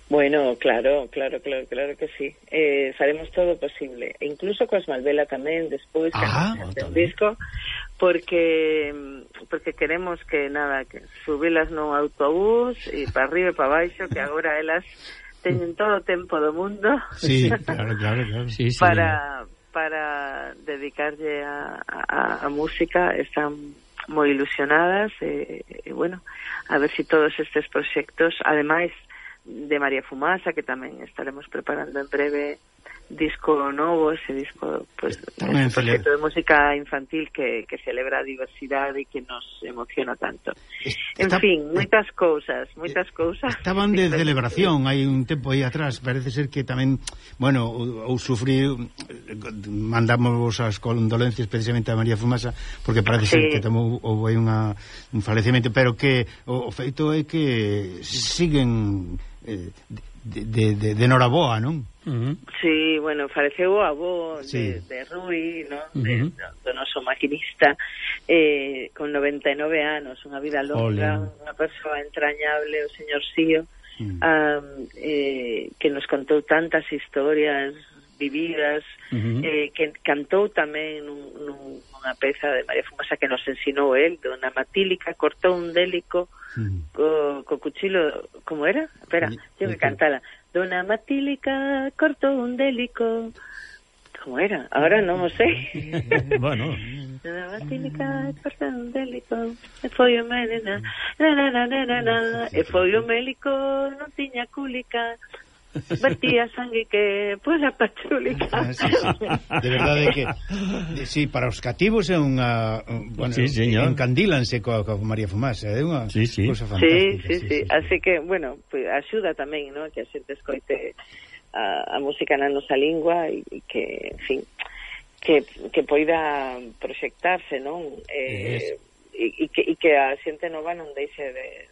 Bueno, claro, claro, claro, claro que sí. Eh, faremos todo posible, e incluso coas Malvela tamén despois ah, do disco porque mm, porque queremos que nada, que subilas no autobús e para arriba e para baixo que agora elas teñen todo o tempo do mundo. Sí, claro, claro, claro. Sí, sí, para para dedicarlle a, a, a música. Están moi ilusionadas eh, eh, e, e bueno, a ver se si todos estes proxectos, ademais de María Fumasa, que tamén estaremos preparando en breve disco novo, ese disco pues, eh, ese proxecto de música infantil que, que celebra a diversidade e que nos emociona tanto. Está, en fin, moitas cousas, eh, moitas cousas. Estaban de celebración hai un tempo aí atrás, parece ser que tamén, bueno, ou sufrí eh, mandamos as condolencias precisamente a María Fumasa porque parece sí. ser que tamou houve unha un falecemento, pero que o, o feito é que siguen eh, de, de, de, de Noraboa, non? Uh -huh. Sí, bueno, faleceu o avó sí. de, de Rui, no? uh -huh. de, do, noso maquinista eh, con 99 anos, unha vida longa, Ole. unha persoa entrañable, o señor Sío, uh -huh. um, eh, que nos contou tantas historias vividas, uh -huh. eh, que cantou tamén nun, nun, nunha peza de María Fumasa que nos ensinou el, dona Matílica, cortou un délico uh -huh. co, co cuchilo, como era? Espera, uh -huh. que cantala. Dona Matílica cortou un délico como era? Ahora non o sei. bueno. Na Matílica cortou un délico, e foi o melena na na na na na, e foi o médico, non tiña cúlica, vertía sangue que pola pachúlica. Ah, sí, sí. De verdade que de, sí, para os cativos é unha bueno, sí, señor. encandílanse coa, coa María Fumasa é unha sí, sí. cousa fantástica. Sí sí, sí, sí, sí, así que, bueno, pues, axuda tamén, ¿no? que a xente escoite a, a música na nosa lingua e que, en fin, que, que poida proxectarse, non? Eh, e, e, que, e que a xente nova non deixe de,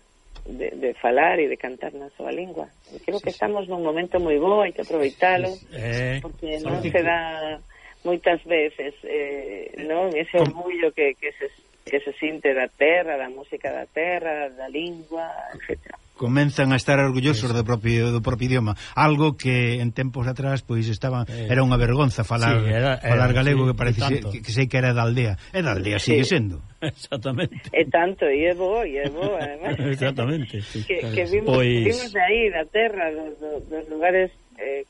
de, de falar e de cantar na súa lingua. E creo sí, que sí. estamos nun momento moi bo, hai que aproveitalo, eh, porque non se dá moitas veces, eh, non? Ese orgullo que, que se que se sinte da terra, da música da terra, da lingua, etcétera comenzan a estar orgullosos do propio do propio idioma, algo que en tempos atrás pois estaban eh, era unha vergonza falar sí, era, era, falar galego sí, que parece que, que sei que era da aldea. É da aldea sigue sí. sendo. Exactamente. E tanto, e é bo, e é bo, además. Exactamente. Sí, que, claro. que vimos, pois... vimos de aí, da terra, dos, dos lugares eh,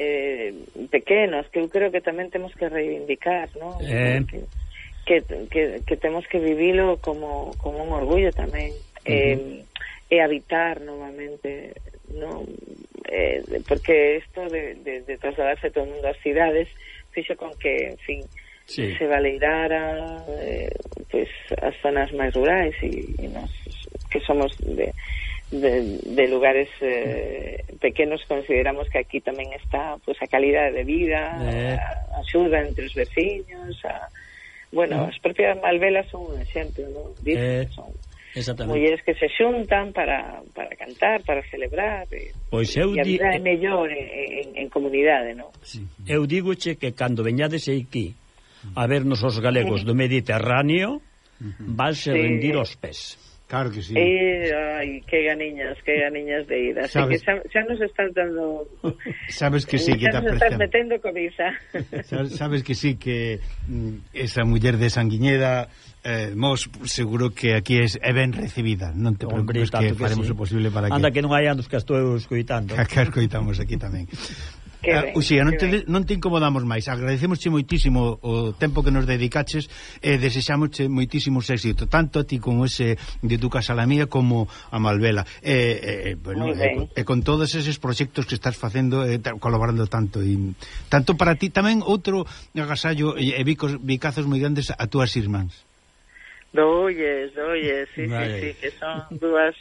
eh, pequenos, que eu creo que tamén temos que reivindicar, ¿no? Eh... Que, que, que, que temos que vivilo como, como un orgullo tamén. Uh -huh. eh, e habitar novamente non? Eh, porque isto de, de, de trasladarse todo o mundo ás cidades fixo con que, en fin, sí. se valeirara eh, pues, as zonas máis rurais e, e nos que somos de, de, de lugares eh, pequenos consideramos que aquí tamén está pues, a calidade de vida eh. a, axuda entre os veciños a, bueno, eh. as propias Malvelas son un exemplo ¿no? Dicen, eh. son mulleres que se xuntan para, para cantar, para celebrar. Eh, pois eu e a vida di... é mellor en, en comunidade, non? Eu digoche que cando veñades aquí a vernos os galegos do Mediterráneo, vanse sí. rendir os pés. Claro que sí. E, ai, que ganiñas, que ganiñas de ida. Así Que xa, xa nos estás dando... sabes que sí, que te aprecian. estás metendo cobiza. sabes, sabes que sí, que esa muller de Sanguiñeda, eh, mos, seguro que aquí es, é ben recibida. Non te Hombre, preocupes que, que faremos sí. o posible para que... Anda que non hai anos que estou escoitando. que escoitamos aquí tamén. Que ah, ben, Uxía, non te, non te incomodamos máis. Agradecemosche moitísimo o tempo que nos dedicaches E eh, desexamosche moitísimos éxito, Tanto a ti como ese de tu casa la mía Como a Malvela. E eh, eh, bueno, eh, eh, con todos eses proxectos que estás facendo eh, Colaborando tanto e, Tanto para ti. Tamén outro agasallo E eh, bicos, bicazos moi grandes a túas irmáns. Doulles, doulles, sí, vale. sí, sí, que son dúas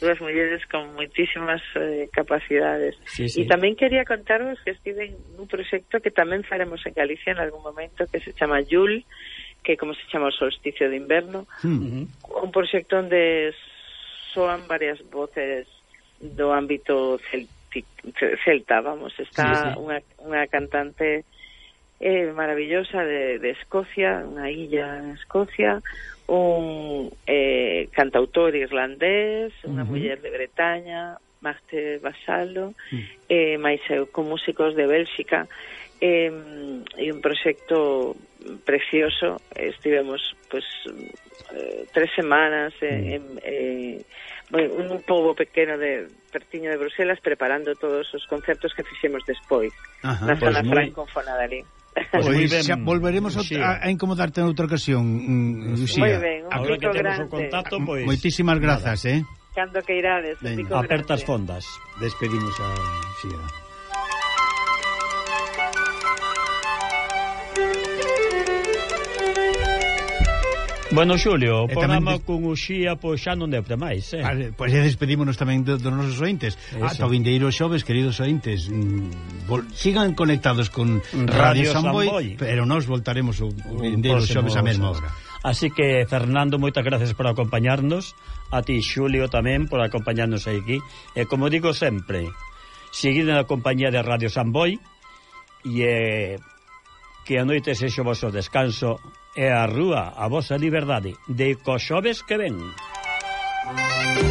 dúas mulleres con muitísimas eh, capacidades. Sí, sí. E tamén quería contarvos que estive nun un proxecto que tamén faremos en Galicia en algún momento que se chama Yul, que como se chama o solsticio de inverno, hmm. uh -huh. un proxecto onde soan varias voces do ámbito celtic, celta, vamos, está sí, sí. Unha, unha cantante eh, maravillosa de, de Escocia, unha illa en Escocia, un eh, cantautor irlandés, unha uh -huh. muller de Bretaña, Marte Basalo, uh mm. -huh. eh, máis eu con músicos de Bélxica, eh, e un proxecto precioso, estivemos pues, eh, tres semanas en, mm. uh -huh. eh, bueno, un pobo pequeno de pertiño de Bruselas preparando todos os concertos que fixemos despois Ajá, na zona pues moi... francófona dali. Pois pues ben. Xa volveremos a, a, a incomodarte en outra ocasión, mm, Lucía. Moi ben, un Agora que temos grande. o contacto, pois... Pues, Moitísimas grazas, eh? Cando que irades, ben, Apertas grande. fondas. Despedimos a Luxía. Bueno, Xulio, eh, o programa des... con Uxía pois xa non depre máis, eh? Vale, pois xa despedímonos tamén dos do nosos ointes. Eso. Ah, Ata o vindeiro xoves, queridos ointes, mm, vol... sigan conectados con Radio, Radio Samboy, Samboy, pero nós voltaremos o, o vindeiro xoves a mesma hora. Así que, Fernando, moitas gracias por acompañarnos, a ti, Xulio, tamén, por acompañarnos aquí. E como digo sempre, seguid na compañía de Radio Samboy e eh, que a noite sexo vosso descanso e a rúa, a vosa liberdade, de coxoves que ven. Música